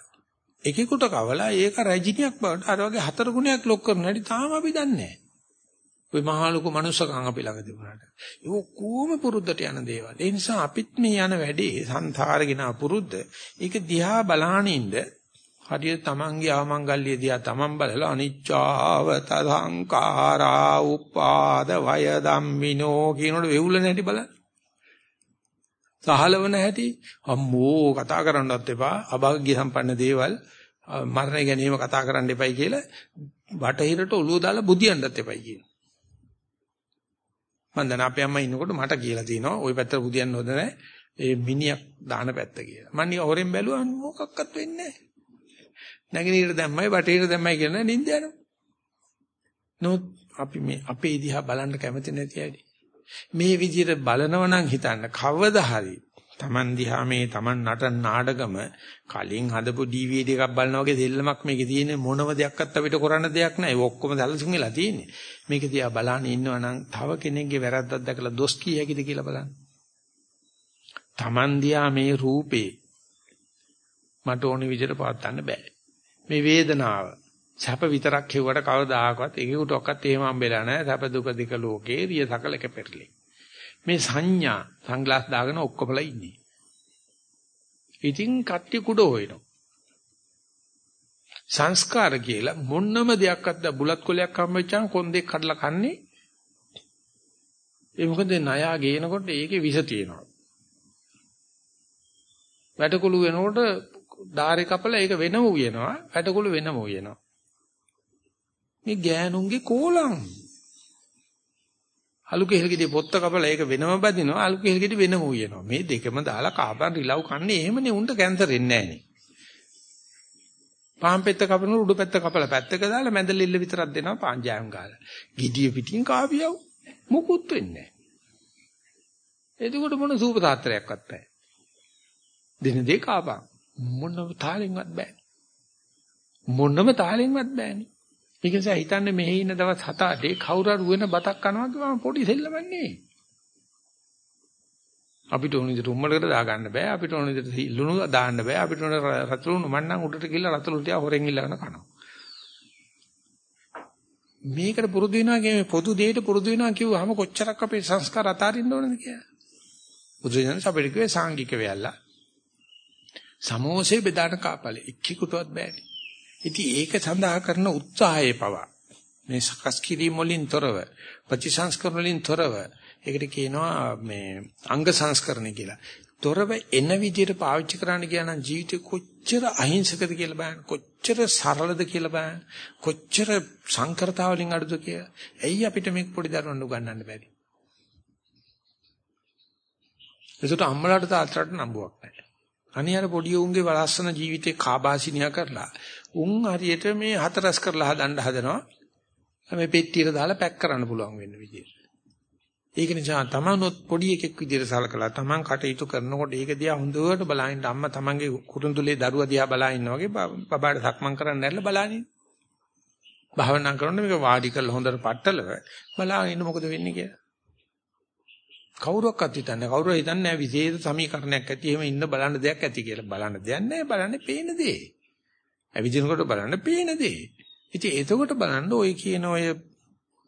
එකෙකුට කවලා ඒක රැජිනියක් බවට අර වගේ හතර ගුණයක් ලොක් කරන හැටි තාම අපි දන්නේ නැහැ. ওই මහා ලොකු මනුස්සකම් අපි ළඟ තිබුණාට. ඒක කොහොම පුරුද්දට යන දේවල්. ඒ නිසා අපිත් මේ යන වැඩේ සංසාරගෙන පුරුද්ද. ඒක දිහා බලානින්ද හරියට තමන්ගේ ආමංගල්‍ය දිහා තමන් බලලා අනිච්චාව තදංකාරා උපාද වය ධම්මිනෝ කියනකොට වෙවුලන හැටි බලන්න. සහලවන හැටි අම්මෝ කතා කරන්නවත් එපා අභාග්‍ය සම්පන්න දේවල් මරණය ගැනීම කතා කරන්න එපයි කියලා බටහිරට ඔළුව දාලා බුදියන්නත් එපයි කියනවා. මම දැන් අපේ අම්මා ඉන්නකොට මට කියලා තිනවා ওই පැත්තට බුදියන්න හොඳ නැහැ. ඒ මිනිහක් දාන පැත්ත කියලා. මම නික හොරෙන් බැලුවා මොකක්වත් වෙන්නේ නැහැ. නැගිනීර දැම්මයි බටහිර දැම්මයි කියන නින්ද යනවා. නමුත් අපි මේ අපේ දිහා බලන්න කැමති නැති ඇයි. මේ විදිහට බලනව නම් හිතන්න කවදා හරි Taman දිහා මේ Taman නටන නාඩගම කලින් හදපු DVD එකක් බලනා වගේ දෙල්ලමක් මේකේ තියෙන මොනම දෙයක්වත් අපිට කරන්න දෙයක් නැහැ. ඒක ඔක්කොම දැලසුන් වෙලා තියෙන්නේ. මේක දිහා බලන්න ඉන්නවා නම් තව කෙනෙක්ගේ වැරද්දක් දැකලා දොස් කිය හැකිද කියලා බලන්න. Taman දිහා මේ රූපේ මට ඕනේ විදිහට පවත්වන්න බෑ. මේ වේදනාව සැප විතරක් හෙව්වට කවදාකවත් ඒකටවත් එහෙම හම්බෙලා නැහැ. සැප දුක දෙක ලෝකේ රිය සකල කැපෙරලි. මේ සංඥා සංග්ලාස් දාගෙන ඔක්කොමලා ඉන්නේ. ඉතින් කට්ටි කුඩ හොයනවා. සංස්කාර කියලා මොන්නම දෙයක්වත් බුලත් කොලයක් හම්බෙච්චාම කොන්දේ කඩලා කන්නේ. ඒ මොකද ණයා ගේනකොට ඒකේ විස තියෙනවා. වැටකුළු වෙනකොට ධාරේ කපලා ඒක වෙනම උයනවා. වැටකුළු වෙනම උයනවා. මේ ගෑනුන්ගේ කෝලම්. අලු කෙහෙල්ගෙඩි පොත්ත කපලා ඒක වෙනම බදිනවා. අලු කෙහෙල්ගෙඩි වෙනම උයනවා. මේ දෙකම දාලා කාබන් රිලව් කන්නේ එහෙමනේ උන්ට කැන්සර් එන්නේ නැහනේ. පාන් පෙත්ත කපන උඩු පැත්ත කපලා පැත්තක දාලා මැද ලිල්ල විතරක් දෙනවා පාංජායම් ගාලා. gediya පිටින් කාපියව මුකුත් වෙන්නේ නැහැ. එතකොට මොන සූප තාත්‍රයක්වත් නැහැ. දින දෙක ආපන්. මොනම තාලෙන්වත් බෑ. මොනම තාලෙන්වත් බෑනේ. ඒක නිසා හිතන්නේ මෙහි ඉන්න දවස් 7-8 කවුරු හරි වෙන බතක් කනවා කියවම පොඩි සෙල්ලමන්නේ. අපිට ඕන විදිහට උම්මලකට දාගන්න බෑ. අපිට ඕන විදිහට ලුණු දාන්න බෑ. අපිට ඕන රතුළුණු මන්නම් උඩට ගිහලා රතුළු ටික හොරෙන් ඉල්ලගෙන කනවා. මේකට පුරුදු වෙනවා කියන්නේ පොදු දෙයට පුරුදු වෙනවා කිව්වහම කොච්චරක් අපේ සංස්කාර අතාරින්න ඕනද කියලා. බුදුසසුන අපිට කිව්වේ සාංගික වෙයල්ලා. සමෝසේ බෙදාන කාපලේ එක්කෙකුටවත් බෑනේ. ඉතින් ඒක සඳහා කරන උත්සාහයේ පවා මේ සකස් කිරීම වලින් තොරව ප්‍රතිසංස්කරණ වලින් තොරව ඒකට කියනවා මේ අංග සංස්කරණය කියලා. තොරව එන විදිහට පාවිච්චි කරන්න කියන ජීවිතේ කොච්චර අහිංසකද කියලා බලන්න කොච්චර සරලද කියලා බලන්න කොච්චර සංකරතාව වලින් අඩුද කියලා. ඇයි අපිට මේක පොඩි දරුවන්ට උගන්වන්න බැරි? ඒකට අම්මලාට තාත්තලාට නම්බුවක් නැහැ. අනේ අර පොඩි උන්ගේ වලස්සන ජීවිතේ කාබාසිනියා කරලා උන් හරියට මේ හතරස් කරලා හදන්න හදනවා. මේ පෙට්ටියට දාලා පැක් කරන්න පුළුවන් වෙන්න විදියට. ඒක නිසා තමනුත් පොඩි එකෙක් විදියට සලකලා තමන් කටයුතු කරනකොට ඒක දිහා හොඳට බලහින්න අම්මා තමන්ගේ කුරුඳුලේ දරුවා දිහා බලා ඉන්නා වගේ බබාට සක්මන් කරන්න නැරලා බලනින්. භාවනා කරනකොට මේක වාඩි කරලා හොඳට පట్టලව බලාගෙන ඉන්න මොකද වෙන්නේ කියලා. කවුරක්වත් හිතන්නේ කවුරු හිතන්නේ නැහැ විශේෂ සමීකරණයක් ඇති එහෙම ඉන්න බලන්න දෙයක් ඇති කියලා. බලන්න දෙයක් නැහැ බලන්නේ පේන දේ. ඇවිදිනකොට බලන්න පේන දේ. ඉතින් එතකොට බලන්න ඔය කියන ඔය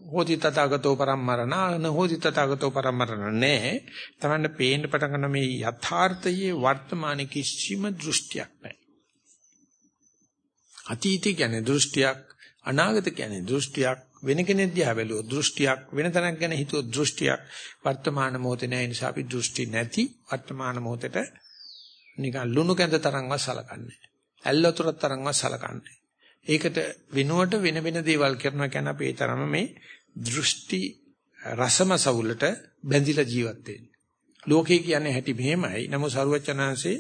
හෝති තථාගතෝ පරම්මරණ නහෝති තථාගතෝ පරම්මරණ නැහැ. තමන්න පේන්න පටන් ගන්න මේ යථාර්ථයේ වර්තමාන කිසිම දෘෂ්ටියක් නැහැ. අතීතය කියන්නේ දෘෂ්ටියක් අනාගත කියන්නේ දෘෂ්ටියක් වෙන කෙනෙක් දිහා බැලුවොත් දෘෂ්ටියක් වෙන තැනක් ගැන හිතුවොත් දෘෂ්ටියක් වර්තමාන මොහොතේ නැහැ නිසා අපි දෘෂ්ටි නැති වර්තමාන මොහොතේට නිකන් ලුණු කැඳ තරම්වත් සලකන්නේ. ඇල්ලතුරක් තරම්වත් සලකන්නේ. ඒකට වෙනුවට වෙන වෙන දේවල් කරනවා කියන අපේ තරම මේ දෘෂ්ටි රසමසවුලට බැඳිලා ජීවත් වෙන්නේ. ලෝකේ කියන්නේ හැටි මෙහෙමයි. නමුත් සරුවචනාංශේ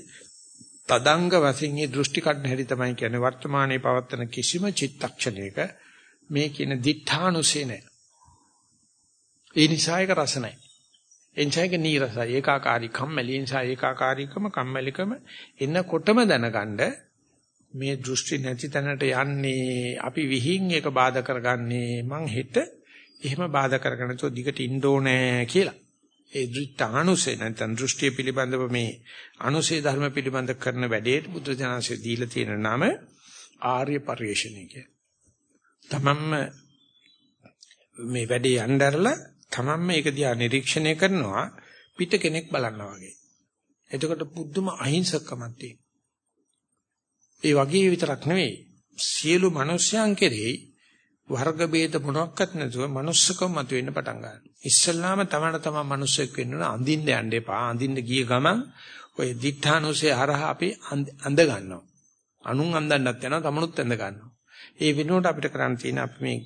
තදංග වශයෙන් මේ දෘෂ්ටි කඩන හැටි තමයි කියන්නේ වර්තමානයේ පවත්තන කිසිම චිත්තක්ෂණයක මේ කියන දිඨානුසේ නැහැ. ඒ නිසා ඒක රස නැහැ. එනිසායක නීරසයි ඒකාකාරී කම්මැලි නිසා ඒකාකාරීකම කම්මැලිකම එන්නකොටම දැනගන්න මේ දෘෂ්ටි නැති තැනට යන්නේ අපි විහිං එක බාධා කරගන්නේ මං හෙට එහෙම බාධා කරගෙන තෝ දිගට ඉන්න ඕනේ කියලා. ඒ දෘෂ්ඨානුසේ නැත්නම් දෘෂ්ටිය පිළිබඳව මේ අනුසේ ධර්ම පිළිබඳ කරන වැඩේට බුද්ධ ජනසෙ දීලා තියෙන නම ආර්ය පරිශ්‍රණය කියලා. තමන්ම මේ වැඩේ යnderලා තමන්ම ඒක දිහා නිරීක්ෂණය කරනවා පිට කෙනෙක් බලනවා වගේ. එතකොට පුදුම අහිංසකමක් තියෙනවා. ඒ වගේ විතරක් නෙවෙයි සියලු මිනිස්යන් කෙරෙහි වර්ග ભેද මොනක්වත් නැතුව manussකම මතුවෙන්න පටන් ගන්නවා. ඉස්සල්ලාම තමන තමන් මිනිස්සෙක් වෙන්න ඕන අඳින්න යන්න එපා. අඳින්න ගිය ගමන් ඔය දිඨානුසේ හරහා අපි අඳ ගන්නවා. අනුන් අඳන්නත් යනවා තමනුත් අඳ ගන්නවා. ඒ වෙනුවට අපිට කරන්න තියෙන අපි මේ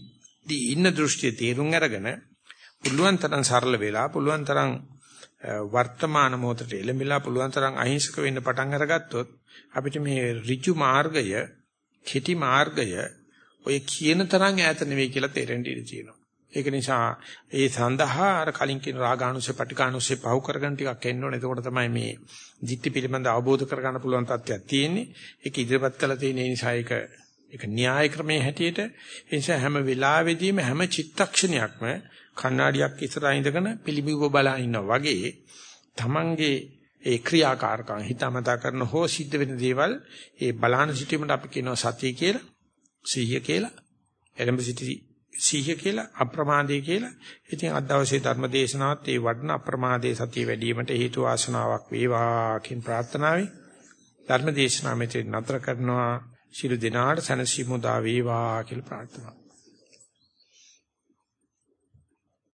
ඉන්න දෘෂ්ටිය තේරුම් අරගෙන පුළුවන් තරම් සරල වෙලා පුළුවන් තරම් වර්තමාන මොහොතට එළඹිලා පුළුවන් තරම් අහිංසක වෙන්න පටන් අරගත්තොත් අපිට මේ ඍජු මාර්ගය කෙටි මාර්ගය ඔය කියන තරම් ඈත නෙවෙයි කියලා තේරෙන්න ඉඩ තියෙනවා. ඒක නිසා ඒ සඳහා අර කලින් කියන රාගානුසය පටිඝානුසය පහු කරගෙන ටිකක් එන්න ඕනේ. එතකොට තමයි මේ ධිට්ඨි පිළිබඳ අවබෝධ කරගන්න පුළුවන් තත්ත්වයක් තියෙන්නේ. ඒක ඉදිරිපත් කළ තියෙන නිසා ඒක ඒක න්‍යාය ක්‍රමයේ හැටියට. ඒ නිසා හැම වෙලාවෙදීම හැම චිත්තක්ෂණයක්ම කණ්ණාඩියක් ඉස්සරහා ඉඳගෙන පිළිඹුව බලා ඉන්නා වගේ තමන්ගේ ඒ ක්‍රියාකාරකම් හිතමතා කරන හෝ සිද්ධ වෙන දේවල් ඒ බලාන සිටීමට අපි කියනවා සතිය කියලා සිහිය කියලා එළඹ සිටි සිහිය කියලා අප්‍රමාදේ කියලා. ඉතින් අද දවසේ ධර්ම දේශනාවත් ඒ වඩන අප්‍රමාදේ සතිය වැඩි වීමට හේතු ආසනාවක් වේවා කියන ප්‍රාර්ථනාවයි ධර්ම දේශනාව මෙතන නතර කරනවා. ශිරු දිනාට සනසීමු දා වේවා කියලා ප්‍රාර්ථනා